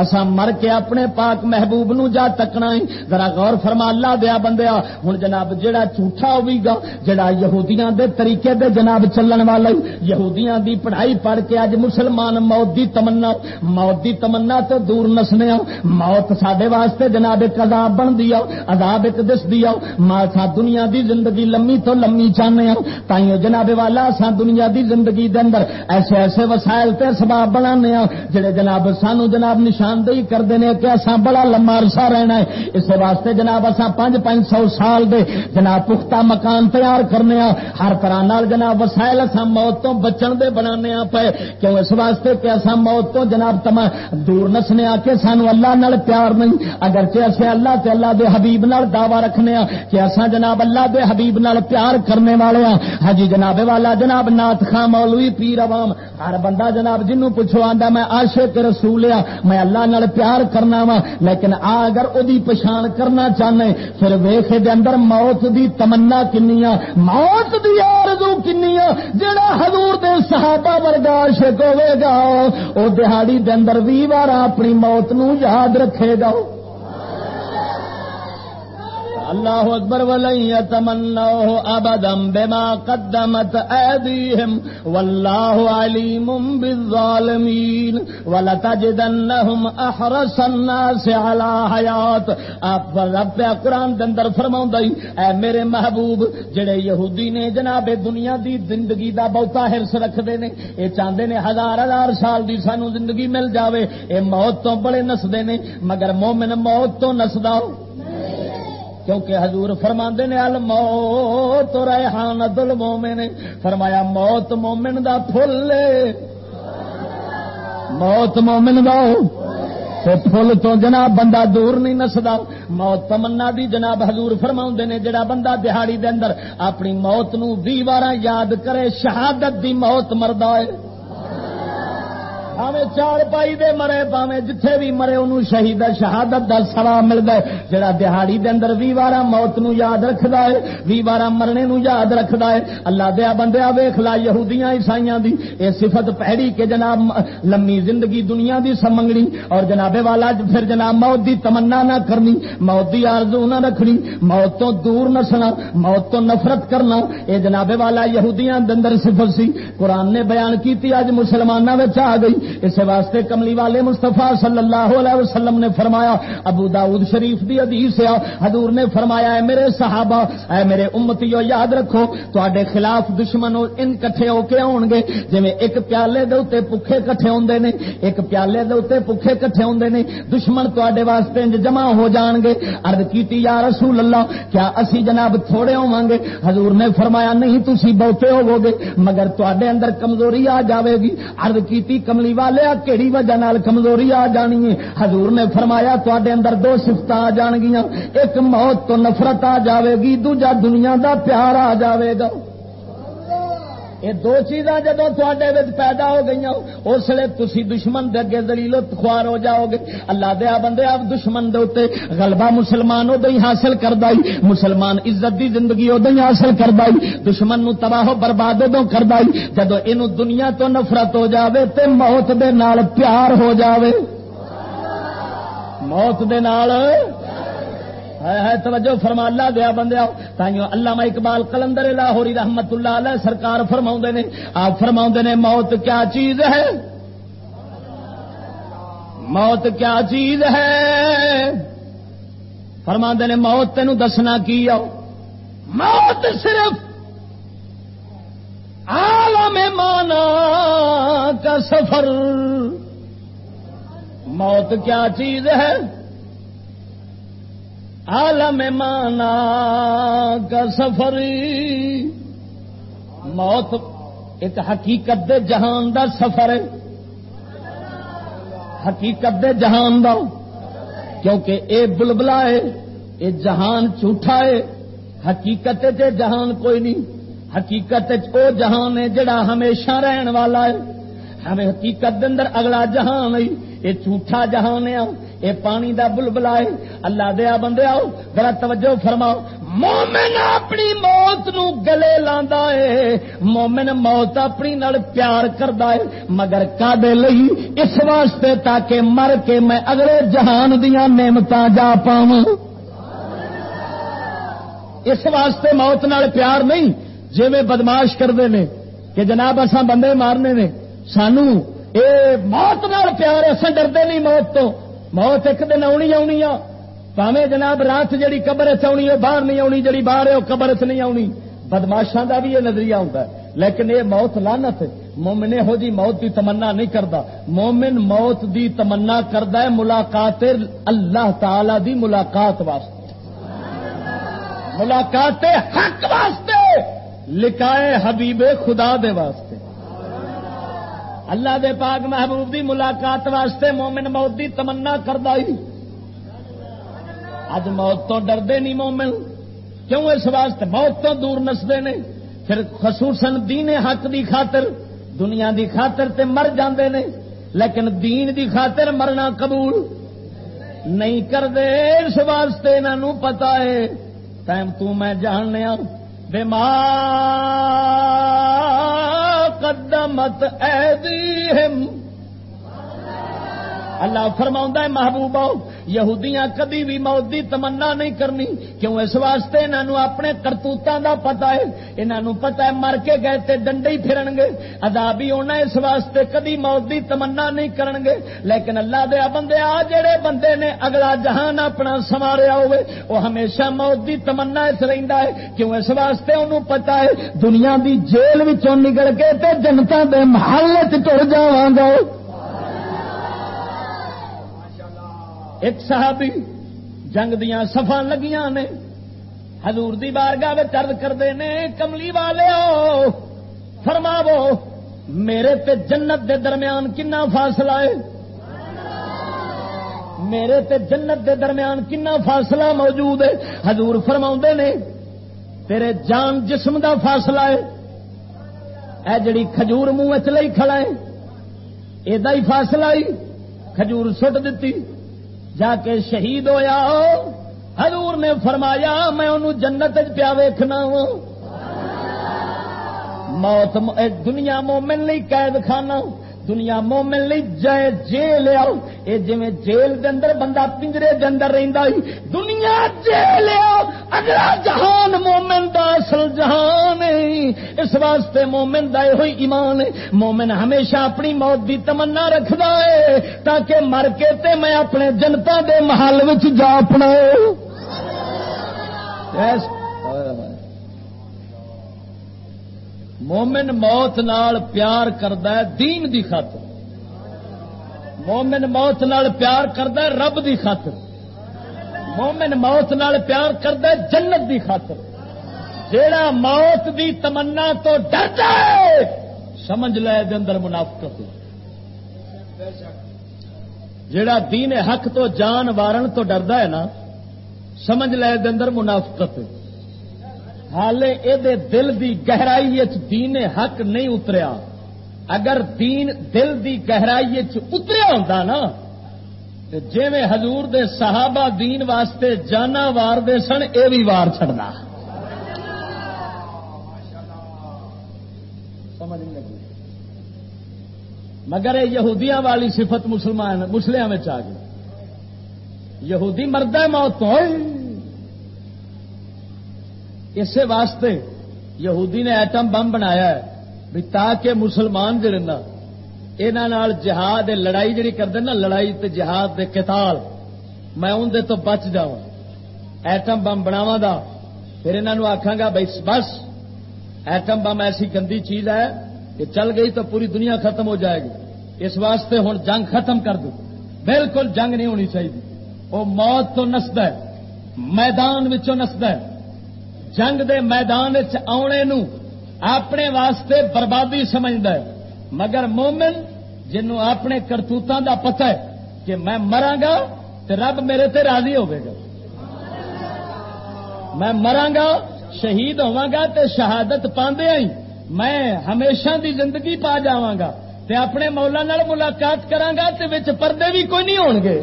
اسا مر کے اپنے پاک محبوب نو جا تکنا ہے۔ ذرا غور فرما، اللہ دیا بندیا ہوں جناب جڑا جھوٹا ہوئی گا جڑا یہودیاں دے طریقے دے جناب چلن والا یہودیاں دی پڑھائی پڑھ کے اج مسلمان موت دی تمنا، موت دی تمنا تو دور نسنے آ موت سڈے واسطے جناب ایک عذاب بن دیا ہاں، عذاب ایک دس دیا ہاں۔ ماں سا دنیا دی زندگی لمبی تو لمبی چاہنے ہوں تائیوں جناب والا سا دنیا دی زندگی دے اندر ایسے ایسے وسائل تے سباب بنانے جڑے جناب سانو جناب نشان نشاندہی کرتے ہیں کہ اصا بڑا لما عرصہ رہنا ہے۔ اس واسطے جناب اصا پانچ پانچ سو سال دے جناب پختہ مکان تیار کرنے ہاں ہر طرح نال جناب وسائل اصا موت تو بچن دے بنا پے۔ کیوں اس واسطے کہ اصا موت تو جناب تم دور نسنے آ کے سانو اللہ نال پیار نہیں۔ اگرچہ اصے اللہ تے اللہ دے حبیب نال دعوی رکھنے ہاں کہ اصا جناب اللہ دے حبیب نال پیار کرنے والے ہاں ہاں جی جناب والا جناب نات خان مولوی پیر عوام، ہر بندہ جناب جنوں پوچھو آندا میں عاشق رسول ہاں میں اللہ نال پیار کرنا وا، لیکن آ اگر او پچھان کرنا چاہنے، پھر ویخ دے اندر موت دی تمنا کنی موت دی آرزو کنی جڑا حضور دے صحابہ ورگا عاشق ہوے گا وہ دہاڑی دے اندر بھی بار اپنی موت نو یاد رکھے گا۔ اللہ اکبر ولن ابدا بما قدمت ایدیہم واللہ علیم بالظالمین ولتجدنہم احرس الناس علی حیات۔ آپ رب قرآن دے اندر فرماؤں اے میرے محبوب، جڑے یہودی نے جناب دنیا دی زندگی دا بہتا حرص رکھتے ہیں یہ چاہتے نے ہزار ہزار سال دی سانو زندگی مل جاوے، اے موت تو بڑے نسدے نے، مگر مومن موت تو نسدا۔ کیونکہ حضور فرما نے ال موت ریحان دل مومن۔ فرمایا، موت مومن دا پھل موت مومن دا فل تو جناب بندہ دور نہیں نسدا۔ موت تمنا دی جناب حضور فرما نے، جڑا بندہ دہاڑی دے اندر اپنی موت نو بھی بار یاد کرے، شہادت دی موت مرد ہے۔ پاوے چار پائی دے مرے پاوے جتھے بھی مرے انہوں شہید شہادت دا سوا ملتا ہے۔ جڑا دہاڑی دے اندر بھی بارہ موت نو یاد رکھدا ہے بھی بارہ مرنے نو یاد رکھدا ہے۔ اللہ دیا بندیا ویخ لا، یہودیاں، عیسائیاں دی۔ اے صفت پہڑی کہ جناب لمبی زندگی دنیا دی سمنگنی۔ اور جناب والا، پھر جناب موت دی تمنا نہ کرنی۔ موت دی آرزو نہ رکھنی۔ موت تو دور نسنا، موت تو نفرت کرنا۔ اے جناب والا، یہودیاں دے اندر صفت سی۔ قرآن نے بیان کیتی اج مسلمانوں آ گئی۔ اس واسطے کملی والے مستفا صلی اللہ علیہ وسلم نے فرمایا، ابو داؤد شریف دی حدیث ہے، حضور نے فرمایا ہے میرے صحابہ، اے میرے امتیو، یاد رکھو تے خلاف دشمن ان کٹھے ہو کے آن گے جی ایک پیالے دے اتنے پکھے کٹھے ہوندے نے، ایک پیالے دے اتنے پکھے کٹھے ہوندے نے، دشمن تے واسطے جمع ہو جان گے ارد کیتی، یا رسول اللہ، کیا اسی جناب تھوڑے ہو گے؟ حضور نے فرمایا، نہیں تھی بہتے ہوو گے مگر تے اندر کمزوری آ جاوے گی۔ ارد کیتی، کملی والے کہڑی وجہ نال کمزوری آ جانی ہے؟ حضور نے فرمایا تے اندر دو سفت آ جان گیا ایک موت تو نفرت آ جاوے گی، دوجا دنیا دا پیار آ جاوے گا۔ یہ دو چیزاں جدو تے پیدا ہو گئی اس لیے تھی دشمن دے اگے دلیل خوار ہو جاؤ گے۔ اللہ دیا بندے آپ دشمن دے اتنے غلبہ مسلمان ادو ہی حاصل کر دائی مسلمان عزت دی زندگی ادو ہی حاصل کر دائی دشمن نو تباہ و برباد ادو کر دائی جدو یہ دنیا تو نفرت ہو جاوے تے موت دے نال پیار ہو جاوے۔ موت دے نال ہے توجہ فرما، اللہ دیا بندے تائیوں اللہ اقبال کلندر لاہوری رحمت اللہ علیہ سرکار فرما نے، آپ فرما نے، موت کیا چیز ہے؟ موت کیا چیز ہے؟ فرما نے، موت تین دسنا کی آؤ موت صرف عالم مانا کا سفر۔ موت کیا چیز ہے؟ عالم مانا کا سفر موت ایک حقیقت دے جہان دا سفر ہے۔ حقیقت دے جہان دا۔ کیونکہ اے بلبلا ہے، اے جہان جھوٹا ہے۔ حقیقت تے جہان کوئی نہیں۔ حقیقت او جہان ہے جڑا ہمیشہ رہن والا ہے۔ ہمیں حقیقت دے اندر اگلا جہان ہے۔ یہ جھوٹا جہان ہے۔ یہ پانی دا بلبلا ہے اللہ دیا بندے آؤ، ذرا توجہ فرماؤ۔ مومن اپنی موت نو گلے لاندا ہے، مومن موت اپنی نال پیار کردا ہے، مگر کادے لئی اس واسطے تاکہ مر کے میں اگلے جہان دیاں نعمتاں جا پاواں۔ اس واسطے موت نال پیار نہیں جی بدماش کرتے ہیں کہ جناب اساں بندے مارنے نے، سانو اے موت نال پیار اصل ڈردے نہیں موت تو۔ موت ایک دن آنی آنی پاوے جناب رات جڑی قبر چنی ہے باہر نہیں آنی جڑی باہر ہے وہ قبر چ نہیں آنی بدماشا کا بھی یہ نظریہ ہوتا ہے۔ لیکن یہ موت لانت مومن ہو جی موت کی تمنا نہیں کرتا مومن موت دی تمنا کرتا ہے ملاقات اللہ تعالی دی ملاقات واسطے۔ ملاقات حق واسطے۔ لکھائے حبیب خدا دے واسطے۔ اللہ دے پاک محبوب دی ملاقات واسطے مومن موت دی تمنا کردا ہی اج موت تو ڈردے نہیں مومن۔ کیوں اس واسطے؟ موت تو دور نسدے نے۔ پھر خصوصاً دین حق دی خاطر، دنیا دی خاطر تے مر جاندے نے۔ لیکن دین دی خاطر مرنا قبول نہیں کرتے اس واسطے انہوں پتا ہے ٹائم تو میں جاننے قدمت ایدیہم اللہ فرما ہے، محبوبہ، یہودیاں کدی بھی موت دی تمنا نہیں کرنی. کیوں اس واسطے انہوں اپنے کرتوتوں دا پتا ہے؟ انہوں پتا ہے مر کے گئے تے ڈنڈے ہی پھرن گے ادا بھی ہونا اس واسطے کدی موت دی تمنا نہیں کرن گے لیکن اللہ دیا بندے، آ جڑے بندے نے اگلا جہان اپنا سواریا ہوئے، وہ ہمیشہ موت دی تمنا اس رہندا ہے۔ کیوں اس واسطے انہوں پتا ہے، دنیا دی جیل وچوں نکل کے تے جنتا دے محل چڑ جاواں گا۔ ایک صحابی جنگ دیا سفا لگیاں نے، حضور دی بارگاہ چرد کرتے ہیں کملی والے فرماو میرے تے جنت دے درمیان کنا فاصلہ ہے؟ میرے تے جنت دے درمیان کنا فاصلہ موجود ہے؟ حضور فرما نے، تیرے جان جسم دا فاصلہ ہے۔ اے جڑی کھجور منہ چ کھڑا ہے یہ ہی فاصلہ ہی، کھجور سٹ دیتی جا کے شہید ہویا حضور نے فرمایا، میں انہوں جنت پیا ویکھنا موت دنیا مومن لی قید خانہ۔ دنیا مومن لی جائے جیل آؤ یہ جی جیل دے اندر بندہ پنجرے دے اندر رہندا ہی دنیا جیل آؤ اگلا جہان مومن دا اصل جہان ہے اس واسطے مومن دا ہوئی ایمان مومن ہمیشہ اپنی موت دی تمنا رکھدا ہے تاکہ مر کے تے میں اپنے جنتا دے محل وچ جا اپنا مومن موت نال پیار کرد دین دی خاطر۔ مومن موت نال پیار کرد رب دی خاطر۔ مومن موت نال پیار کرد جنت دی خاطر۔ جیڑا موت دی تمنا تو ڈرتا ہے، سمجھ لے دے اندر منافقت۔ جیڑا دین حق تو جان وارن تو ڈردا ہے نا، سمجھ لے دے اندر منافقت۔ حالے یہ دل دی گہرائی دین حق نہیں اتریا۔ اگر دین دل دی گہرائی اتریا ہوں نا جی حضور دے صحابہ دین واسطے جانا وار دے سن، اے بھی وار چڑنا مگر یہودیاں والی صفت مسلمان مسلم آ گئی۔ یہودی مرد موت ہوئی۔ اسی واسطے یہودی نے ایٹم بم بنایا ہے بھی تاکہ مسلمان جڑے نا یہاں جہاد لڑائی جڑی کرتے نا، لڑائی تے جہاد دے قتال، میں اندر تو بچ جا ایٹم بم بناوا دا، پھر انہوں آخا گا بھائی بس، ایٹم بم ایسی گندی چیز ہے کہ چل گئی تو پوری دنیا ختم ہو جائے گی۔ اس واسطے ہوں جنگ ختم کر دو۔ بالکل جنگ نہیں ہونی چاہیے۔ وہ موت تو نسد ہے، میدان نسد ہے۔ جنگ دے میدان آنے نو اپنے واسطے بربادی سمجھتا ہے۔ مگر مومن جنوں اپنے کرتوتوں دا پتہ ہے کہ میں مرا گا تو رب میرے تے راضی ہوے گا۔ میں مرا گا، شہید ہوا گا تے شہادت پاندے آئی میں ہمیشہ دی زندگی پا جاواں گا تے اپنے مولا نال ملاقات کرانگا تے وچ پردے بھی کوئی نہیں ہون گے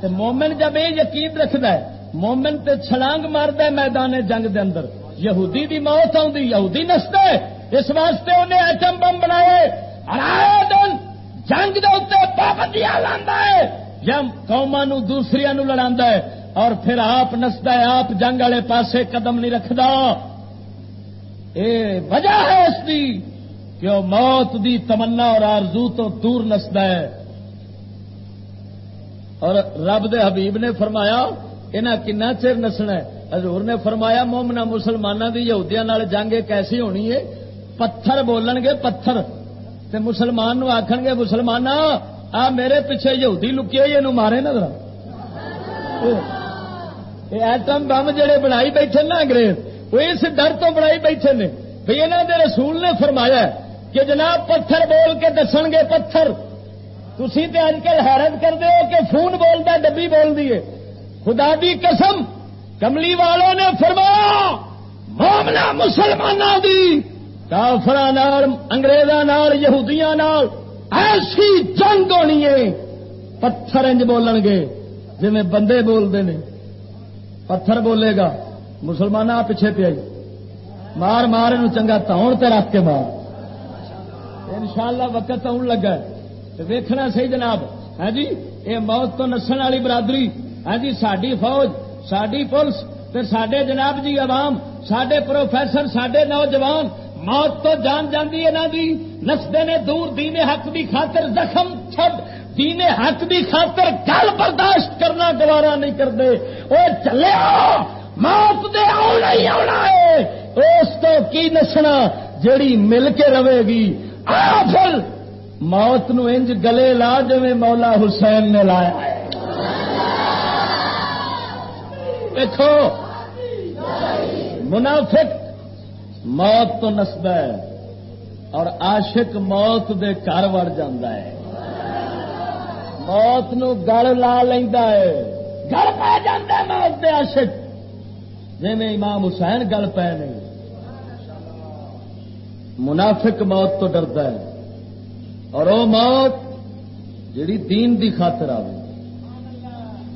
تے مومن جب یہ یقین رکھتا ہے مومن تے چھلانگ مارد میدان جنگ دے اندر۔ یہودی دی موت آدھی یہودی نستا اس واسطے انہیں ایٹم بم بنائے دن جنگ دے اتنے پابندیاں لانا ہے۔ جب قوما دوسری نو لڑا ہے۔ اور پھر آپ نستا ہے، آپ جنگ والے پاسے قدم نہیں رکھدا۔ اے، وجہ ہے اس کی کہ وہ موت دی تمنا اور آرزو تو دور نستا ہے۔ اور رب دے حبیب نے فرمایا یہاں کنا چر نسنا حضور نے فرمایا مومنا مسلمانوں کی یہودیا جنگ ایک ایسی ہونی ہے، پتھر بولن گے، پتھر۔ تے مسلمان نو آخن گے مسلمان آ میرے پیچھے یہودی لکے یہ مارے نظر ایٹم بم جڑے بنائی بیٹھے نا انگریز، وہ اس ڈر تو بنائی بیٹھے نے۔ بھائی یہاں دے رسول نے فرمایا کہ جناب، پتھر بول کے دسن گے، پتھر۔ تھی تو اج کل حیرت کر ہو کہ فون بولتا ڈبی بول دیے خدا دی قسم، کملی والوں نے فرمایا مومنا مسلمانوں کی کافر اگریزوں یہودیاں ایسی جنگ ہونی ہے، پتھر انج بولن گے جی بندے بولتے ہیں۔ پتھر بولے گا مسلمان آ پیچھے پہ مار مار یہ چنگا تاؤن تے رکھ کے مار۔ ان شاء اللہ وقت آن لگا ویکھنا سی جناب ہے ہاں جی؟ یہ موت تو نسن والی برادری ہاں جی ساری فوج ساری پولیس سڈے جناب جی عوام سڈے پروفیسر سڈے نوجوان، موت تو جان جاندی ہے دی جی, نسدے نے دور دین حق دی خاطر زخم چھڈ، دین حق دی خاطر گل برداشت کرنا گوارا نہیں کرتے۔ وہ چلے موت دے آنا ہی آنا ہے۔ اس تو کی نسنا جیڑی مل کے رہے گی؟ پھر موت نو انج گلے لا جی مولا حسین نے لایا ہے۔ دیکھو۔ منافق موت تو نسد ہے اور عاشق موت دے گھر وڑ ہے۔ موت نو گل لا لینا ہے۔ گل پہ جانا موت دے عاشق۔ جی میں امام حسین گل پے نہیں منافق موت تو ڈردا ہے۔ اور وہ موت جیڑی دین دی خاطر آئے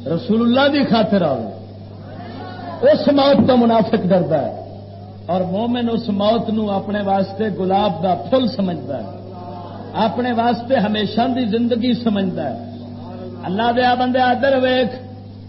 رسول اللہ دی خاطر آئے اس موت تو منافق ڈردا ہے اور مومن اس موت نو اپنے واسطے گلاب دا پھل سمجھتا ہے۔ اپنے واسطے ہمیشہ دی زندگی سمجھتا ہے۔ اللہ دیا بندے آدر ویخ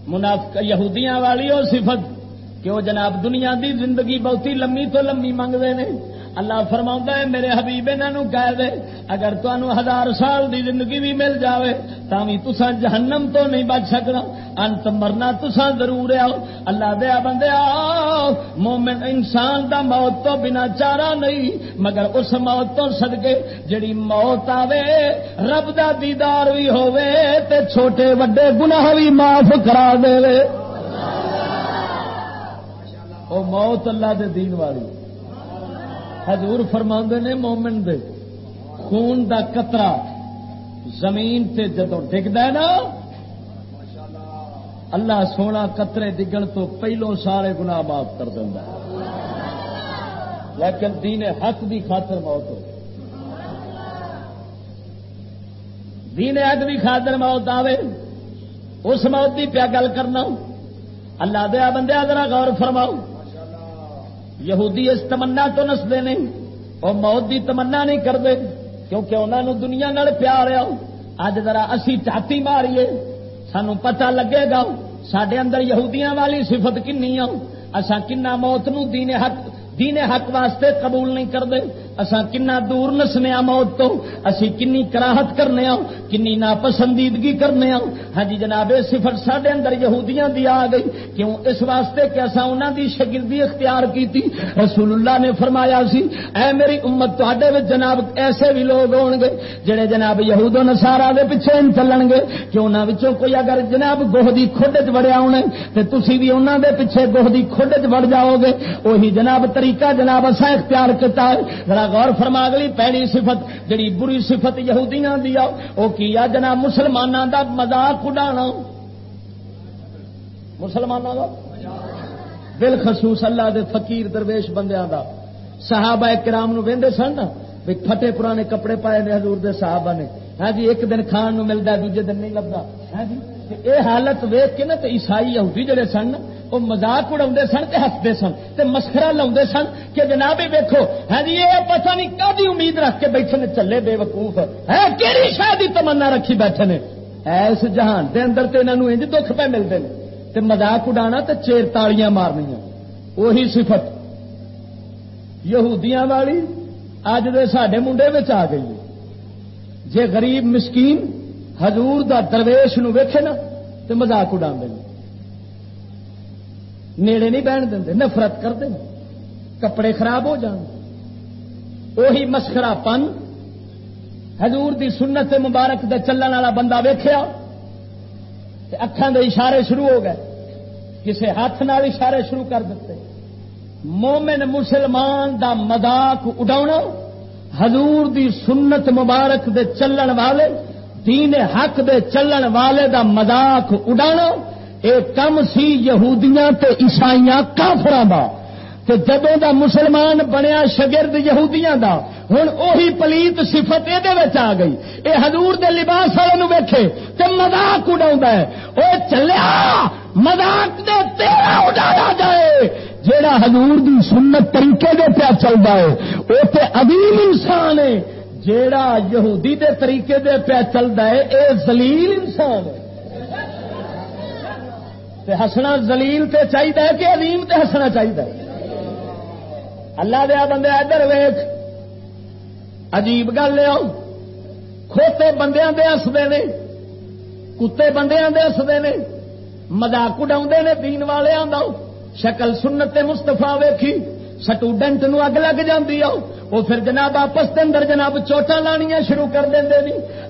منافق یہودیاں والی وہ صفت کہ وہ جناب دنیا دی زندگی بہت ہی لمبی تو لمبی منگتے ہیں۔ اللہ فرما ہے، میرے حبیب انہوں کہہ دے، اگر تمہوں ہزار سال دی زندگی بھی مل جاوے تھی تسا جہنم تو نہیں بچ سکنا۔ انت مرنا تسا ضرور آؤ۔ اللہ دیا بندے آؤ، مومن انسان دا موت تو بنا چارہ نہیں، مگر اس موت تو سدکے جڑی موت آوے، رب دا دیدار بھی ہووے، تے چھوٹے وڈے گناہ بھی معاف کرا دے او موت اللہ دے دین والی۔ حضور فرما نے مومن دے، خون دا قطرہ زمین تے جدو ڈگتا نا، اللہ سونا قطرے ڈگن تو پہلو سارے گناہ معاف کر دینا لیکن دین حق دی خاطر موت ہو۔ دین حق دی خاطر موت آوے، اس موت کی پیا گل کرنا۔ اللہ دیا بندے ذرا غور فرماؤ۔ یہودی اس تمنا تو نستے نہیں اور موت دی تمنا نہیں کرتے، کیونکہ انہوں دنیا نال پیار آؤ اج ذرا اسی چاتی ماریے سانو پتہ لگے گا سڈے اندر یہودیاں والی صفت کنی آؤ اصا کنا موت نو دین حق دین حق واسطے قبول نہیں کرتے اسا کنا دور نسنے آ موت تو؟ اسی کنی کراہت کرنے آؤ کنی ناپسندیدگی کرنے آؤ ہاں جی جناب صفت سڈے اندر یہودیاں دی آ گئی۔ کیوں؟ اس واسطے کہ اسا انہاں دی شگردی اختیار کی تھی رسول اللہ نے فرمایا سی، اے میری امت تے جناب ایسے بھی لوگ ہون گے جڑے جناب یہود و نصارا دے پیچھے چلن گے کہ انہاں وچوں کوئی اگر جناب گوہ دی کھڈ چ وڑیا ہونا تے تسی بھی انہاں دے پیچھے گوہ دی کھڈ چ وڑ جاؤ گے وہی جناب طریقہ جناب اسا اختیار کیتا ہے۔ غور فرما گلی پہلی صفت جڑی بری صفت یہودیاں دیا وہ کیا جناب مسلمانوں دا مزاق اڈانا۔ مسلمانوں کا بالخصوص اللہ دے فقیر درویش بندیاں دا۔ صحابہ کرام نو وہدے سن بھی پھٹے پرانے کپڑے پائے نے حضور دے صحابہ نے۔ ہاں جی ایک دن کھان نو ملتا دوجے دن نہیں لگتا ہاں جی اے حالت ویک کے نا تو عیسائی یہودی جڑے سن وہ مزاق اڑا سن ہستے سن مسخرا لا سن کہ جناب ویکو ہاں جی یہ پتا نہیں کدی امید رکھ کے بیٹھے نے چلے بے وقوف ہے ہاں، کہڑی شاید کی تمنا رکھی بیٹھے نے؟ ایس جہان، دے اندر تو انہوں انج دکھ پہ ملتے ہیں تو مزاق اڈا تو چیر تالیاں مارنیا وہی صفت۔ یہودیاں والی اج دے سڈے منڈے آ گئی جے غریب مسکین حضور دا درویش نو ویکھے نا تو مزاق اڈا نیڑے نہیں بہن دیں نفرت کر کپڑے خراب ہو جان۔ وہی مسخرا پن حضور دی سنت مبارک دے چلن والا بندہ ویخیا اکھان دے اشارے شروع ہو گئے۔ کسی ہاتھ نال اشارے شروع کر دیتے مومن مسلمان دا مذاق اڈا حضور دی سنت مبارک دے چلن والے، دین حق دے چلن والے دا مذاق اڈانا کم سی یہودیاں تے عیسائیاں کافراں دا۔ تے جدوں دا مسلمان بنیا شگرد یہودیاں دا، ہن اوہی پلیت صفت یہ آ گئی۔ اے حضور دے لباس والے نو ویکھے تے مذاق اڑاوندا ہے۔ او چلیا، مذاق دے تیرا اڑایا جائے۔ جیڑا حضور دی سنت طریقے دے پیا چلدا ہے، او تے عظیم انسان ہے۔ جیڑا یہودی دے طریقے دے پیا چلدا ہے، اے ذلیل انسان ہے۔ ہسنا زلیل تے چاہیے کہ عظیم تے ہسنا چاہیے اللہ دیا بندے ادھر ویخ عجیب گل لیا کھوتے بندیاں دے ہستے نے، کتے بندیاں دے ہستے نے مزاق اڈا نے دین والے شکل سنت مستفا ویکھی، سٹوڈنٹ نو اگ لگ جاتی آؤ وہ پھر جناب آپس کے اندر جناب چوٹا لانیا شروع کر دیں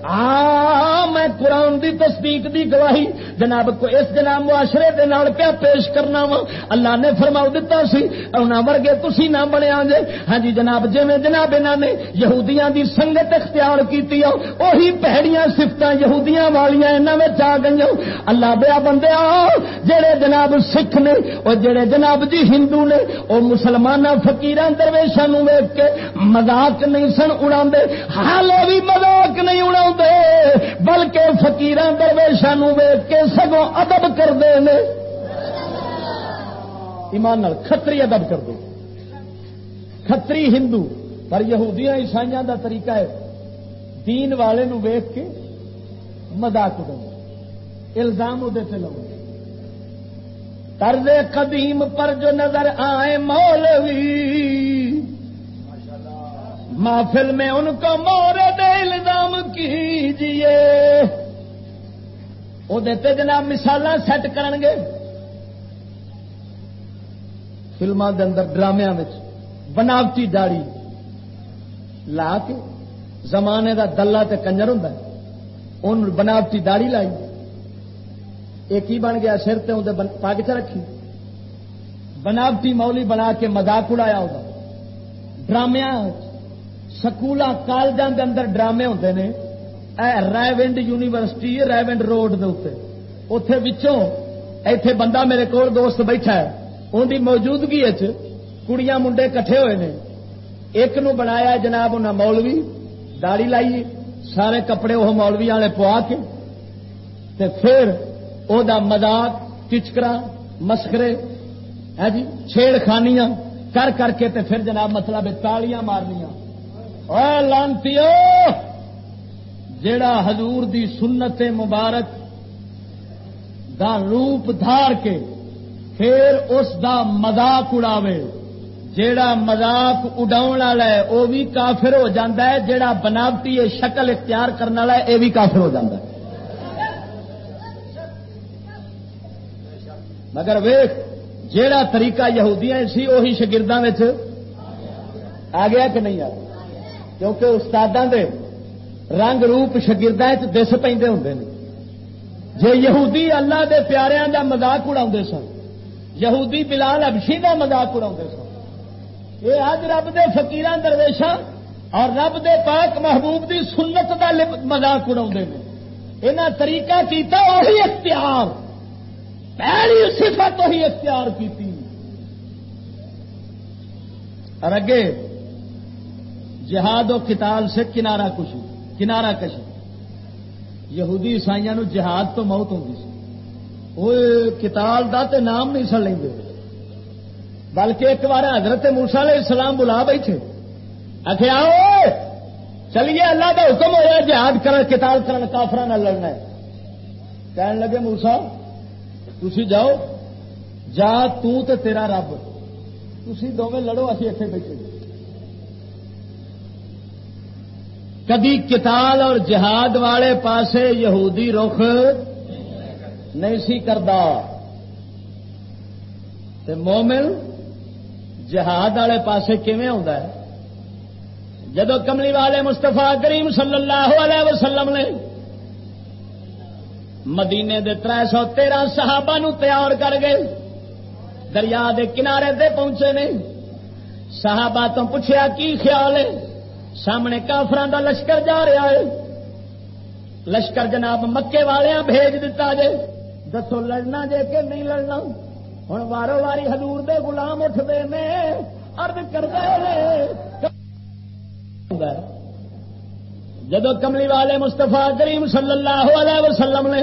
ہاں میں قرآن دی تصدیق دی گواہی۔ جناب، کو اس جناب معاشرے دے نال پیا پیش کرنا وا؟ اللہ نے فرماؤ دتا سی انہاں ورگے تسی نہ بنیا جے۔ ہاں جی جناب، جویں جناب انہاں نے یہودیاں دی سنگت اختیار کیتی او اوہی پہڑیاں صفتاں یہودیاں والیاں انہاں وچ آ گئیاں اللہ بیا بندے جڑے جناب سکھ نے، او جڑے جناب جی ہندو نے، او مسلماناں فقیراں درویشاں نو ویکھ کے مذاق نہیں سن اڑاندے۔ حالے بھی مذاق نہیں اڑاندے بلکہ فقیراں درویشاں نو ویکھ کے سگوں ادب کردے نے۔ ایمان نال ادب کر دو کھتری ہندو، پر یہودیاں عیسائیاں دا طریقہ ہے۔ دین والے نو ویخ کے مزاق دو الزام وہ لو طرز قدیم پر جو نظر آئے مولوی محفل میں ان کو مورد الزام کیجیے وہ جناب مثال سیٹ کرن گے۔ فلموں کے اندر ڈرامیا بناوٹی داڑی لا کے زمانے کا دلہ تے کنجر ہوں ان بناوٹی داڑی لائی۔ ایک ہی بن گیا؟ سر پگ چ رکھی۔ بناوٹی مولی بنا کے مزاق اڑایا ہوگا ڈرامیا سکول کالجوں کے اندر ڈرامے ہوتے ہیں ریونڈ یونیورسٹی ریونڈ روڈ کے اتنے بچوں ایتھے بندہ میرے کو دوست بیٹھا ہے ان کی موجودگی کڑیاں منڈے کٹھے ہوئے نے ایک نو بنایا جناب انہیں مولوی داڑی لائی سارے کپڑے وہ مولوی والے پوا کے تے پھر او دا مزاق ٹچکرا مسکرے ہے جی چھیڑ خانیاں کر کر کے تے پھر جناب مطلب تالیاں مارنیا لانتی جیڑا حضور دی سنت مبارک دا روپ دھار کے پھر اس دا مزاق اڑاوے، جیڑا مزاق اڈا ہے وہ بھی کافر ہو جاتا ہے، جیڑا بناوٹی شکل اختیار کرنے والا ہے یہ بھی کافر ہو جاتا ہے۔ مگر ویخ جیڑا طریقہ یہودیاں سی وہی شگردوں میں آ گیا کہ نہیں آ گیا؟ کیونکہ استادوں دے رنگ روپ شگردوں دس پہ ہوں جی یہودی اللہ دے پیاریاں دا مزاق اڑا سن، یہودی بلال ابشی کا مزاق اڑا سن۔ یہ اج رب دے فکیر درویشا اور رب دے پاک محبوب دی سنت کا مزاق اڑا یہاں طریقہ کیتا وہی اختیار۔ پہلی صفت وہی اختیار کی اور اگے جہاد و کتال سے کنارا کشی کنارا کشی۔ یہودی عیسائی جہاد تو موت ہوتی سی۔ وہ کتال دا تے نام نہیں سن لیں بلکہ ایک بار حضرت موسا علیہ السلام بلا بیٹھے۔ آخر آؤ، چلیے، اللہ کا حکم ہوا جہاد کر کتال کر کافر نہ لڑنا ہے۔ کہنے لگے موسا تھی جاؤ، جا تے تیرا رب۔ تھی دونوں لڑو، اسی اتنے بیٹھے۔ کدی کتال اور جہاد والے پاسے یہودی رخ نہیں سی کرتا مومن جہاد والے پاسے کیون آ جب کملی والے مستفا کریم صلی اللہ علیہ وسلم نے مدینے دے تر سو تیرہ صحابہ نو تیار کر گئے دریا دے کنارے دے پہنچے نے۔ صحابہ تو پوچھا کی خیال ہے؟ سامنے کافران دا لشکر جا رہا ہے۔ لشکر جناب مکے والے بھیج دیتا جے۔ دسو لڑنا جے کہ نہیں لڑنا۔ ہوں وارو واری ہزور دے گلام اٹھتے ہیں ارد کرتے جدو کملی والے مستفا کریم صلی اللہ علیہ وسلم نے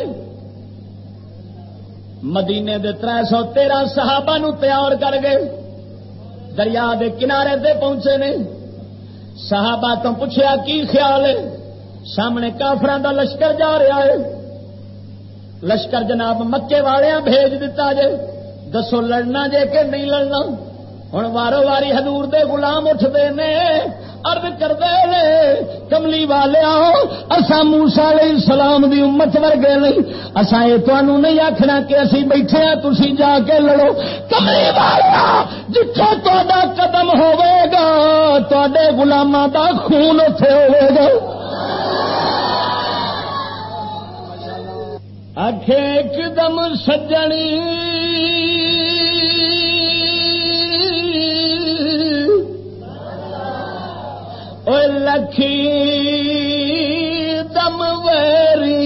مدینے دے تر سو تیرہ صحابہ نو تیار کر گئے دریا دے کنارے دے پہنچے نے۔ صحابہ تو پوچھا کی خیال ہے؟ سامنے کافران دا لشکر جا رہا ہے۔ لشکر جناب مکے والے بھیج دیتا جے۔ دسو لڑنا جے کہ نہیں لڑنا؟ ہوں وارو واری ہزور دے گلام اٹھتے ہیں ارد کرتے کملی والے اصا موسا علیہ السلام دی امت ورگے نہیں۔ اصا یہ تمہوں نہیں آخنا کہ اسی بیٹھے ہیں تھی جا کے لڑو۔ کملی والا جتھے تا قدم ہوے گا تے گلاموں کا خون اتے ہوے گا۔ ایک دم سجنی لکھی دم ویری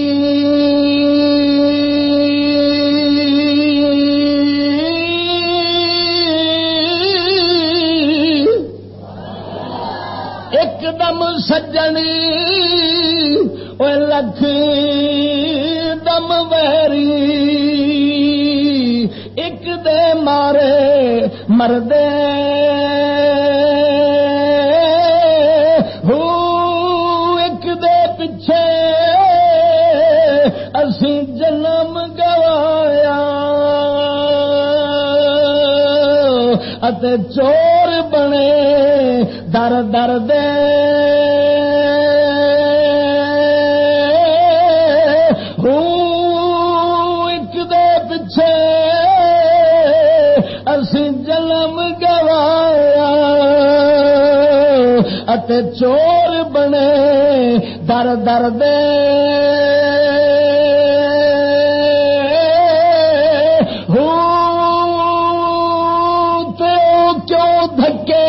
ایک دم سجنی وہ لکھی دم ویری ایک دے مارے مردے چور بنے در در دے چور بنے در در دے دھکے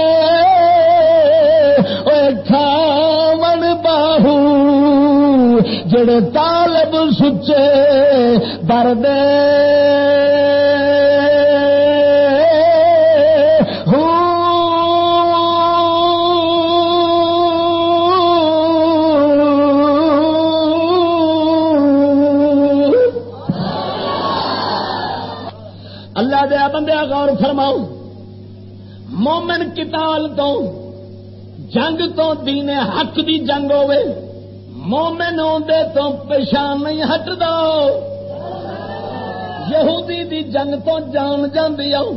کھاون باہو جڑے طالب سچے دردے غور فرماؤ مومن کتال تو، جنگ تو دین حق دی جنگ ہوے مومن آدھے تو پچھان نہیں ہٹ دو یہودی دی جنگ تو جان جاندی آؤ۔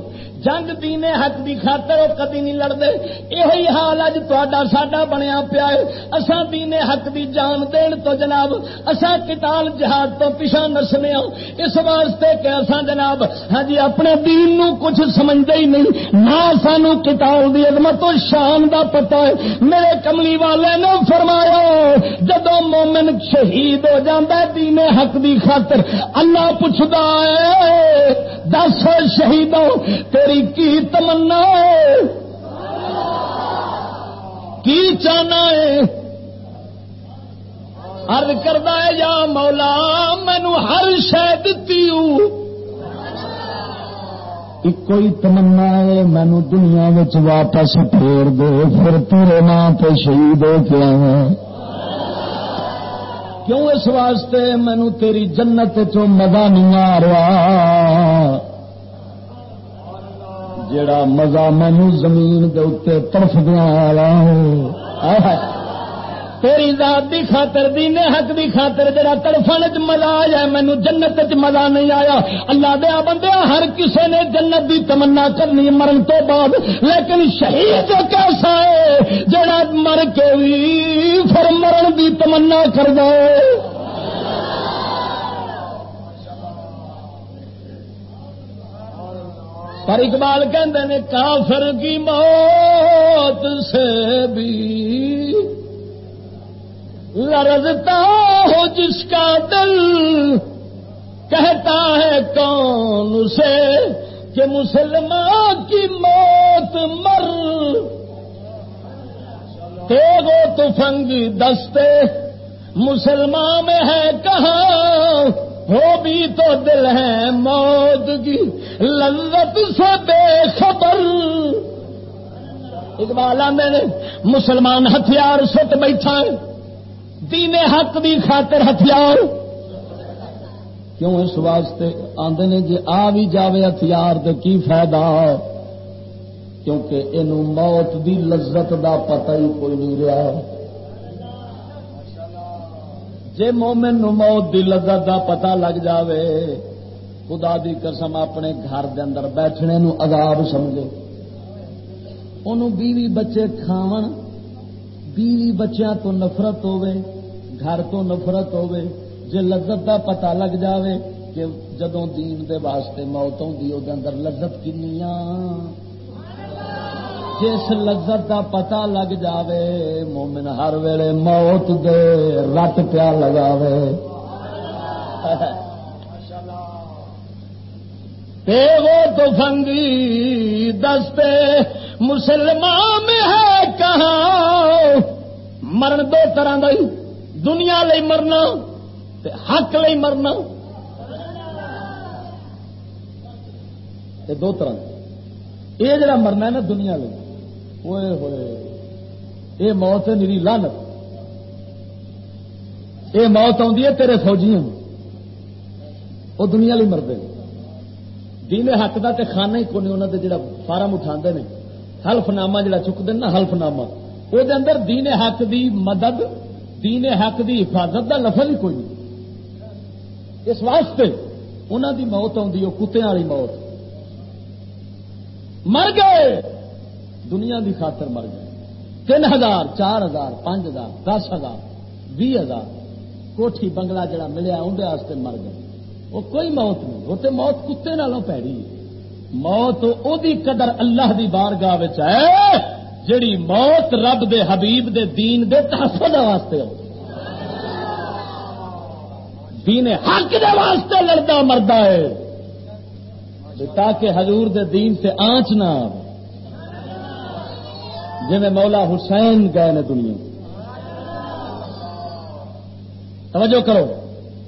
جنگ دینے حق دی خاطر وہ کدی نہیں لڑتے یہ حال اج تا ساڈا بنیا پیا ہے۔ اسا دینے حق دی جان دین تو جناب اسا کتال جہاد تو پیچھا نسنے ہوں اس واسطے کہ اسا جناب ہاں جی اپنے دین نو کچھ سمجھتے ہی نہیں۔ نہ سانو کتال دی عظمت و شان دا پتہ ہے۔ میرے کملی والے نے فرمایا جدو مومن شہید ہو جاتا ہے دینے حق دی خاطر اللہ پوچھتا ہے دس شہیدوں، تیری تیری کی تمنا کی چاہنا ہے؟ ارد کردہ ہے، یا مولا مینو ہر شہ دتی کوئی تمنا ہے مینو دنیا واپس پھیر دے، پھر تیرے نام پہ شہید ہو کے آیا کیوں اس واسطے مینو تیری جنت چو مزہ نہیں آ رہا جڑا مزہ مینو زمین دے اتنے ترف دیا والا تیری ذات دی خاطر دین حق دی خاطر جڑا تڑفن چ مزہ آیا مینو جنت چ مزہ نہیں آیا۔ اللہ دیا بندے، ہر کسے نے جنت دی تمنا کرنی مرن تو بعد۔ لیکن شہید کیسا ہے جڑا مر کے بھی پھر مرن دی تمنا کر دے۔ پر اقبال کہتے ہیں کافر کی موت سے بھی لرزتا ہو جس کا دل کہتا ہے کون اسے کہ مسلمان کی موت مر تو فنگ دستے مسلمان میں ہے کہاں وہ بھی تو دل ہے موت کی، لذت سے بے خبر۔ اقبال میں نے، مسلمان ہتھیار سٹ بیٹھا ہے۔ دین حق دی خاطر ہتھیار۔ کیوں اس واسطے آدھے نے جی آ بھی جاوے ہتھیار تو کی فائدہ؟ کیونکہ یہ موت دی لذت دا پتہ ہی کوئی نہیں رہا۔ جے مومن نو موت دی لذت دا پتہ لگ جاوے، خدا دی قسم اپنے گھر دے اندر بیٹھنے نو عذاب سمجھے۔ انہوں بیوی بچے کھاون، بیوی بچیاں تو نفرت ہوے گھر تو نفرت ہوے جے لذت دا پتہ لگ جاوے کہ جدوں دین دے واسطے موت ہوندی او دے اندر لذت کنیاں جس لذت کا پتا لگ جاوے، مومن ہر ویلے موت دے رت پیا لگاوے۔ وہ تو فنگی دستے، مسلمان میں ہے کہاں؟ مرن دو طرح کا دنیا لئی مرنا حق لئی مرنا۔ دو طرح یہ جڑا مرنا ہے نا دنیا لئی۔ ہوئے ہوئے یہ موت ہے میری لانت یہ موت آتی ہے تیرے فوجیاں وہ دنیا لی مرد دین حق کا تو خانہ ہی کون انہوں نے جڑا فارم اٹھا نے۔ حلف نامہ جڑا چکتے نا حلف نامہ وہ اندر دین حق دی مدد، دین حق دی حفاظت دا لفظ ہی کوئی نہیں۔ اس واسطے انہوں دی موت آتی وہ کتوں والی موت۔ مر گئے! دنیا دی خاطر مر گئے۔ تین ہزار، چار ہزار، پانچ ہزار، دس ہزار بھی ہزار کوٹھی بنگلہ جڑا ملیا اندر مر گئے۔ وہ کوئی موت نہیں۔ وہ تو موت کتے نالوں پیڑی موت وہ قدر اللہ دی بارگاہ ہے جڑی موت رب دے، حبیب دے، دین دے تحفظ واسطے ہو۔ دین حق دے واسطے لڑتا مرد ہے۔ تاکہ حضور دے دین سے آنچ نہ جی مولا حسین گئے نے دنیا توجہ کرو،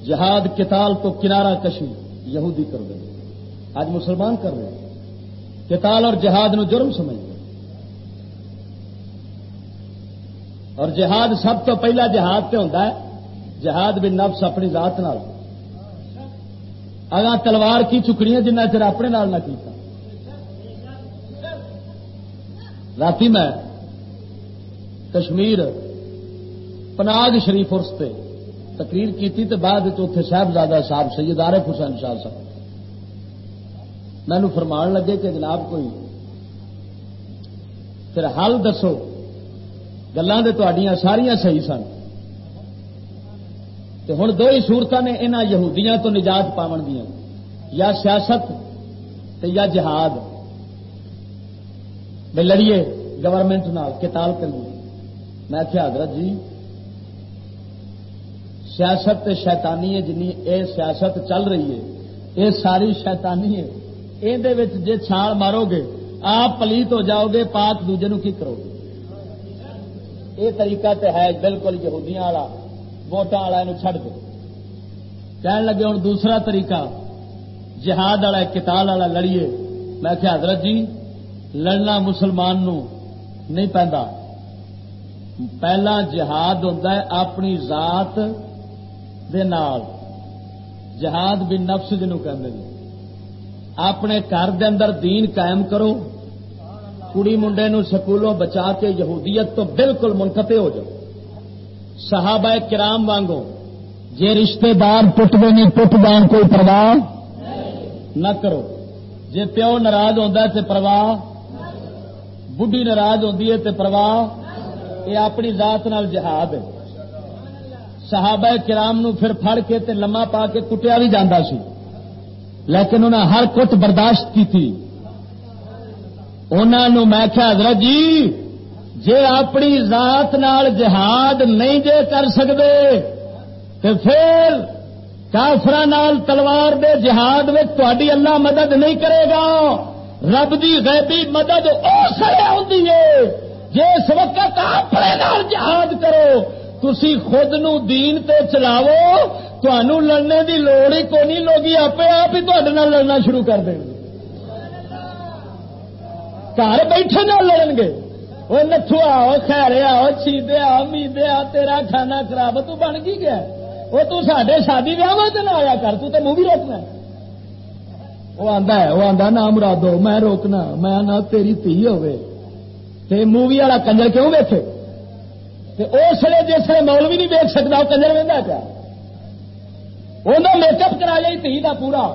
جہاد کتال کو کنارہ کشی یہودی کر دے۔ آج مسلمان کر رہے ہیں۔ کتال اور جہاد نو جرم سمجھ اور جہاد سب تو پہلا جہاد پہ ہوتا ہے، جہاد بھی نفس اپنی ذات نال۔ اگاں تلوار کی چکڑیاں جنہ چر اپنے نال نہ کیتا۔ رات میں کشمیر پناگ شریف ارس پہ تقریر کی بعد اتنے صاحبزادہ صاحب سید عارف حسین شاہ صاحب۔ مینو فرمان لگے کہ جناب کوئی پھر حل دسو گلان گلیں ساریا صحیح سن۔ ہوں دو ہی سورت نے انہوں یہودیاں تو نجات پاون دیا یا سیاست یا جہاد۔ میں لڑیے گورنمنٹ نال کتال کریے میں کیا حضرت جی سیاست شیطانی ہے، جنی اے سیاست چل رہی ہے یہ ساری شیطانی ہے۔ یہ جی چھال مارو گے، آپ پلیت ہو جاؤ گے، پاک دوجے نو کی کرو گے؟ یہ طریقہ تے ہے، بالکل یہودیاں والا ووٹان والا چڑ دو۔ کہنے لگے ہوں دوسرا طریقہ، جہاد والا کتال والا لڑیے۔ میں کیا حضرت جی لڑنا مسلمان نو نہیں پہنتا پہلا جہاد ہوتا ہے اپنی ذات دے نال۔ جہاد بھی نفس جنوں کہ اپنے گھر دے اندر دین قائم کرو۔ کڑی منڈے نو سکولوں بچا کے یہودیت تو بالکل منقطع ہو جاؤ۔ صحابہ کرام وانگو جے رشتے دار ٹوٹ نہیں ٹوٹ جان کوئی پرواہ نہ کرو۔ جے پیو ناراض ہوتا ہے پرواہ بڈی ناراض ہوتی ہے پرواہ، یہ اپنی ذات نال جہاد ہے۔ صحابہ کرام نو پھر پھڑ کے تے لما پا کے کٹیا بھی جانا سی۔ لیکن انہیں ہر کٹ برداشت کی تھی انہوں میں کیا حضرت جی جے اپنی ذات نال جہاد نہیں جے کر سکتے تو پھر کافر تلوار دے جہاد میں تاری اللہ مدد نہیں کرے گا۔ رب دی غیبی مدد اس ہوتی ہے۔ جس وقت اپنے جہاد کرو تھی خود نو دین تے چلاو تنوع لڑنے دی لوڑ ہی کونی لوگ آپ آپ ہی لڑنا شروع کر دیں گے۔ گھر بیٹھے نہ لڑن گے۔ وہ نتھو آؤ خیر آؤ، چیدے آؤ، میدے آ تیرا کھانا خراب تو بن گیا۔ وہ تو سڈے شادی ویاہ نہ آیا کر، تو تے مووی روکنا۔ وہ آندا ہے وہ آندا نہ مرادو میں روکنا میں نہ تیری تھی ہوے تے مووی والا کنجر کیوں ویکھے اس لیے جس نے مولوی نہیں ویک سکتا وہ کنجر وہدا پیا انہیں میک اپ کرا لی تھی کا پورا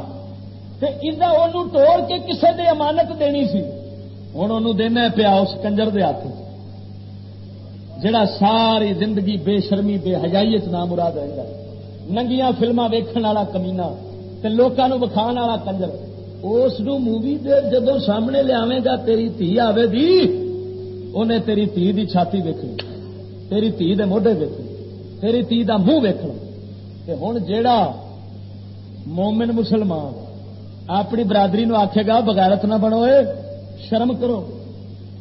توڑ کے کسے دے امانت دینی سی ہوں انہوں دینا پیا اس کنجر دے ہاتھ جڑا ساری زندگی بے شرمی بے حجائی نام مراد رہتا ننگیاں فلما ویکن والا کمینا لوگوں وکھا والا کنجر اس مووی جدو سامنے لیا گا، تیری تھی آئے گی۔ انہیں تیری تھی دی چھاتی ویکنی تیری دے موڈے ویکھنے، تیری تھی دا منہ ویکھنا۔ ہوں جیڑا مومن مسلمان، اپنی برادری نو آخے گا، بغیرت نہ بنو شرم کرو۔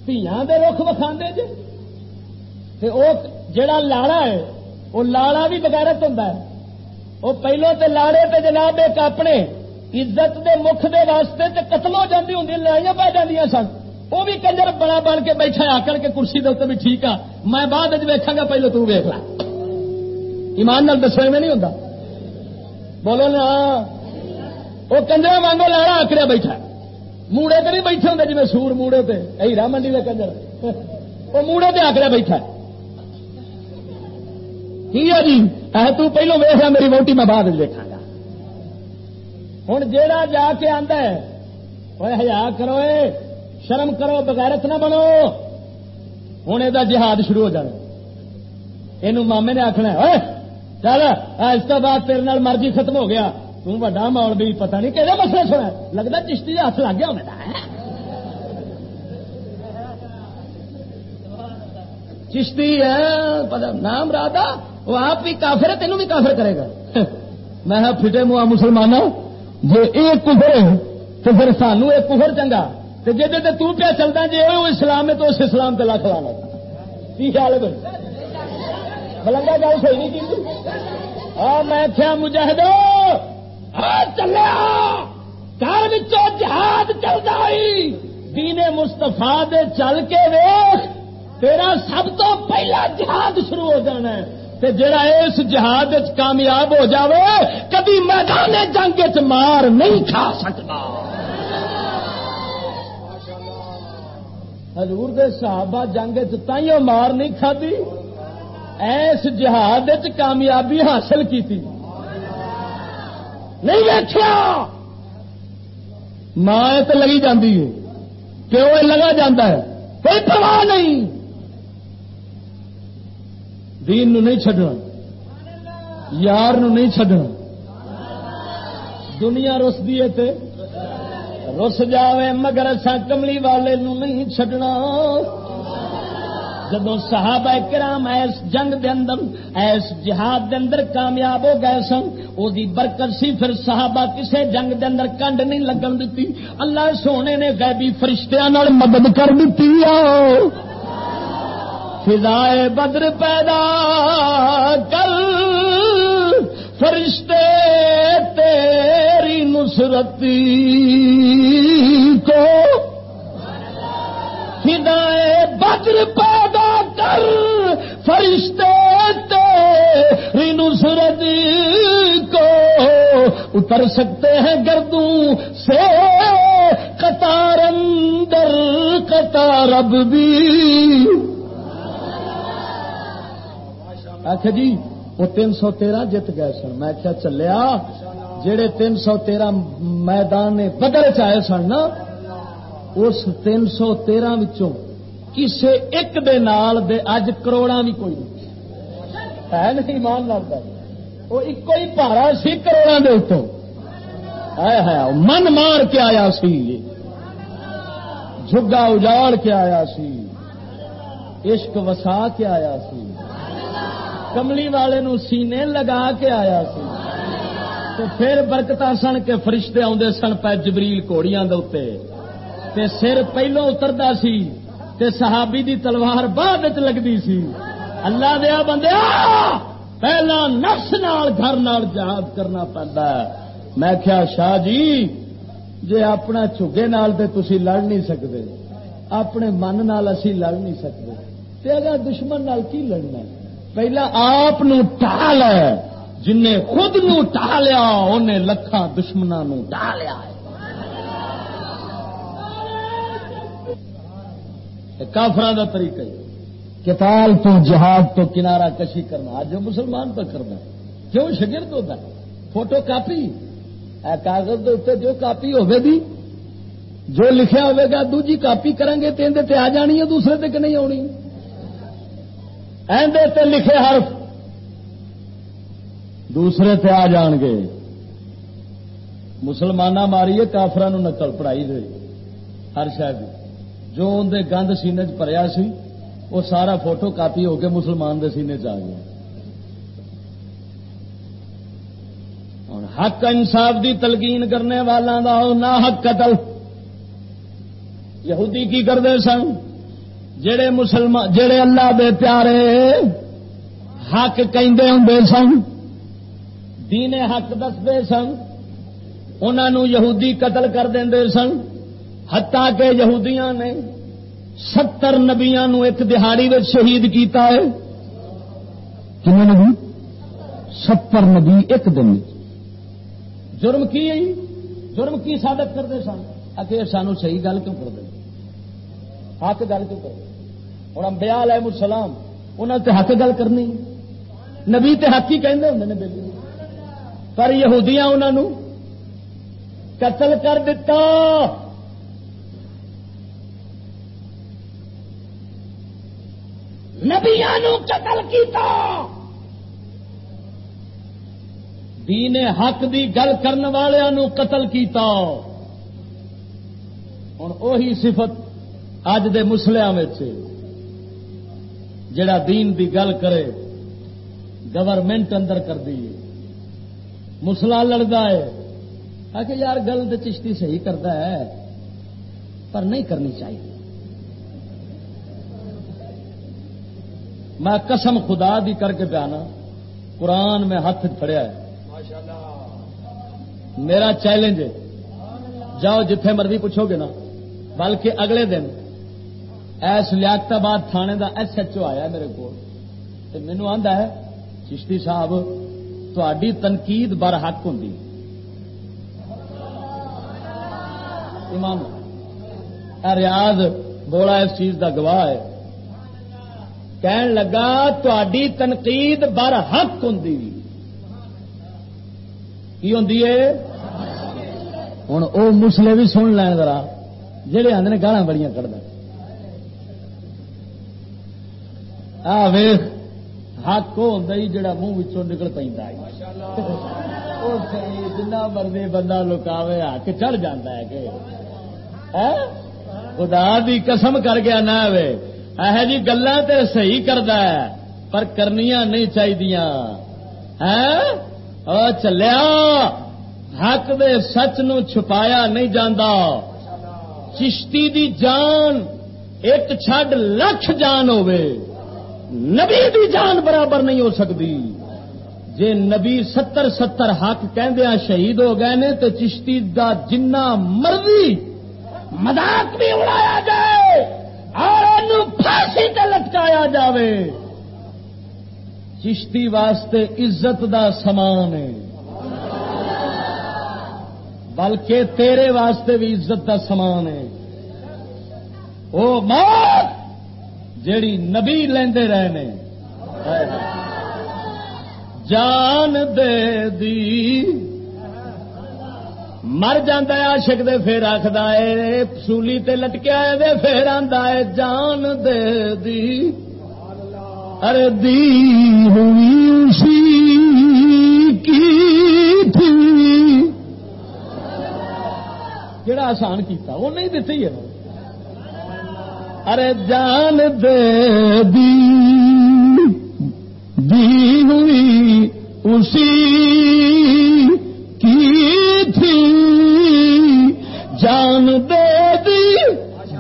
دھیان دے رخ وکھا جی جڑا لاڑا ہے وہ لاڑا بھی بغیرت ہوں وہ پہلو تے لاڑے تے جناب ایک اپنے عزت دے مکھ دے واسطے تے قتل ہو جاتی ہوں لڑائیاں پی جی سن۔ وہ بھی کنجر بنا بن کے بیٹھا آ کے کرسی دے بھی ٹھیک آ میں بعد ویکا گا، پہلو تو ویک لا۔ ایمان نال دسو میں نہیں ہوتا بولو نا۔ وہ کنجر وانگو لاڑا آکڑیا بیٹھا موڑے تے نہیں بیٹھے ہوں جی سور موڑے تے۔ ہیرا منڈی کا کنجر۔ وہ موڑے تے آکڑیا بیٹھا کی ہے جی؟ تو پہلو ویخ میری ووٹی میں بعد دیکھا ہوں جا جا کے آدھا ہزار کرو شرم کرو، بغیرت نہ بنو۔ ہوں یہ جہاد شروع ہو جانا۔ یہ مامے نے آخنا چل اس کے بعد تیرے مرضی ختم ہو گیا۔ تا ماحول بھی پتا نہیں کہ مسئلہ سنا لگتا چشتی ہاتھ لگ گیا ہونا چشتی ہے نام رادا، وہ آپ بھی کافر ہے، تینوں بھی کافر کرے گا۔ میں فٹے موا مسلمان جی ایک کفر ہے، تو پھر سانو ایک کفر چنگا۔ تو جی تو پیا چلتا جی وہ اسلام ہے، تو اس اسلام تے لکھ لانا۔ کی خیال ہے بلنگا گل صحیح نہیں کی ہاں میں کیا مجاہد چلیا گھر جہاد چلتا دین مستفا دے چل کے ویخ تیرا سب تو پہلا جہاد شروع ہو جانا ہے۔ تے جڑا اس جہاد کامیاب ہو جاوے کبھی میدان جنگ چ مار نہیں کھا سکتا۔ حضور دے صحابہ جنگ چیو مار نہیں کھدی ایس جہاد کامیابی حاصل کی تھی نہیں ویچیا ماں تو لگی جاتی ہے، پیو لگا جا ہے، کوئی پرواہ نہیں۔ دین نو نہیں چڈنا یار نو نہیں چڈنا دنیا رس دیے تے رس جاوے، مگر اصا کملی والے نو نہیں چڈنا جب صحابہ کرام ایس جنگ دے اندر، ایس جہاد دے اندر کامیاب ہو گئے سن، او دی برکت سی، پھر صحابہ کسے جنگ دے اندر کنڈ نہیں لگن دیتی۔ اللہ سونے نے غیبی فرشتیاں نال مدد کر دیتی۔ آؤ۔ فضائے بدر پیدا کر، فرشتے تیری نصرتی کو فضائے بدر پیدا کر، فرشتے تیری نصرتی کو اتر سکتے ہیں گردوں سے، قطار اندر، قطار اب بھی۔ آخ جی وہ تین سو تیرہ جت گئے سن۔ میں کیا چلیا جہے تین سو تیرہ میدان بدل چائے سن نا، اس تین سو تیرہ کسے ایک دے نال دے اج کروڑا بھی کوئی نہیں۔ ہے نہیں مان لگتا وہ ایک ہی پارا سی کروڑا دے اتوں ہے من مار کے آیا سی۔ جگا اجاڑ کے آیا سی۔ عشق وسا کے آیا سی۔ کملی والے نو سینے لگا کے آیا سی۔ تو پھر برکت سن کے فرشتے آدھے سن پہ جبریل کوڑیاں تے سر پہلو اترتا سی تے صحابی دی تلوار بعد لگتی سی۔ اللہ دیا بندے پہلا نفس نال، گھر نال جہاد کرنا پڑتا ہے۔ میں کیا شاہ جی جے اپنا چگے نال تے تسی لڑ نہیں سکتے اپنے من نال اسی لڑ نہیں سکتے تے اگر دشمن نال کی لڑنا ہے؟ پہلا آپ ٹال ہے، جن خود نو ٹالیا انہیں لکھان دشمنوں ٹالیا کافر کا طریقہ کتال تو جہاد تو کنارا کشی کرنا، آج جو مسلمان پہ کرنا کیوں شگرد ہوتا ہے؟ Photocopy. کاغذ کے اتنے جو کاپی ہوگی دی، جو لکھا ہوئے گا، دوجی کاپی کریں گے تو اندر آ جانی ہے، دوسرے تک نہیں آنی؟ تے لکھے حرف۔ دوسرے تے آ جان گے۔ مسلمانہ ماری کافران نقل پڑھائی دے۔ ہر شاید جو اندر گند سینے چریا سی وہ سارا فوٹو کاپی ہو کے مسلمان دے سینے چ آ گیا۔ ہوں حق انصاف دی تلقین کرنے والا دا نہ حق قتل۔ یہودی کی کرتے سن؟ جڑے مسلمان جڑے اللہ دے پیارے حق کہندے ہوں سن، دین حق دستے سن انہوں یہودی قتل کر دے سن ہتا کہ یہودیاں نے ستر نبیا ایک دہاڑی شہید کیتا ہے۔ نبی؟ ستر نبی ایک دن جرم کی جی؟ جرم کی سابت کرتے سن؟ اگر سانو صحیح گل کیوں کرتے حق گل کیوں کرتے ہوں امبیا علیہ السلام انہوں تے حق گل کرنی۔ نبی تے حق ہی کہندے ہوں نے پر یہودیاں انہوں قتل کر دیتا نبیا قتل کیتا۔ دین حق دی گل کرن والوں قتل کیتا۔ ہوں اوہی صفت اج دے مسلیا جڑا دین دی گل کرے گورنمنٹ اندر کر دی مسلا لڑتا ہے۔ کہ یار گل تو چشتی صحیح کرتا ہے، پر نہیں کرنی چاہیے۔ میں قسم خدا دی کر کے پیانا قرآن میں ہاتھ پڑیا ہے۔ میرا چیلنج جاؤ جتھے مرضی پوچھو گے نا، بلکہ اگلے دن ایس لیاقت آباد تھانے دا ایس ایچ او آیا میرے کو مینو آدھا ہے، چشتی صاحب تھی تنقید بر حق ہوں ایمان ریاض بولا اس چیز دا گواہ ہے۔ کہن لگا تھی تنقید بر حق ہوں کی ہوں ہوں وہ مسلے بھی سن لین ذرا۔ جہے آدھے گالا بڑی کٹ ویخ حق وہ ہوں جا منہ نکل پہ جنا مرضی بندہ لکاوے حق چڑھ جا کہ۔ خدا دی قسم کر گیا نہ یہ جی گلا تو صحیح کرتا ہے پر کرنیا نہیں چاہیے چلیا حق دے سچ نو چھپایا نہیں جانا چشتی دی جان ایک چھڈ لکھ جان ہوے نبی دی جان برابر نہیں ہو سکتی۔ جے نبی ستر ستر حق کہندیا شہید ہو گئے نے تو چشتی دا جنہ مرضی مذاق بھی اڑایا جائے اور پھانسی تے لٹکایا جاوے۔ چشتی واسطے عزت دا سمان ہے۔ بلکہ تیرے واسطے بھی عزت دا سمان ہے۔ وہ موت! جیڑی نبی لیندے رہے جان دے دی۔ مر جاندہ عاشق دے، پھر آخد سولی تے لٹکیا دے پھر آدھا ہے، جان دے دی۔ ارے دی ہوئی اسی کی تھی۔ کہڑا آسان کیتا، وہ نہیں دیتی ہے۔ ارے جان دے دی دی ہوئی اسی کی تھی۔ جان دے دی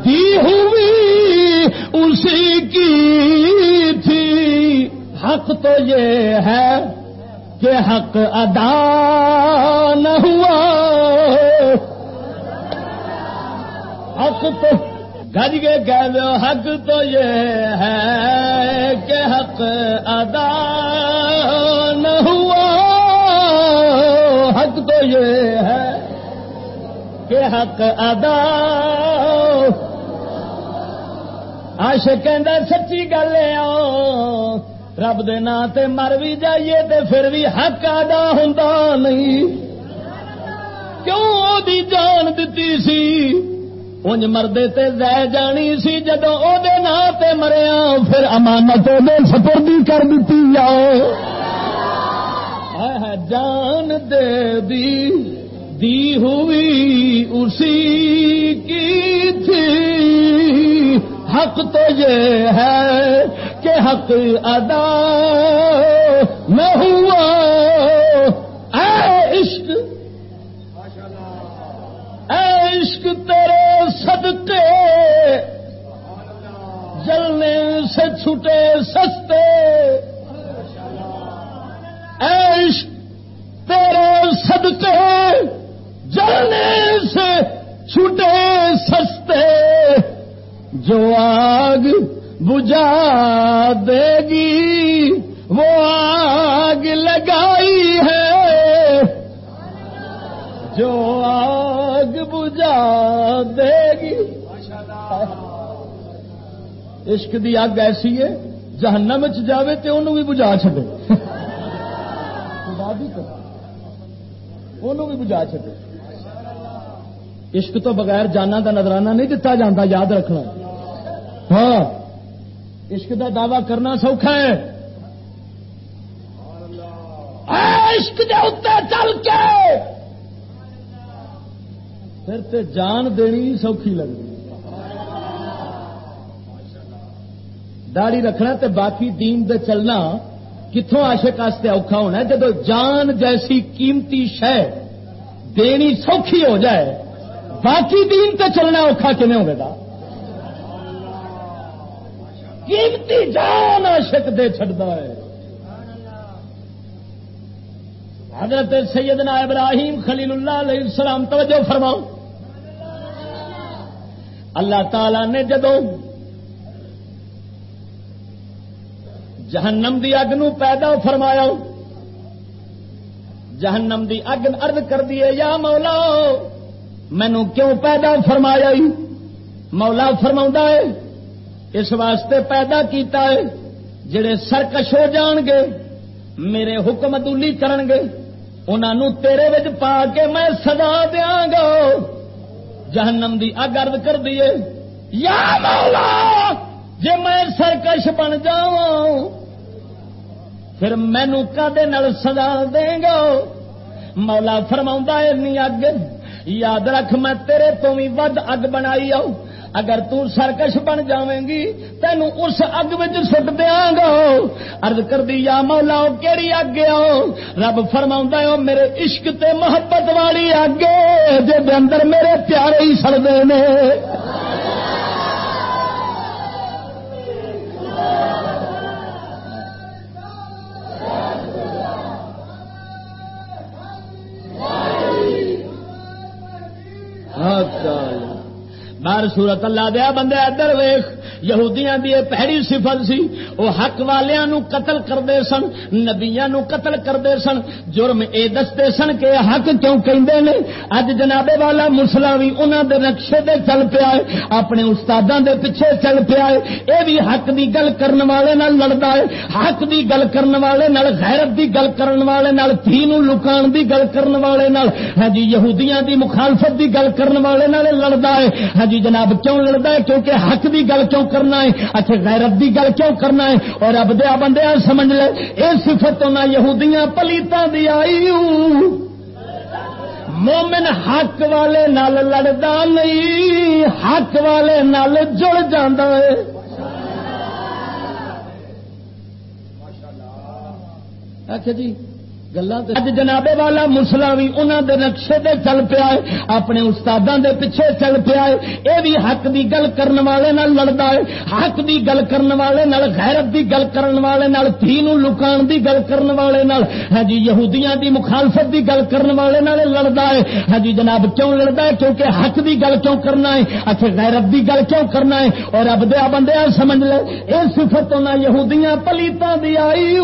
دی ہوئی اسی کی تھی۔ حق تو یہ ہے کہ حق ادا نہ ہوا۔ حق تو گج کے کہہ دو، حق تو یہ ہے کہ حق ادا نہ ہوا۔ حق تو یہ ہے کہ حق ادا۔ آش کہ سچی گل رب دے نا تے مر بھی جائیے تے پھر بھی حق ادا ہوں نہیں۔ کیوں دی جان دتی سی؟ انج مردے تے زہ جانی سی جدو او دے نا تے مریا، پھر امانت او دے سپردی کر دیتی جاؤ جان دے دی دی ہوئی اسی کی تھی؟ حق تو یہ ہے کہ حق ادا نہ ہوا۔ اے عشق اے عشق تیرے صدقے جلنے سے چھٹے سستے۔ عشق، تیرے صدقے جلنے سے چھٹے سستے۔ جو آگ بجا دے گی، وہ آگ لگائی ہے۔ جو آگ بجا دے گی۔ عشق دی اگ ایسی ہے، جہنم چ جاوے تے انہوں بھی بجا چڈے انہوں بھی بجا چڈے عشق تو بغیر جانا دا نظرانہ نہیں دتا جاتا یاد رکھنا۔ ہاں عشق دا دعوی کرنا سوکھا ہے۔ عشق دے اتنے چل کے پھر تے جان دینی سوکھی لگتی داڑی رکھنا تے باقی دین دے چلنا کتوں آشک واسطے اوکھا ہونا جب جان جیسی قیمتی شہ دینی سوکھی ہو جائے، باقی دین تے چلنا اوکھا کھے ہوگا قیمتی جان عاشق دے چڑتا ہے۔ حضرت سیدنا ابراہیم خلیل اللہ علیہ السلام، توجہ فرماؤ۔ اللہ تعالی نے جدو جہنم دی اگ نو پیدا فرمایا، جہنم دی اگ ارد کر دیے یا مولا مینو کیوں پیدا فرمایا مولا فرما ہے، اس واسطے پیدا کیتا ہے، جڑے سرکش ہو جان گے، میرے حکم ادولی کرن گے انہوں تیرے وچ پا کے میں سزا دیا گا۔ جہنم دی اگ ارد کر دیے یا مولا جی میں سرکش بن جا پھر مینو کدے سزا دیں گا مولا فرما اگ، یاد رکھ میں تیرے تو بھی ود اگ بنائی آؤ اگر سرکش بن جاویں گی تین اس اگ سٹ دیا گا۔ ارد کر دی یا مولا کہڑی اگ آؤ رب فرما میرے عشق تے محبت والی اگ جی اندر میرے پیارے ہی سڑتے ہیں ہر سورت اللہ دیا بندے ادھر ویخ۔ یہودیاں دی پہڑی صفت سی، وہ حق والیاں نو قتل کرتے سن نبیا قتل کرتے سن۔ جرم اے دستے سن کہ حق کیوں کہندے نے؟ اج جنابے والا مسلا بھی انہوں دے نقشے دے چل پیا ہے، اپنے استاداں دے پیچھے چل پیا ہے۔ اے بھی حق دی گل کرن والے نال لڑدا ہے، حق دی گل کرن والے نال، غیرت دی گل کرن والے نال، تھی نو لکان دی گل کرن والے نال۔ ہاں جی یہودیاں دی مخالفت دی گل کرن والے نال لڑدا ہے۔ ہاں جی جناب کیوں لڑدا ہے؟ کیونکہ حق دی گل کیوں کرنا ہے؟ اچھا غیرت دی گل کیوں کرنا ہے؟ اور اب دیا بندے سمجھ لے یہ صفت نہ یہودیاں پلیتاں دی آئی مومن حق والے نال لڑتا نہیں، حق والے نال جڑ جاندہ ہے۔ اچھا جی گلا جنابے والا مسلا بھی انہوں دے نقشے دے چل پیا ہے، اپنے استادوں دے پیچھے چل پیا ہے۔ یہ بھی حق دی گل کرن والے نال لڑتا ہے، حق دی گل کرن والے نال، غیرت دی گل کرن والے نال، تھی نو لکان دی گل کرن والے نال۔ ہاں جی یہودیاں دی مخالفت دی گل کرن والے نال لڑتا ہے۔ ہاں جی جناب کیوں لڑتا ہے؟ کیونکہ حق دی گل کیوں کرنا ہے؟ اچھا غیرت دی گل کیوں کرنا ہے؟ اور اب دیا بندے سمجھ لے یہ صفت نہ یہودیاں پلیتاں دی آئی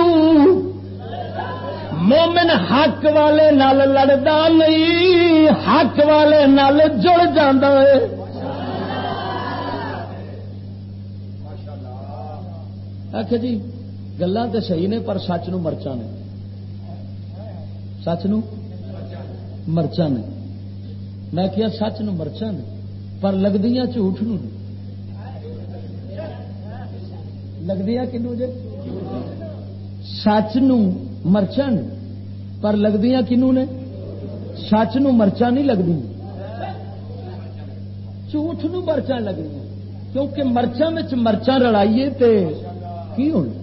مومن حق والے نال لڑتا نہیں، حق والے نال جڑ ہے۔ آخ جی گلا تو صحیح نے، پر سچ نو مرچا نے۔ سچ نو مرچا نے۔ میں کیا سچ نو مرچا نے، پر لگتی جھوٹ نو لگتی کنو جی سچ نو مرچا نے پر لگتی کنو نے؟ سچ مرچا نہیں لگتی جھوٹ نو مرچا لگتی کیونکہ مرچا مرچا رلائیے تے کی ہونا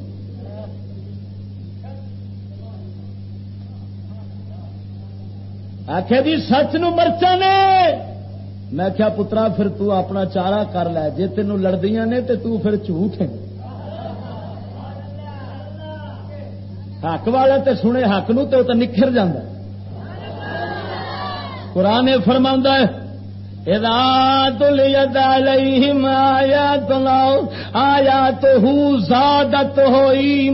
آخیا جی سچ نرچا نے۔ میں کیا پترا، پھر تو اپنا چارا کر لے۔ جی تینوں لڑدیاں نے تو تو پھر جھوٹ ہے۔ حق والا تے سنے حق نو تے تو نکھر جا قرآن فرما ہے آیا تو لاؤ آیا تو ہوں زادت ہوئی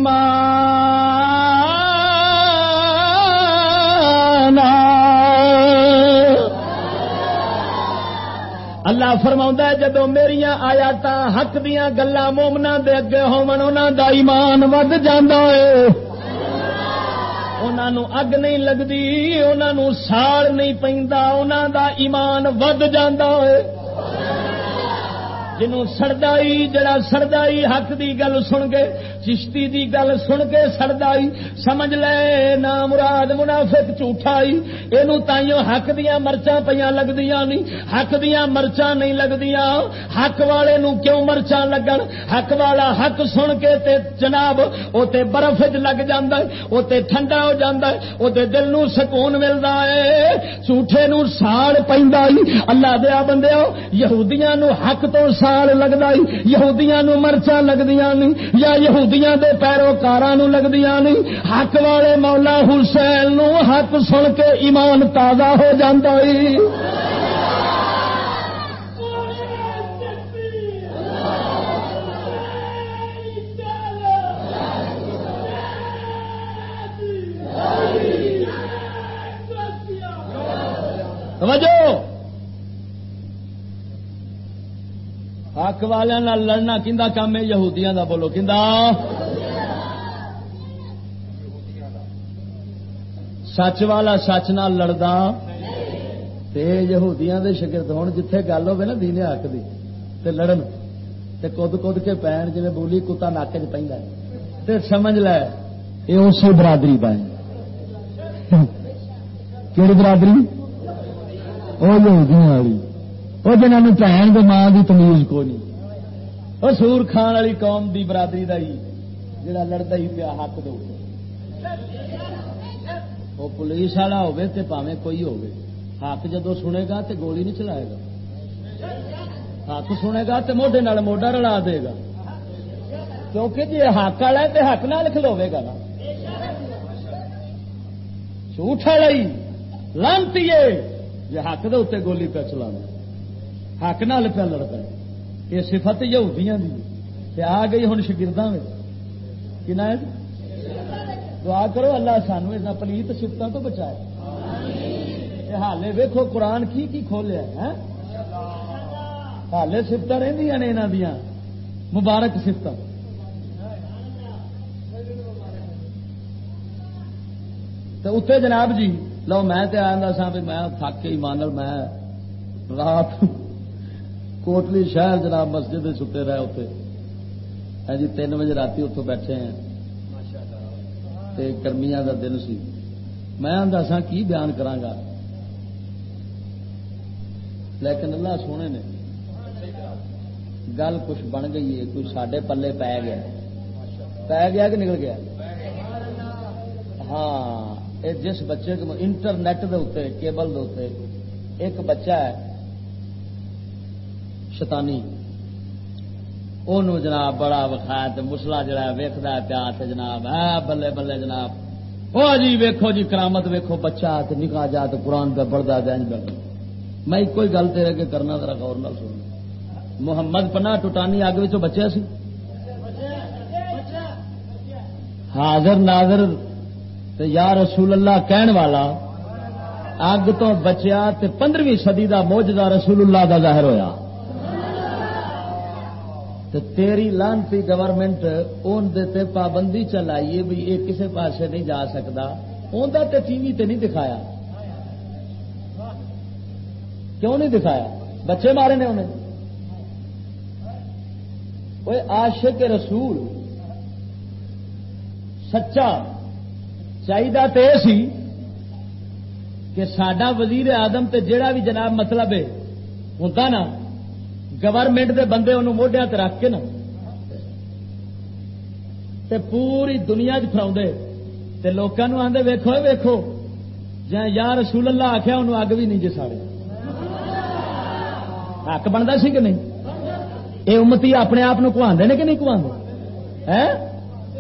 اللہ فرما ہے جدو میری آیات حق دیا گلا مومنا دے اگے ہونا دا ایمان ود جانا ہے۔ نو اگ نہیں لگتی انہوں سال نہیں پہنتا انہوں دا ایمان ود جانا ہے جنوں سردائی، جڑا سردائی حق دی گل سن کے چشتی دی گل سن کے سردائی سمجھ لے نا مراد منافق جھوٹائی۔ یہ تائیوں حق دیا مرچا پہ لگدیا نہیں حق دیا مرچا نہیں لگدیا حق والے نو کیوں مرچا لگن؟ حق والا حق سن کے تے جناب وہ برف چ لگ جا وہ ٹھنڈا ہو جا وہ دل نو سکون ملتا ہے۔ جھوٹے نو ساڑ پہ اللہ دیا بندے یہودیاں نو حق تو سال لگتا یہودیاں نو مرچا لگدیا نہیں یا یہودیاں دے پیروکار لگدیا نہیں حق والے مولا حسین نو حق سن کے ایمان تازہ ہو جاتا توجہ! حق والے لڑنا کھا کام ہے؟ یہودیاں دا بولو کہ سچ والا سچ نہ لڑدا تے یہودیاں دے شگرد ہون جتھے گل ہوے نا دینے حق دی تے لڑن تے کود کود کے پین جی بولی کتا ناک چ پہ تے سمجھ لے، یہ اسی برادری پائے کہڑی برادری؟ وہ یہودیاں والی۔ وہ جنہوں نے بھن کے ماں کی تمیز کو نہیں وہ سور کھان والی قوم دی برادری کا ہی، جڑا لڑتا ہی پیا حق دو وہ پولیس والا ہوے تے پاوے کوئی ہوے حق جدو سنے گا تے گولی نہیں چلائے گا۔ حق سنے گا تے موڈے نال موڈا رلا دے گا۔ کیونکہ جی حق والا ہے تے حق نال کھلوے گا نا۔ جھوٹ والا لانتی جی حق دے اتنے گولی پہ چلانا حق نال پہ لڑتا ہے۔ یہ سفت یہودیاں دی آ گئی ہوں شگرداں کن دعا کرو اللہ سانو اتنا پلیت سفتوں تو بچائے۔ حالے ویکو قرآن کی کی کھولیا ہے حالے سفت رہی نے یہاں دیا مبارک سفت اتنے جناب جی لو میں آتا سا بھی میں تھک کے ایمان میں رات کوٹلی شہر جناب مسجد ستے رہے اتنے ہاں جی تین بجے رات اتوں بیٹھے ہیں گرمیاں کا دن سی میں آدھا سا کی بیان کرانگا لیکن اللہ سونے نے گل کچھ بن گئی ہے کچھ سڈے پلے پی گیا پی گیا کہ نکل گیا ہاں جس بچے انٹرنیٹ دے اتنے کیبل دے اتنے ایک بچہ ہے شتانی جناب بڑا وکھایا مسلا جڑا ویکد پیا جناب۔ ہے بلے بلے جناب۔ وہ جی ویکھو جی کرامت ویکھو، بچہ نکا جا تو قرآن پہ بڑھتا دینج پہ۔ میں ایک ہی گل تیرے کے کرنا، ذرا غور نہ سن محمد پنا ٹوٹانی اگ بچیا سی؟ حاضر ناظر یا رسول اللہ کہن والا، اگ تو بچیا تے پندرہویں صدی دا موجدہ رسول اللہ دا ظاہر ہویا۔ تیری لانتی گورنمنٹ ان پابندی چلائیے بھی یہ کسی پاس نہیں جا سکتا۔ انہیں تے ٹی وی تے نہیں دکھایا۔ کیوں نہیں دکھایا؟ بچے مارے نے انہیں۔ وہ عاشق رسول، سچا۔ چاہیے تو یہ سی کہ سڈا وزیر آدم تے جڑا بھی جناب مطلب ہے ہوتا نا۔ گورنمنٹ دے بندے انہوں موڈیا رکھ کے نا تے پوری دنیا چ لوگوں آدھے ویکو ویکو جی یا رسول اللہ آخیا انہوں اگ بھی نہیں جی سارے حق بنتا سی کہ نہیں یہ امتی اپنے آپ کو کہ نہیں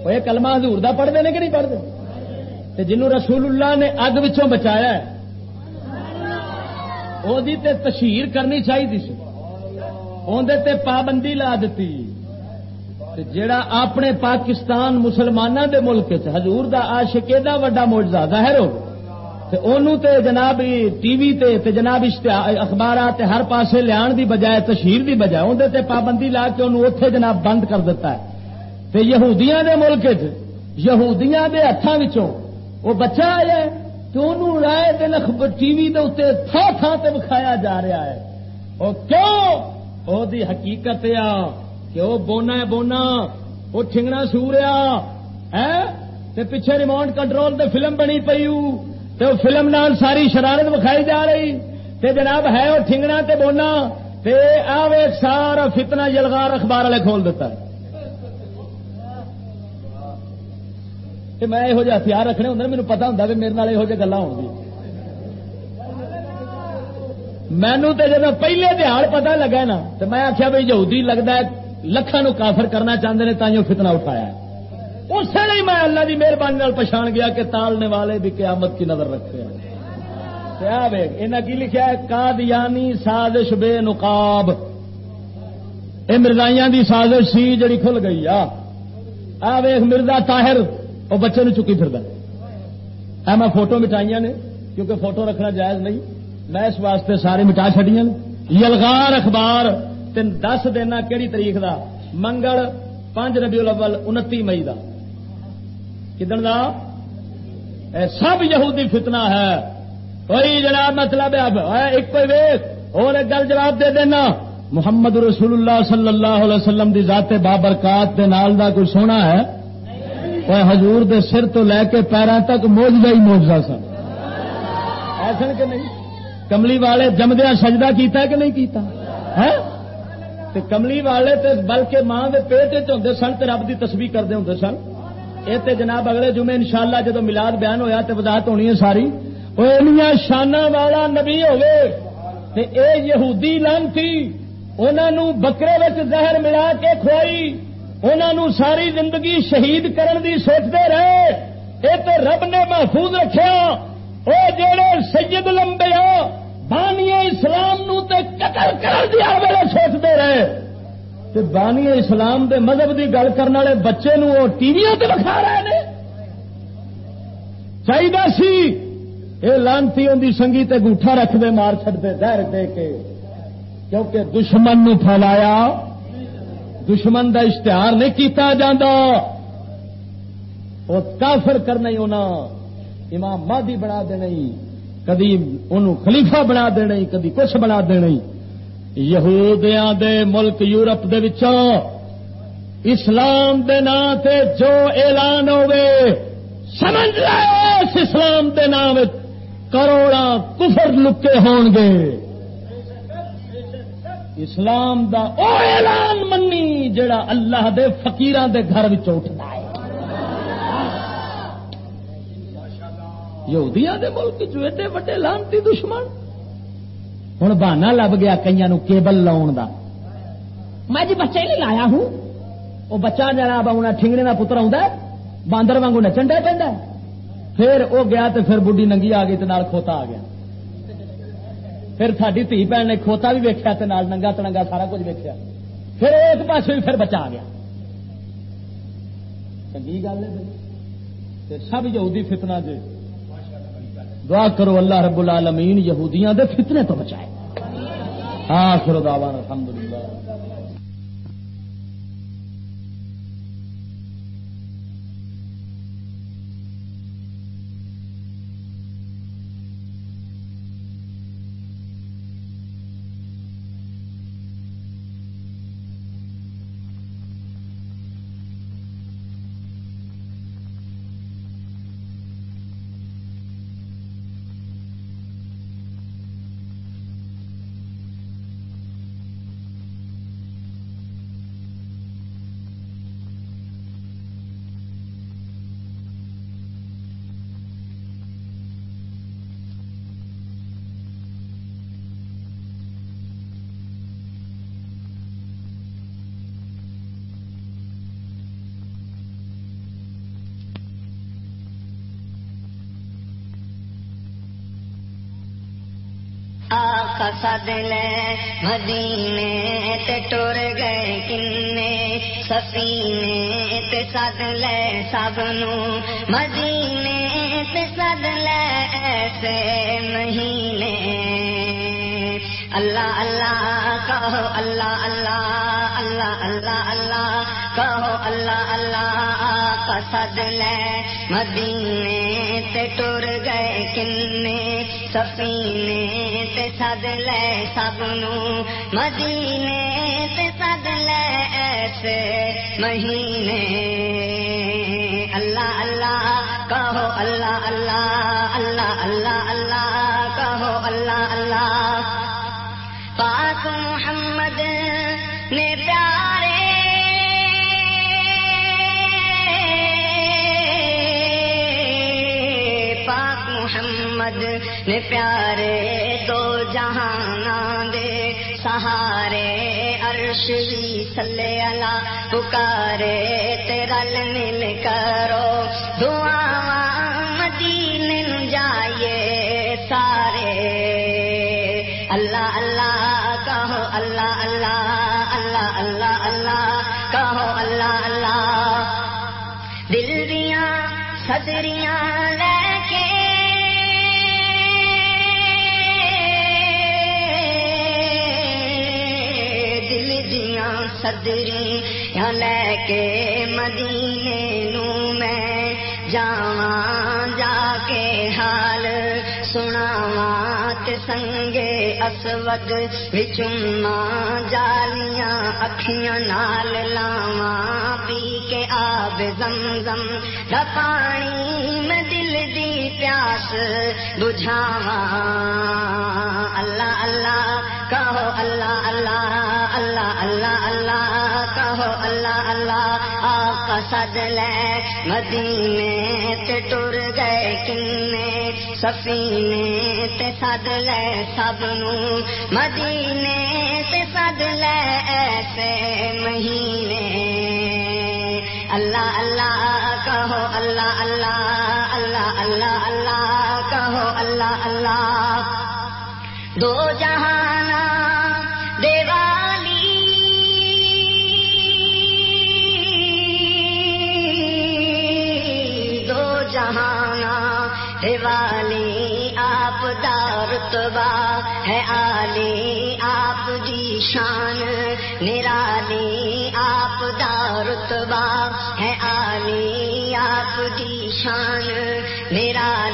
وہ کلمہ حضور دا پڑھتے ہیں کہ نہیں پڑھتے جنہوں رسول اللہ نے اگ وچوں بچایا وہ تشہیر کرنی چاہیے سی اندر پابندی لا دیتی جڑا اپنے پاکستان مسلمانوں دے ملک حضور دا عاشق ایڈا وڈا موجزہ ظاہر ہو تے جناب ٹی وی تے تے جناب اخبارات ہر پاسے لیا دی بجائے، تشہیر دی بجائے اندر تے پابندی لا کے انہوں اتے جناب بند کر دیتا ہے۔ تے یہودیاں دے ملک چ یہودیاں دے ہاتھوں وہ بچہ آیا ہے تو انہوں رائے دن ٹی وی دے اتنے تھا تھا تے بکھایا جا رہا ہے۔ وہ کیوں؟ وہ دی حقیقت آ کہ وہ بونا ہے بونا وہ ٹھنگنا سوریا ہے پیچھے ریموٹ کنٹرول تے فلم بنی پی تو فلم نال ساری شرارت بکھائی جا رہی تے جناب ہے وہ ٹھنگنا تے بونا تے آوے سارا فتنا یلغار اخبار والے کھول دیتا ہے میں یہو جہ ہتھیار رکھنے ہوں مجھے پتا ہوں کہ میرے نال یہو جہ گلا ہو مینو تو جب پہلے دہاڑ پتا لگا نا تو میں آخیا بھائی یہودی لگتا ہے لکھان کافر کرنا چاہتے ہیں تھی فتنا اٹھایا ہے۔ اس لیے میں اللہ کی مہربانی پچھان گیا کہ تالنے والے بھی قیامت کی نظر رکھتے ہیں کی لکھا ہے، قادیانی سازش بے نقاب۔ یہ مردائیاں دی سازش سی جڑی کھل گئی آ۔ ویخ مرزا تاہر وہ بچے نو چکی پھر میں فوٹو مٹائیاں نے، کیونکہ فوٹو رکھنا جائز نہیں۔ میں اس واسطے سارے مٹا چڑیا یلغار اخبار، تین دس دینا کہڑی تاریخ دا؟ منگل، پانچ ربیع الاول، انتی مئی کا کدن کا سب یہودی فتنہ ہے۔ کوئی جناب مطلب ایک کوئی ویس اور ایک گل جواب دے دینا۔ محمد رسول اللہ صلی اللہ علیہ وسلم دی ذات بابرکات دے نال دا کوئی سونا ہے؟ وہ حضور دے سر تو لے کے پیروں تک موجودہ ہی موجودہ سن۔ ایسا کہ نہیں؟ کملی والے جمدیا سجدہ کیتا ہے کہ نہیں کیتا؟ ہے کملی والے تے بلکہ ماں دے پیٹ ہوں سن تے رب دی تسبیح کرتے ہوں سن۔ یہ جناب اگلے جمعے انشاءاللہ جدو ملاد بیان ہویا تے وضاحت ہونی ہے ساری۔ وہ شانہ والا نبی ہوئے۔ تے اے یہودی لانتی انہوں بکرے زہر ملا کے کھوائی۔ انہوں ساری زندگی شہید کرن دی سوچتے رہے۔ یہ تو رب نے محفوظ رکھا وہ جڑے سید لمبے بانی اسلام نو تے قتل کر دیا ویلے سوچتے رہے۔ بانی اسلام دے مذہب دی گل کرنے والے بچے نو وہ ٹی وی بکھا رہے ہیں چاہیے سی یہ لانتی ان کی سنگھی تے گوٹھا رکھ دے، مار چڑتے زہر دے کے۔ کیونکہ دشمن نو پھیلایا، دشمن دا اشتہار نہیں کیتا جاندہ وہ کافر کرنا ہی ہونا۔ امام مادی بنا دینا کدی انہوں خلیفہ بنا دینا کدی کچھ بنا دینا یہودیاں دے ملک یورپ دے وچوں، اسلام دے نام تے جو اعلان ہوئے سمجھ اس اسلام دے نام کروڑا کفر لکے ہون گے۔ اسلام دا او اعلان منی، جڑا اللہ دے فقیران دے گھر اٹھنا ہے۔ یہودیاں دے ملک جو ایڈے وڈے لانتی دشمن۔ ہوں بہانا لب گیا کئی کیبل لاؤن کا میں جی بچے نہیں لایا ہوں وہ بچہ جناب آنا ٹھنگنے کا پتر آ باندر واگو نچن ڈے پہ پھر وہ گیا تو پھر بڑھی ننگی آ گئی تو کھوتا آ گیا۔ پھر ساری دھی بھن نے کھوتا بھی ویکیا ننگا تنگا سارا کچھ ویکیا پھر ایک پاس بھی پھر بچا آ گیا۔ چنگی گل ہے سب یہودی فتنا جی دعا کرو اللہ رب العالمین یہودیاں دے فتنے تو بچائے۔ آخر دعوان الحمدللہ۔ سد لے مدینے تے ٹر گئے کنے۔ سفینے تے سد لے سب نو۔ مدینے تے سد لے ایسے مہینے۔ اللہ اللہ کہو اللہ اللہ اللہ اللہ اللہ کہو اللہ اللہ کا لے مدینے تے ٹر گئے کنے سفینے تے سد لے سب نو مدینے تے سد لے ایسے مہینے اللہ اللہ کہو اللہ اللہ اللہ اللہ اللہ کہو اللہ اللہ پاک محمد نے پیارے پاک محمد نے پیارے دو جہان دے سہارے عرش بھی سلے اللہ پکارے تیرل مل کرو دعا اللہ اللہ اللہ اللہ کہو اللہ اللہ دل دیا صدریاں لے کے دل دیا صدری لے کے مدینے نو میں جاواں جا کے حال سناواں سنگے اسود وچما جالیاں اکھیاں نال لاواں پی کے آب زم دا پانی میں دل دی پیاس بجھاواں۔ اللہ کہو اللہ اللہ اللہ اللہ اللہ کہو اللہ اللہ آقا سد لے مدینے تے ٹر گئے کنے سفینے تے سد لے سب نو مدینے تے سد لے ایسے مہینے اللہ اللہ کہو اللہ اللہ اللہ اللہ اللہ کہو اللہ اللہ دو جہانا دیوالی۔ دو جہانا دیوالی، آپ دارتبا ہے آلی آپ دی شان نرالی۔ آپ دارتبا ہے آلی آپ دی شان نرالی۔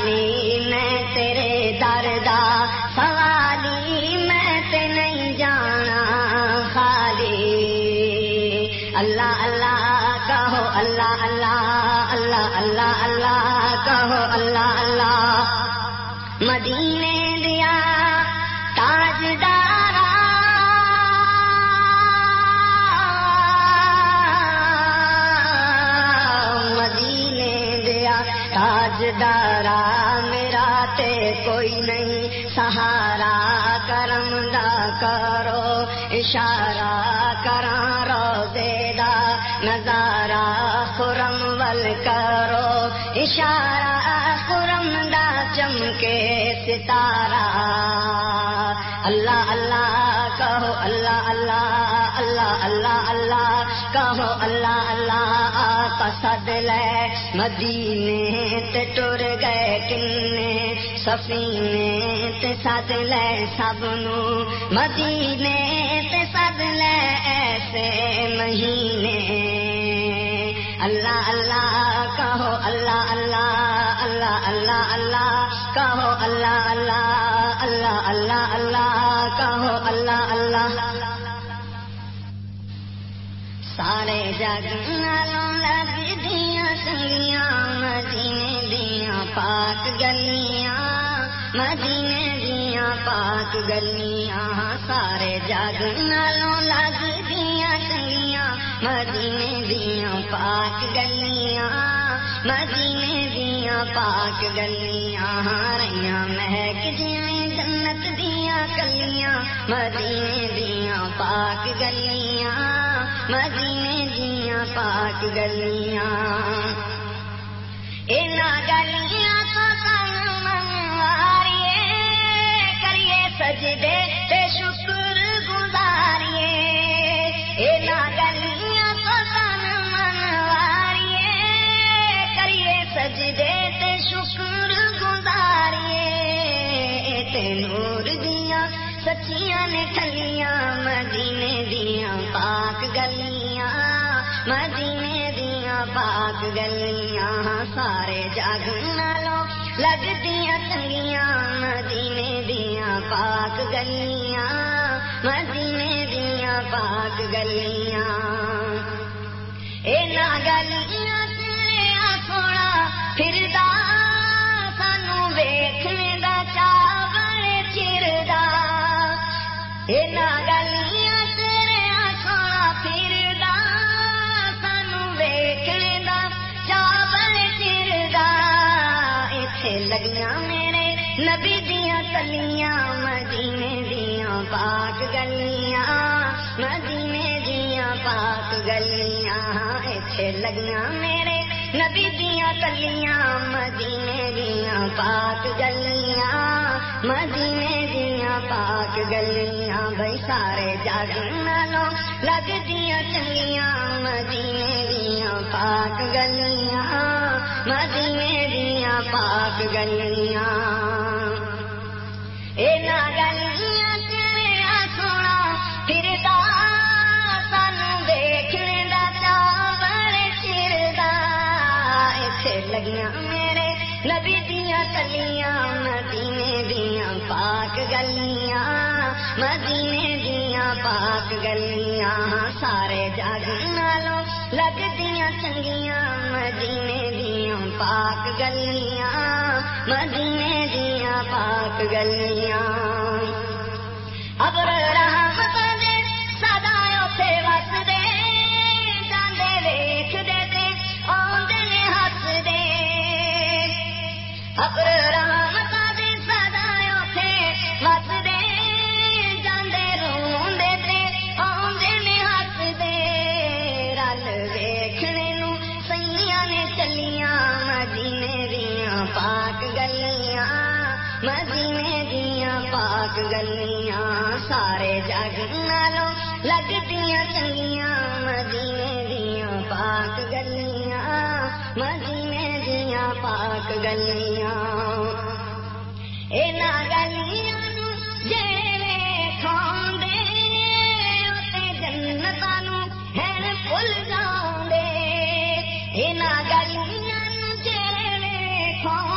اشارہ کرا روزے دا نظارہ خرم ول کرو۔ اشارہ خرم دا چمکے ستارہ۔ اللہ اللہ کہو، اللہ اللہ اللہ اللہ اللہ کہو، اللہ اللہ آقا سد لے مدینے تے ٹر گئے کنے۔ سفینے تے سد لے سب نو مدینے تے سد لے ایسے مہینے اللہ اللہ کہو اللہ اللہ اللہ اللہ اللہ کہو اللہ اللہ اللہ اللہ اللہ کہو اللہ اللہ سارے جگ نالوں لگ دیا سنگیاں، مدینے دیا پاک گلیاں، مدینے دیا پاک گلیاں، سارے جگ نالوں لگ دیا سنگیاں، مدینے دیا پاک گلیاں۔ مدینے دیا پاک گلیاں رہیاں مہک جیویں جنت دیا کلیاں۔ مدینے دیا پاک گلیاں، مدینے دیا پاک گلیاں۔ اینا گلیاں تو سن منواریے کریے سجدے تے شکر۔ شکر تے نور دیاں سچیاں نے کھلیاں مدینے دیاں پاک گلیاں، مدینے دیاں پاک گلیاں، سارے جگ نالوں لگدیاں چنگیاں مدینے دیاں پاک گلیاں، مدینے دیاں پاک گلیاں۔ اے اینا گلیاں چلیا سونا پھردا لگیاں میرے نبی دیا تلیاں مدینے دیا پاک گلیاں مدینے دیا پاک گلیاں ایتھے لگیاں میرے نبی دیاں تلیاں مدینے دیاں پاک گلیاں، مدینے دیاں پاک گلیاں، بھائی سارے جگ نالوں لگ دیاں چنگیاں مدینے دیاں پاک گلیاں، مدینے دیاں پاک گلیاں۔ اینا گلیاں لگیاں۔ میرے نبی دیاں تلیاں مدینے دیاں پاک گلیاں۔ مدینے دیاں پاک گلیاں، سارے جگ نالوں لگدیاں چنگیاں۔ مدینے دیاں پاک گلیاں، مدینے دیاں پاک گلیاں۔ ابر رحمت دے سدا اوتے وس دے جاندے ویکھ دے رل ویکھنے نو سیاں نے چلیاں مدینے دیاں پاک گلیاں مدینے گلیاں پاک گلیاں اینا گلیاں جیڑے کھاندے اتے جنتاں نو ہن گلیاں جیڑے کھاندے